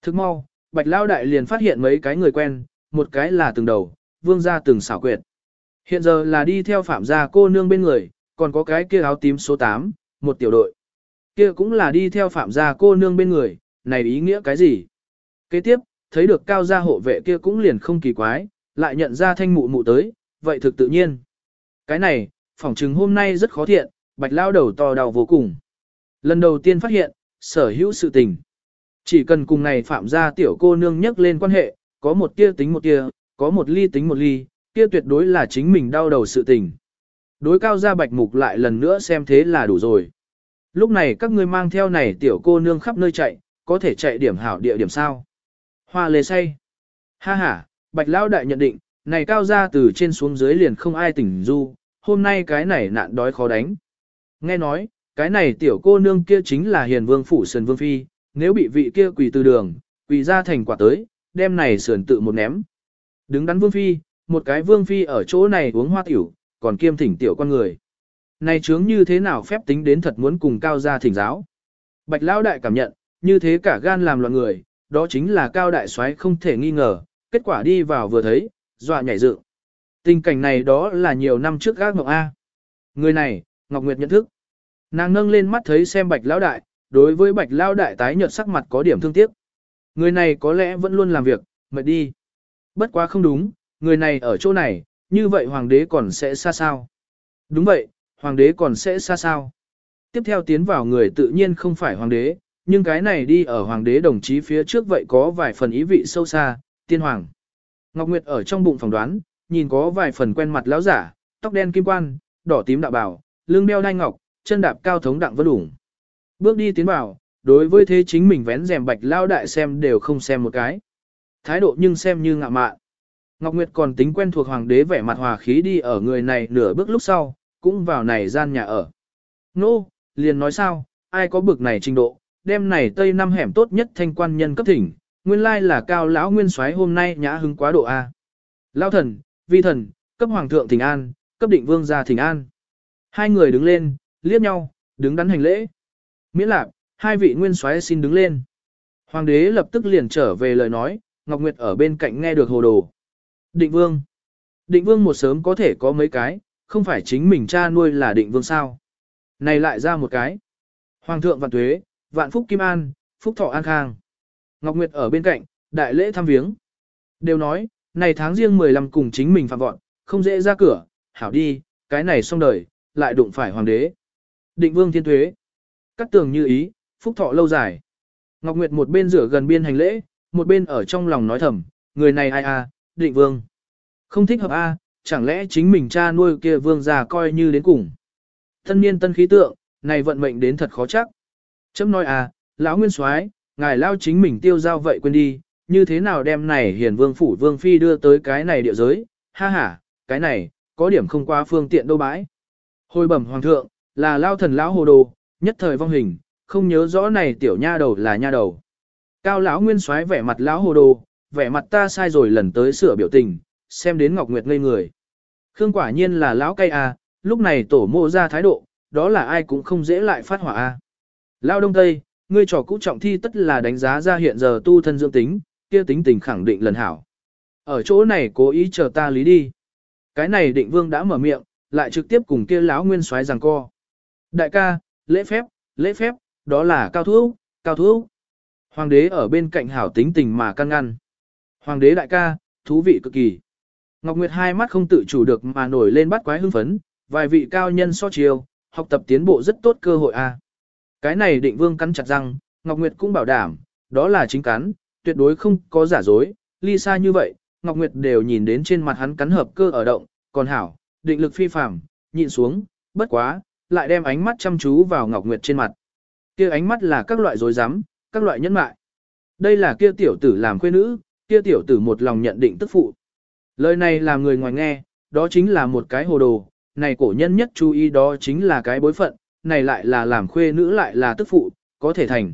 Thức mau, bạch lao đại liền phát hiện mấy cái người quen, một cái là từng đầu, vương gia từng xảo quyệt. Hiện giờ là đi theo phạm gia cô nương bên người, còn có cái kia áo tím số 8, một tiểu đội. Kia cũng là đi theo phạm gia cô nương bên người, này ý nghĩa cái gì? Kế tiếp, thấy được cao gia hộ vệ kia cũng liền không kỳ quái, lại nhận ra thanh mụ mụ tới, vậy thực tự nhiên. Cái này, phỏng chừng hôm nay rất khó thiện, bạch lao đầu to đau vô cùng. Lần đầu tiên phát hiện, sở hữu sự tình. Chỉ cần cùng này phạm gia tiểu cô nương nhắc lên quan hệ, có một tia tính một tia, có một ly tính một ly, kia tuyệt đối là chính mình đau đầu sự tình. Đối cao gia bạch mục lại lần nữa xem thế là đủ rồi. Lúc này các ngươi mang theo này tiểu cô nương khắp nơi chạy, có thể chạy điểm hảo địa điểm sao. Hoa lê say. Ha ha, bạch lao đại nhận định, này cao gia từ trên xuống dưới liền không ai tỉnh du, hôm nay cái này nạn đói khó đánh. Nghe nói, cái này tiểu cô nương kia chính là hiền vương phủ sườn vương phi, nếu bị vị kia quỳ từ đường, quỳ ra thành quả tới, đem này sườn tự một ném. Đứng đắn vương phi, một cái vương phi ở chỗ này uống hoa tiểu, còn kiêm thỉnh tiểu con người. Này chướng như thế nào phép tính đến thật muốn cùng cao gia thỉnh giáo. Bạch Lão đại cảm nhận, như thế cả gan làm loạn người, đó chính là cao đại soái không thể nghi ngờ, kết quả đi vào vừa thấy, dọa nhảy dựng. Tình cảnh này đó là nhiều năm trước gác mộng A. Người này, Ngọc Nguyệt nhận thức. Nàng nâng lên mắt thấy xem bạch lão đại, đối với bạch lão đại tái nhợt sắc mặt có điểm thương tiếc. Người này có lẽ vẫn luôn làm việc, mệt đi. Bất quá không đúng, người này ở chỗ này, như vậy hoàng đế còn sẽ xa sao? Đúng vậy, hoàng đế còn sẽ xa sao? Tiếp theo tiến vào người tự nhiên không phải hoàng đế, nhưng cái này đi ở hoàng đế đồng chí phía trước vậy có vài phần ý vị sâu xa, tiên hoàng. Ngọc Nguyệt ở trong bụng phỏng đoán, nhìn có vài phần quen mặt lão giả, tóc đen kim quan, đỏ tím đạo bảo, lưng đeo đai ngọc, chân đạp cao thống đặng vân ủng. Bước đi tiến vào, đối với thế chính mình vén rèm bạch lao đại xem đều không xem một cái. Thái độ nhưng xem như ngạ mạn. Ngọc Nguyệt còn tính quen thuộc hoàng đế vẻ mặt hòa khí đi ở người này nửa bước lúc sau, cũng vào này gian nhà ở. Nô, no, liền nói sao, ai có bực này trình độ, đêm này tây năm hẻm tốt nhất thanh quan nhân cấp thỉnh, nguyên lai là cao lão nguyên soái hôm nay nhã hứng quá độ A. Lao thần, vi thần, cấp hoàng thượng thỉnh an, cấp định vương gia thỉnh an. Hai người đứng lên, liếc nhau, đứng đắn hành lễ. Miễn lạc, hai vị nguyên soái xin đứng lên. Hoàng đế lập tức liền trở về lời nói, Ngọc Nguyệt ở bên cạnh nghe được hồ đồ. Định vương. Định vương một sớm có thể có mấy cái, không phải chính mình cha nuôi là định vương sao. Này lại ra một cái. Hoàng thượng vạn tuế, vạn phúc kim an, phúc thọ an khang. Ngọc Nguyệt ở bên cạnh, đại lễ thăm viếng. Đều nói, này tháng riêng 15 cùng chính mình phạm vọn, không dễ ra cửa, hảo đi, cái này xong đời, lại đụng phải hoàng đế. Định vương thiên thuế. Cắt tường như ý, phúc thọ lâu dài. Ngọc Nguyệt một bên rửa gần biên hành lễ, một bên ở trong lòng nói thầm, người này ai a, định vương. Không thích hợp a, chẳng lẽ chính mình cha nuôi kia vương già coi như đến cùng. Thân niên tân khí tượng, này vận mệnh đến thật khó chắc. Chấm nói à, lão nguyên soái, ngài lao chính mình tiêu giao vậy quên đi, như thế nào đem này hiền vương phủ vương phi đưa tới cái này địa giới, ha ha, cái này, có điểm không qua phương tiện đâu bãi. Hồi bẩm hoàng thượng, là lao thần lão hồ đồ, nhất thời vong hình, không nhớ rõ này tiểu nha đầu là nha đầu. Cao lão nguyên soái vẻ mặt lão hồ đồ, vẻ mặt ta sai rồi lần tới sửa biểu tình, xem đến Ngọc Nguyệt ngây người. Khương quả nhiên là lão cay à, lúc này tổ mộ ra thái độ, đó là ai cũng không dễ lại phát hỏa a. À. Lao đông tây, ngươi trò cũ trọng thi tất là đánh giá ra hiện giờ tu thân dưỡng tính, kia tính tình khẳng định lần hảo. Ở chỗ này cố ý chờ ta lý đi. Cái này định vương đã mở miệng, lại trực tiếp cùng kia lão nguyên soái giằng co. Đại ca, lễ phép, lễ phép, đó là cao thuốc, cao thuốc. Hoàng đế ở bên cạnh hảo tính tình mà căn ngăn. Hoàng đế đại ca, thú vị cực kỳ. Ngọc Nguyệt hai mắt không tự chủ được mà nổi lên bắt quái hưng phấn, vài vị cao nhân so chiều, học tập tiến bộ rất tốt cơ hội a. Cái này định vương cắn chặt răng, Ngọc Nguyệt cũng bảo đảm, đó là chính cắn, tuyệt đối không có giả dối, ly xa như vậy, Ngọc Nguyệt đều nhìn đến trên mặt hắn cắn hợp cơ ở động, còn hảo, định lực phi phàm, nhịn xuống, bất quá, lại đem ánh mắt chăm chú vào Ngọc Nguyệt trên mặt. Kia ánh mắt là các loại rối rắm các loại nhẫn mại. Đây là kia tiểu tử làm quê nữ, kia tiểu tử một lòng nhận định tức phụ. Lời này làm người ngoài nghe, đó chính là một cái hồ đồ, này cổ nhân nhất chú ý đó chính là cái bối phận, này lại là làm khuê nữ lại là tức phụ, có thể thành.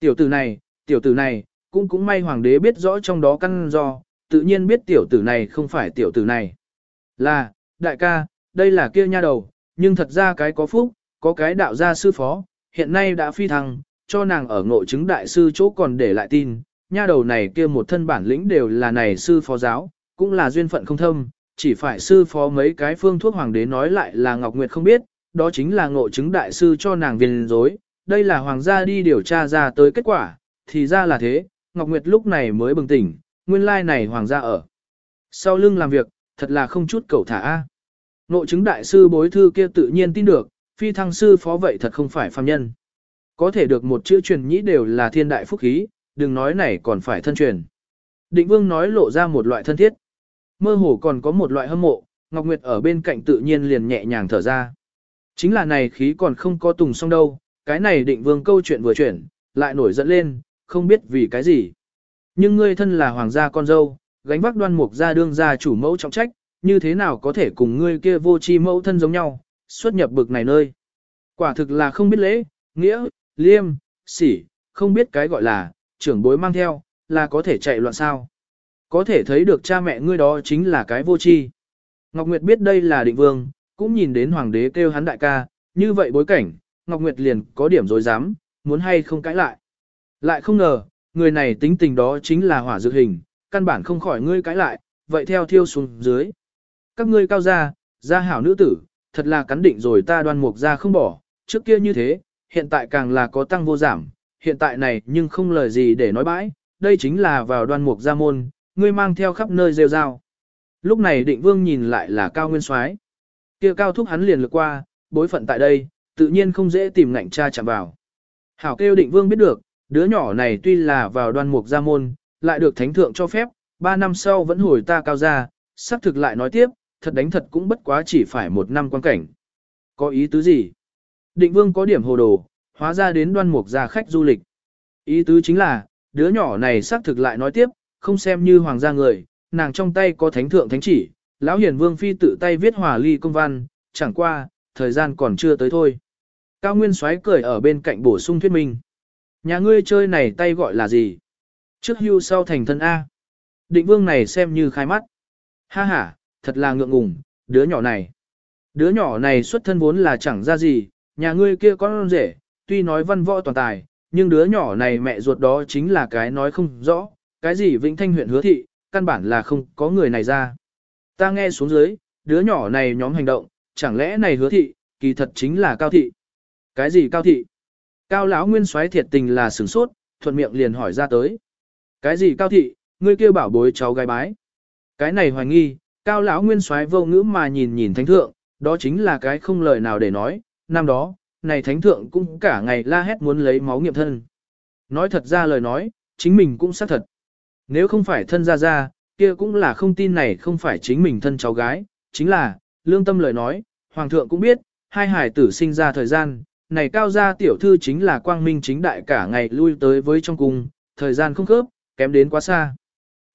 Tiểu tử này, tiểu tử này, cũng cũng may hoàng đế biết rõ trong đó căn do, tự nhiên biết tiểu tử này không phải tiểu tử này. Là, đại ca, đây là kia nha đầu, nhưng thật ra cái có phúc, có cái đạo gia sư phó, hiện nay đã phi thăng, cho nàng ở ngộ chứng đại sư chỗ còn để lại tin, nha đầu này kia một thân bản lĩnh đều là này sư phó giáo, cũng là duyên phận không thâm, chỉ phải sư phó mấy cái phương thuốc hoàng đế nói lại là Ngọc Nguyệt không biết, đó chính là ngộ chứng đại sư cho nàng viên dối, đây là hoàng gia đi điều tra ra tới kết quả, thì ra là thế, Ngọc Nguyệt lúc này mới bừng tỉnh, nguyên lai này hoàng gia ở. Sau lưng làm việc, thật là không chút cầu thả. a. Nội chứng đại sư bối thư kia tự nhiên tin được, phi thăng sư phó vậy thật không phải phàm nhân. Có thể được một chữ truyền nhĩ đều là thiên đại phúc khí, đừng nói này còn phải thân truyền. Định vương nói lộ ra một loại thân thiết. Mơ hồ còn có một loại hâm mộ, Ngọc Nguyệt ở bên cạnh tự nhiên liền nhẹ nhàng thở ra. Chính là này khí còn không có tùng xong đâu, cái này định vương câu chuyện vừa chuyển, lại nổi giận lên, không biết vì cái gì. Nhưng ngươi thân là hoàng gia con dâu, gánh vác đoan mục gia đương gia chủ mẫu trọng trách, như thế nào có thể cùng ngươi kia vô chi mẫu thân giống nhau, xuất nhập bực này nơi. Quả thực là không biết lễ, nghĩa, liêm, sỉ, không biết cái gọi là, trưởng bối mang theo, là có thể chạy loạn sao. Có thể thấy được cha mẹ ngươi đó chính là cái vô tri. Ngọc Nguyệt biết đây là định vương, cũng nhìn đến hoàng đế kêu hắn đại ca, như vậy bối cảnh, Ngọc Nguyệt liền có điểm dối dám, muốn hay không cãi lại. Lại không ngờ, người này tính tình đó chính là hỏa dược hình, căn bản không khỏi ngươi cãi lại, vậy theo thiêu xuống dưới. Các ngươi cao gia, gia hảo nữ tử, thật là cắn định rồi ta đoan mục gia không bỏ, trước kia như thế, hiện tại càng là có tăng vô giảm, hiện tại này nhưng không lời gì để nói bãi, đây chính là vào đoan mục gia môn, ngươi mang theo khắp nơi rêu rao. Lúc này định vương nhìn lại là cao nguyên soái kia cao thúc hắn liền lược qua, bối phận tại đây, tự nhiên không dễ tìm ngạnh cha chạm vào. Hảo kêu định vương biết được, đứa nhỏ này tuy là vào đoan mục gia môn, lại được thánh thượng cho phép, ba năm sau vẫn hồi ta cao gia. sắp thực lại nói tiếp, thật đánh thật cũng bất quá chỉ phải một năm quan cảnh. Có ý tứ gì? Định vương có điểm hồ đồ, hóa ra đến đoan mục gia khách du lịch. Ý tứ chính là, đứa nhỏ này xác thực lại nói tiếp, không xem như hoàng gia người, nàng trong tay có thánh thượng thánh chỉ, lão hiền vương phi tự tay viết hòa ly công văn, chẳng qua, thời gian còn chưa tới thôi. Cao Nguyên xoáy cười ở bên cạnh bổ sung thuyết minh. Nhà ngươi chơi này tay gọi là gì? Trước hưu sau thành thân A. Định vương này xem như khai mắt. Ha ha, thật là ngượng ngùng, đứa nhỏ này. Đứa nhỏ này xuất thân vốn là chẳng ra gì, nhà ngươi kia con rể, tuy nói văn võ toàn tài, nhưng đứa nhỏ này mẹ ruột đó chính là cái nói không rõ, cái gì Vĩnh Thanh huyện hứa thị, căn bản là không có người này ra. Ta nghe xuống dưới, đứa nhỏ này nhóm hành động, chẳng lẽ này hứa thị, kỳ thật chính là cao thị. Cái gì cao thị? Cao lão nguyên soái thiệt tình là sửng sốt, thuận miệng liền hỏi ra tới. Cái gì cao thị, ngươi kêu bảo bối cháu gái bái. Cái này hoài nghi, cao lão nguyên soái vô ngữ mà nhìn nhìn thánh thượng, đó chính là cái không lời nào để nói, năm đó, này thánh thượng cũng cả ngày la hét muốn lấy máu nghiệm thân. Nói thật ra lời nói, chính mình cũng xác thật. Nếu không phải thân ra ra, kia cũng là không tin này không phải chính mình thân cháu gái, chính là, lương tâm lời nói, hoàng thượng cũng biết, hai hải tử sinh ra thời gian, này cao gia tiểu thư chính là quang minh chính đại cả ngày lui tới với trong cung, thời gian không khớp, kém đến quá xa.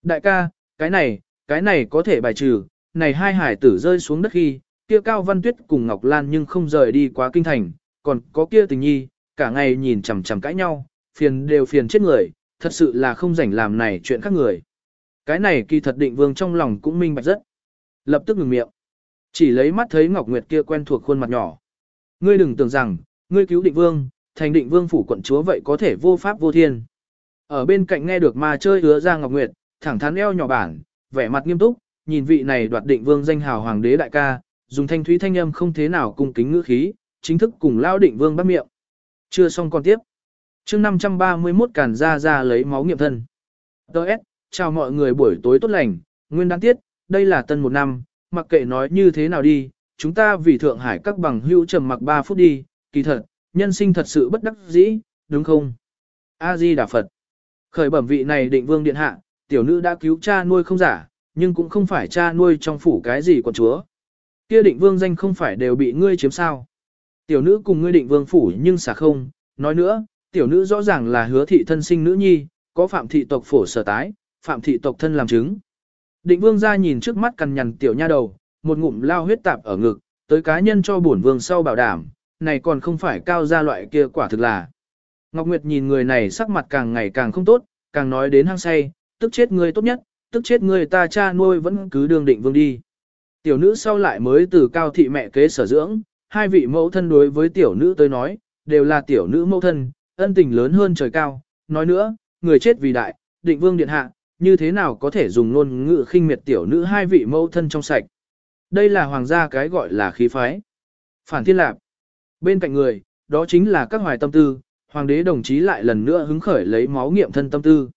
Đại ca, cái này, cái này có thể bài trừ, này hai hải tử rơi xuống đất khi, kia cao văn tuyết cùng Ngọc Lan nhưng không rời đi quá kinh thành, còn có kia tình nhi, cả ngày nhìn chằm chằm cãi nhau, phiền đều phiền chết người, thật sự là không rảnh làm này chuyện khác người. Cái này kỳ thật định vương trong lòng cũng minh bạch rất. Lập tức ngừng miệng. Chỉ lấy mắt thấy Ngọc Nguyệt kia quen thuộc khuôn mặt nhỏ. Ngươi đừng tưởng rằng, ngươi cứu định vương, thành định vương phủ quận chúa vậy có thể vô pháp vô thiên. Ở bên cạnh nghe được ma chơi hứa ra Ngọc Nguyệt, thẳng thắn eo nhỏ bản, vẻ mặt nghiêm túc, nhìn vị này đoạt định vương danh hào hoàng đế đại ca, dùng thanh thúy thanh âm không thế nào cung kính ngữ khí, chính thức cùng lao định vương bắt miệng. Chưa xong còn tiếp. chương 531 càn ra ra lấy máu nghiệm thân. Đợt, chào mọi người buổi tối tốt lành, nguyên đáng tiết, đây là tân một năm, mặc kệ nói như thế nào đi, chúng ta vì Thượng Hải các bằng hữu trầm mặc 3 phút đi, kỳ thật, nhân sinh thật sự bất đắc dĩ, đúng không? A-di Đà Phật. Khởi bẩm vị này định vương điện hạ, tiểu nữ đã cứu cha nuôi không giả, nhưng cũng không phải cha nuôi trong phủ cái gì quận chúa. Kia định vương danh không phải đều bị ngươi chiếm sao. Tiểu nữ cùng ngươi định vương phủ nhưng xả không, nói nữa, tiểu nữ rõ ràng là hứa thị thân sinh nữ nhi, có phạm thị tộc phổ sở tái, phạm thị tộc thân làm chứng. Định vương ra nhìn trước mắt cằn nhằn tiểu nha đầu, một ngụm lao huyết tạp ở ngực, tới cá nhân cho bổn vương sau bảo đảm, này còn không phải cao gia loại kia quả thực là. Ngọc Nguyệt nhìn người này sắc mặt càng ngày càng không tốt, càng nói đến hăng say, tức chết người tốt nhất, tức chết người ta cha nuôi vẫn cứ đường định vương đi. Tiểu nữ sau lại mới từ cao thị mẹ kế sở dưỡng, hai vị mẫu thân đối với tiểu nữ tới nói, đều là tiểu nữ mẫu thân, ân tình lớn hơn trời cao. Nói nữa, người chết vì đại, định vương điện hạ, như thế nào có thể dùng ngôn ngữ khinh miệt tiểu nữ hai vị mẫu thân trong sạch. Đây là hoàng gia cái gọi là khí phái. Phản thiên lạc. Bên cạnh người, đó chính là các hoài tâm tư, hoàng đế đồng chí lại lần nữa hứng khởi lấy máu nghiệm thân tâm tư.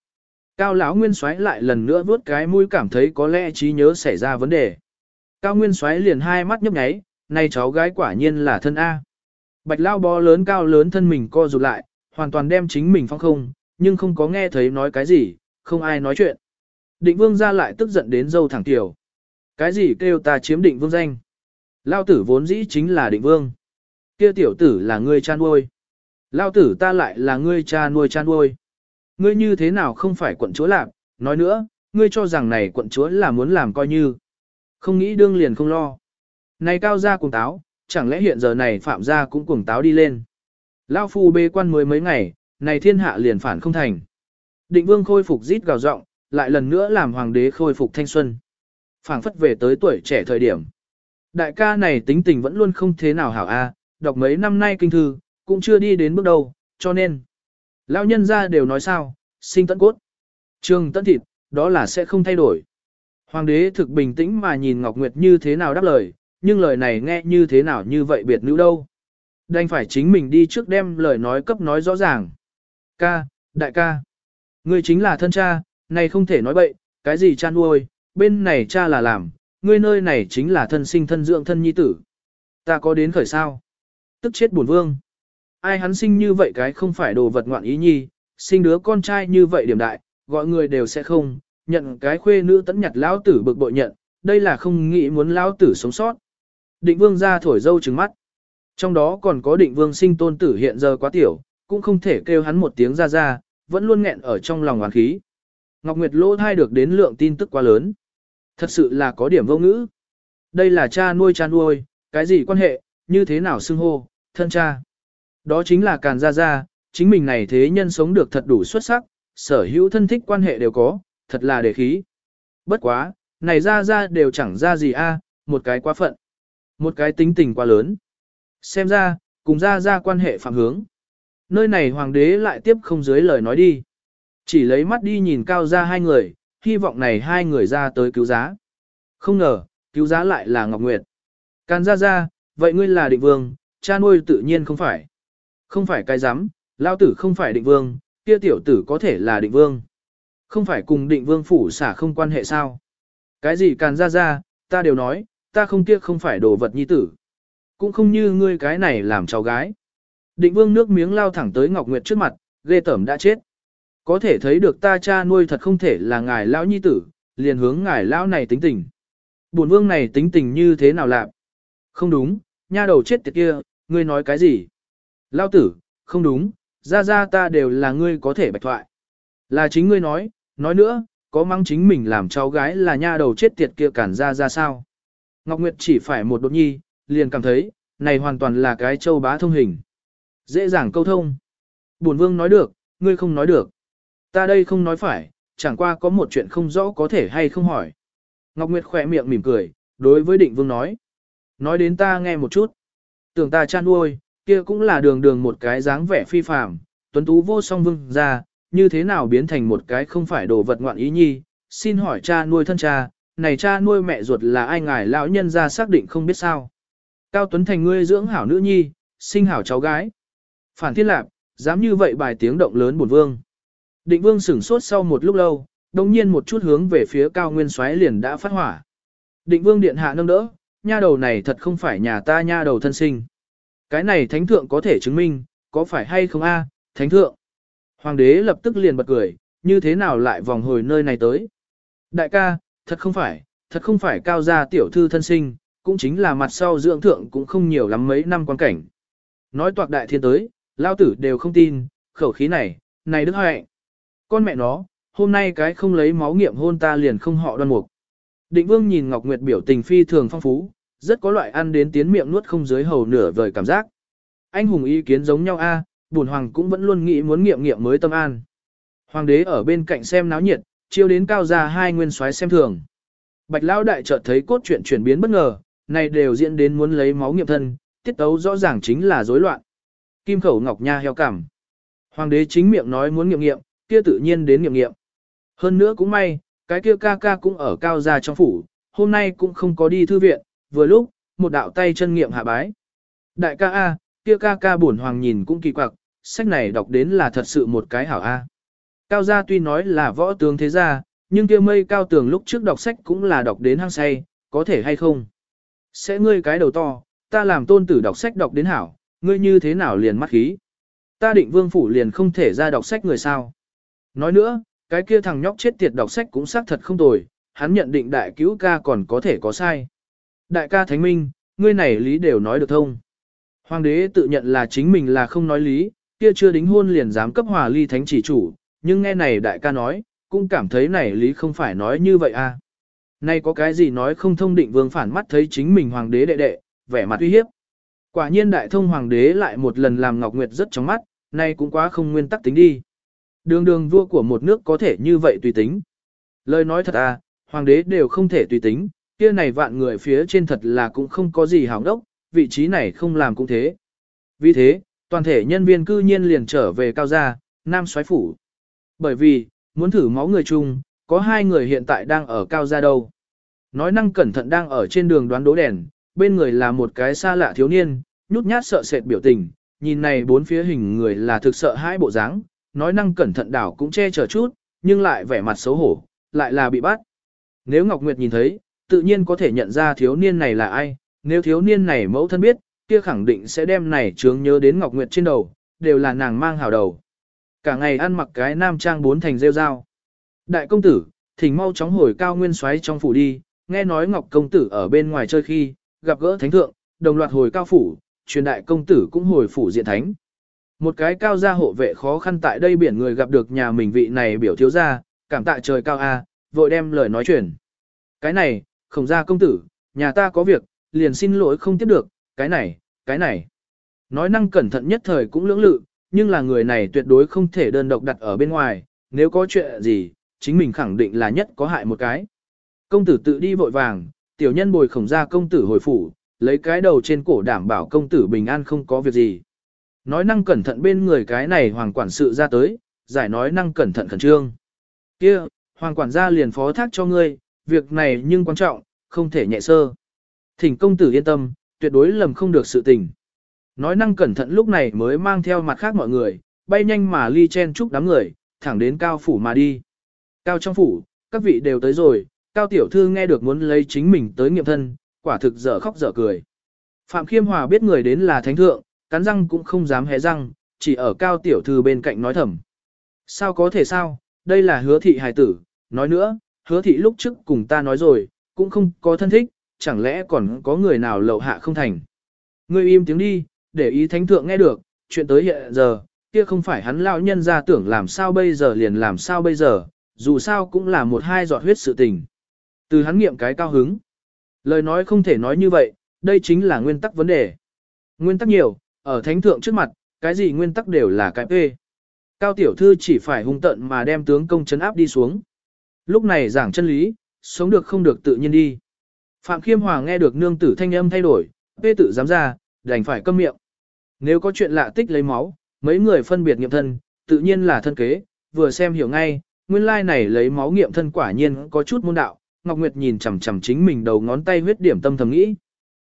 Cao lão nguyên soái lại lần nữa vuốt cái mũi cảm thấy có lẽ trí nhớ xảy ra vấn đề. Cao nguyên soái liền hai mắt nhấp nháy, này cháu gái quả nhiên là thân A. Bạch lao bó lớn cao lớn thân mình co rụt lại, hoàn toàn đem chính mình phong không, nhưng không có nghe thấy nói cái gì, không ai nói chuyện. Định vương ra lại tức giận đến dâu thẳng tiểu. Cái gì kêu ta chiếm định vương danh? Lao tử vốn dĩ chính là định vương. Kia tiểu tử là ngươi cha nuôi. Lao tử ta lại là ngươi cha nuôi cha nuôi. Ngươi như thế nào không phải quận chúa lạc, nói nữa, ngươi cho rằng này quận chúa là muốn làm coi như. Không nghĩ đương liền không lo. Này cao gia cùng táo, chẳng lẽ hiện giờ này phạm gia cũng cùng táo đi lên. Lao phu bê quan mới mấy ngày, này thiên hạ liền phản không thành. Định vương khôi phục rít gào giọng, lại lần nữa làm hoàng đế khôi phục thanh xuân. phảng phất về tới tuổi trẻ thời điểm. Đại ca này tính tình vẫn luôn không thế nào hảo a, đọc mấy năm nay kinh thư, cũng chưa đi đến bước đầu, cho nên. Lão nhân ra đều nói sao, sinh tận cốt. Trường tận thịt, đó là sẽ không thay đổi. Hoàng đế thực bình tĩnh mà nhìn Ngọc Nguyệt như thế nào đáp lời, nhưng lời này nghe như thế nào như vậy biệt nữ đâu. Đành phải chính mình đi trước đem lời nói cấp nói rõ ràng. Ca, đại ca, ngươi chính là thân cha, này không thể nói bậy, cái gì cha nuôi, bên này cha là làm, ngươi nơi này chính là thân sinh thân dưỡng thân nhi tử. Ta có đến khởi sao? Tức chết buồn vương. Ai hắn sinh như vậy cái không phải đồ vật ngoạn ý nhi, sinh đứa con trai như vậy điểm đại, gọi người đều sẽ không, nhận cái khuê nữ tẫn nhặt lão tử bực bội nhận, đây là không nghĩ muốn lão tử sống sót. Định vương ra thổi dâu trừng mắt. Trong đó còn có định vương sinh tôn tử hiện giờ quá tiểu, cũng không thể kêu hắn một tiếng ra ra, vẫn luôn nghẹn ở trong lòng hoàn khí. Ngọc Nguyệt lỗ thai được đến lượng tin tức quá lớn. Thật sự là có điểm vô ngữ. Đây là cha nuôi cha nuôi, cái gì quan hệ, như thế nào xưng hô, thân cha. Đó chính là Càn Gia Gia, chính mình này thế nhân sống được thật đủ xuất sắc, sở hữu thân thích quan hệ đều có, thật là đề khí. Bất quá, này Gia Gia đều chẳng ra gì a, một cái quá phận. Một cái tính tình quá lớn. Xem ra, cùng Gia Gia quan hệ phạm hướng. Nơi này hoàng đế lại tiếp không dưới lời nói đi. Chỉ lấy mắt đi nhìn cao ra hai người, hy vọng này hai người ra tới cứu giá. Không ngờ, cứu giá lại là Ngọc Nguyệt. Càn Gia Gia, vậy ngươi là định vương, cha nuôi tự nhiên không phải. Không phải cái dám, lao tử không phải định vương, kia tiểu tử có thể là định vương. Không phải cùng định vương phủ xả không quan hệ sao. Cái gì càn ra ra, ta đều nói, ta không tiếc không phải đồ vật nhi tử. Cũng không như ngươi cái này làm cháu gái. Định vương nước miếng lao thẳng tới Ngọc Nguyệt trước mặt, ghê tẩm đã chết. Có thể thấy được ta cha nuôi thật không thể là ngài lão nhi tử, liền hướng ngài lão này tính tình. Bổn vương này tính tình như thế nào lạc? Không đúng, nha đầu chết tiệt kia, ngươi nói cái gì? Lao tử, không đúng, ra ra ta đều là ngươi có thể bạch thoại. Là chính ngươi nói, nói nữa, có mang chính mình làm cháu gái là nha đầu chết tiệt kia cản ra ra sao. Ngọc Nguyệt chỉ phải một đột nhi, liền cảm thấy, này hoàn toàn là cái châu bá thông hình. Dễ dàng câu thông. Bổn vương nói được, ngươi không nói được. Ta đây không nói phải, chẳng qua có một chuyện không rõ có thể hay không hỏi. Ngọc Nguyệt khỏe miệng mỉm cười, đối với định vương nói. Nói đến ta nghe một chút. Tưởng ta chan nuôi, kia cũng là đường đường một cái dáng vẻ phi phàm, tuấn tú vô song vương ra, như thế nào biến thành một cái không phải đồ vật ngoạn ý nhi, xin hỏi cha nuôi thân cha, này cha nuôi mẹ ruột là ai ngài lão nhân ra xác định không biết sao. Cao Tuấn Thành ngươi dưỡng hảo nữ nhi, sinh hảo cháu gái. Phản thiên lạc, dám như vậy bài tiếng động lớn bổn vương. Định vương sửng sốt sau một lúc lâu, đồng nhiên một chút hướng về phía cao nguyên xoáy liền đã phát hỏa. Định vương điện hạ nâng đỡ, nha đầu này thật không phải nhà ta nha đầu thân sinh. Cái này thánh thượng có thể chứng minh, có phải hay không a? À? thánh thượng. Hoàng đế lập tức liền bật cười, như thế nào lại vòng hồi nơi này tới. Đại ca, thật không phải, thật không phải cao gia tiểu thư thân sinh, cũng chính là mặt sau dưỡng thượng cũng không nhiều lắm mấy năm quan cảnh. Nói toạc đại thiên tới, lao tử đều không tin, khẩu khí này, này đức hoại. Con mẹ nó, hôm nay cái không lấy máu nghiệm hôn ta liền không họ đoan mục. Định vương nhìn Ngọc Nguyệt biểu tình phi thường phong phú, rất có loại ăn đến tiến miệng nuốt không dưới hầu nửa vời cảm giác. Anh hùng ý kiến giống nhau a, bổn hoàng cũng vẫn luôn nghĩ muốn nghiệm nghiệm mới tâm an. Hoàng đế ở bên cạnh xem náo nhiệt, chiêu đến cao gia hai nguyên soái xem thường. Bạch lão đại chợt thấy cốt truyện chuyển biến bất ngờ, này đều diễn đến muốn lấy máu nghiệm thân, tiết tấu rõ ràng chính là rối loạn. Kim khẩu ngọc nha heo cảm. Hoàng đế chính miệng nói muốn nghiệm nghiệm, kia tự nhiên đến nghiệm nghiệm. Hơn nữa cũng may, cái kia ca ca cũng ở cao gia trong phủ, hôm nay cũng không có đi thư viện, vừa lúc, một đạo tay chân nghiệm hạ bái. Đại ca A, kia ca ca bổn hoàng nhìn cũng kỳ quặc, sách này đọc đến là thật sự một cái hảo A. Cao gia tuy nói là võ tướng thế gia, nhưng kia mây cao tường lúc trước đọc sách cũng là đọc đến hăng say, có thể hay không? Sẽ ngươi cái đầu to, ta làm tôn tử đọc sách đọc đến hảo, ngươi như thế nào liền mắt khí? Ta định vương phủ liền không thể ra đọc sách người sao? Nói nữa, cái kia thằng nhóc chết tiệt đọc sách cũng xác thật không tồi, hắn nhận định đại cứu ca còn có thể có sai. Đại ca thánh minh, ngươi này lý đều nói được thông. Hoàng đế tự nhận là chính mình là không nói lý, kia chưa đính hôn liền dám cấp hòa ly thánh chỉ chủ, nhưng nghe này đại ca nói, cũng cảm thấy này lý không phải nói như vậy à. Nay có cái gì nói không thông định vương phản mắt thấy chính mình hoàng đế đệ đệ, vẻ mặt uy hiếp. Quả nhiên đại thông hoàng đế lại một lần làm Ngọc Nguyệt rất chóng mắt, nay cũng quá không nguyên tắc tính đi. Đường đường vua của một nước có thể như vậy tùy tính. Lời nói thật à, hoàng đế đều không thể tùy tính, kia này vạn người phía trên thật là cũng không có gì hảo đốc, vị trí này không làm cũng thế. Vì thế, toàn thể nhân viên cư nhiên liền trở về cao gia, nam soái phủ. Bởi vì, muốn thử máu người chung, có hai người hiện tại đang ở cao gia đâu. Nói năng cẩn thận đang ở trên đường đoán đố đèn, bên người là một cái xa lạ thiếu niên, nhút nhát sợ sệt biểu tình, nhìn này bốn phía hình người là thực sợ hai bộ dáng, nói năng cẩn thận đảo cũng che chở chút, nhưng lại vẻ mặt xấu hổ, lại là bị bắt. Nếu Ngọc Nguyệt nhìn thấy, tự nhiên có thể nhận ra thiếu niên này là ai, nếu thiếu niên này mẫu thân biết, kia khẳng định sẽ đem này chướng nhớ đến Ngọc Nguyệt trên đầu, đều là nàng mang hào đầu. Cả ngày ăn mặc cái nam trang bốn thành rêu dao. Đại công tử, thỉnh mau chóng hồi cao nguyên xoáy trong phủ đi, nghe nói Ngọc công tử ở bên ngoài chơi khi, gặp gỡ thánh thượng, đồng loạt hồi cao phủ, truyền đại công tử cũng hồi phủ diện thánh. Một cái cao gia hộ vệ khó khăn tại đây biển người gặp được nhà mình vị này biểu thiếu gia, cảm tạ trời cao a, vội đem lời nói truyền. Cái này, khổng gia công tử, nhà ta có việc, liền xin lỗi không tiếp được, cái này, cái này. Nói năng cẩn thận nhất thời cũng lưỡng lự, nhưng là người này tuyệt đối không thể đơn độc đặt ở bên ngoài, nếu có chuyện gì, chính mình khẳng định là nhất có hại một cái. Công tử tự đi vội vàng, tiểu nhân bồi khổng gia công tử hồi phủ, lấy cái đầu trên cổ đảm bảo công tử bình an không có việc gì. Nói năng cẩn thận bên người cái này hoàng quản sự ra tới, giải nói năng cẩn thận khẩn trương. kia hoàng quản gia liền phó thác cho ngươi, việc này nhưng quan trọng, không thể nhẹ sơ. Thỉnh công tử yên tâm, tuyệt đối lầm không được sự tình. Nói năng cẩn thận lúc này mới mang theo mặt khác mọi người, bay nhanh mà ly chen chúc đám người, thẳng đến cao phủ mà đi. Cao trong phủ, các vị đều tới rồi, cao tiểu thư nghe được muốn lấy chính mình tới nghiệm thân, quả thực dở khóc dở cười. Phạm Khiêm Hòa biết người đến là thánh thượng, cắn răng cũng không dám hé răng, chỉ ở cao tiểu thư bên cạnh nói thầm. Sao có thể sao, đây là hứa thị hài tử, nói nữa, hứa thị lúc trước cùng ta nói rồi, cũng không có thân thích, chẳng lẽ còn có người nào lậu hạ không thành. Ngươi im tiếng đi, để ý thánh thượng nghe được, chuyện tới hiện giờ, kia không phải hắn lão nhân ra tưởng làm sao bây giờ liền làm sao bây giờ, dù sao cũng là một hai giọt huyết sự tình. Từ hắn nghiệm cái cao hứng. Lời nói không thể nói như vậy, đây chính là nguyên tắc vấn đề. Nguyên tắc nhiều, ở thánh thượng trước mặt, cái gì nguyên tắc đều là cái phê. Cao tiểu thư chỉ phải hung tận mà đem tướng công chấn áp đi xuống. Lúc này giảng chân lý, sống được không được tự nhiên đi. Phạm Khiêm Hòa nghe được nương tử thanh âm thay đổi, bê tự dám ra, đành phải câm miệng. Nếu có chuyện lạ tích lấy máu, mấy người phân biệt nghiệm thân, tự nhiên là thân kế, vừa xem hiểu ngay, nguyên lai này lấy máu nghiệm thân quả nhiên có chút môn đạo, Ngọc Nguyệt nhìn chằm chằm chính mình đầu ngón tay huyết điểm tâm thầm nghĩ.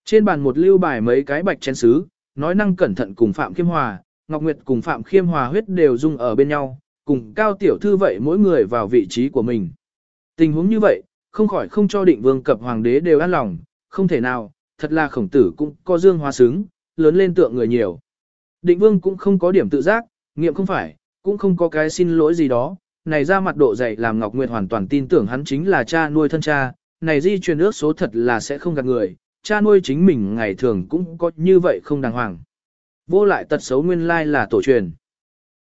Trên bàn một lưu bài mấy cái bạch chén sứ, nói năng cẩn thận cùng Phạm Khiêm Hòa, Ngọc Nguyệt cùng Phạm Khiêm Hòa huyết đều dung ở bên nhau, cùng cao tiểu thư vậy mỗi người vào vị trí của mình. Tình huống như vậy, không khỏi không cho định vương cập hoàng đế đều an lòng, không thể nào, thật là khổng tử cũng có dương hóa xứng, lớn lên tượng người nhiều. Định vương cũng không có điểm tự giác, nghiệm không phải, cũng không có cái xin lỗi gì đó, này ra mặt độ dày làm Ngọc Nguyệt hoàn toàn tin tưởng hắn chính là cha nuôi thân cha, này di truyền ước số thật là sẽ không gạt người, cha nuôi chính mình ngày thường cũng có như vậy không đàng hoàng. Vô lại tật xấu nguyên lai là tổ truyền.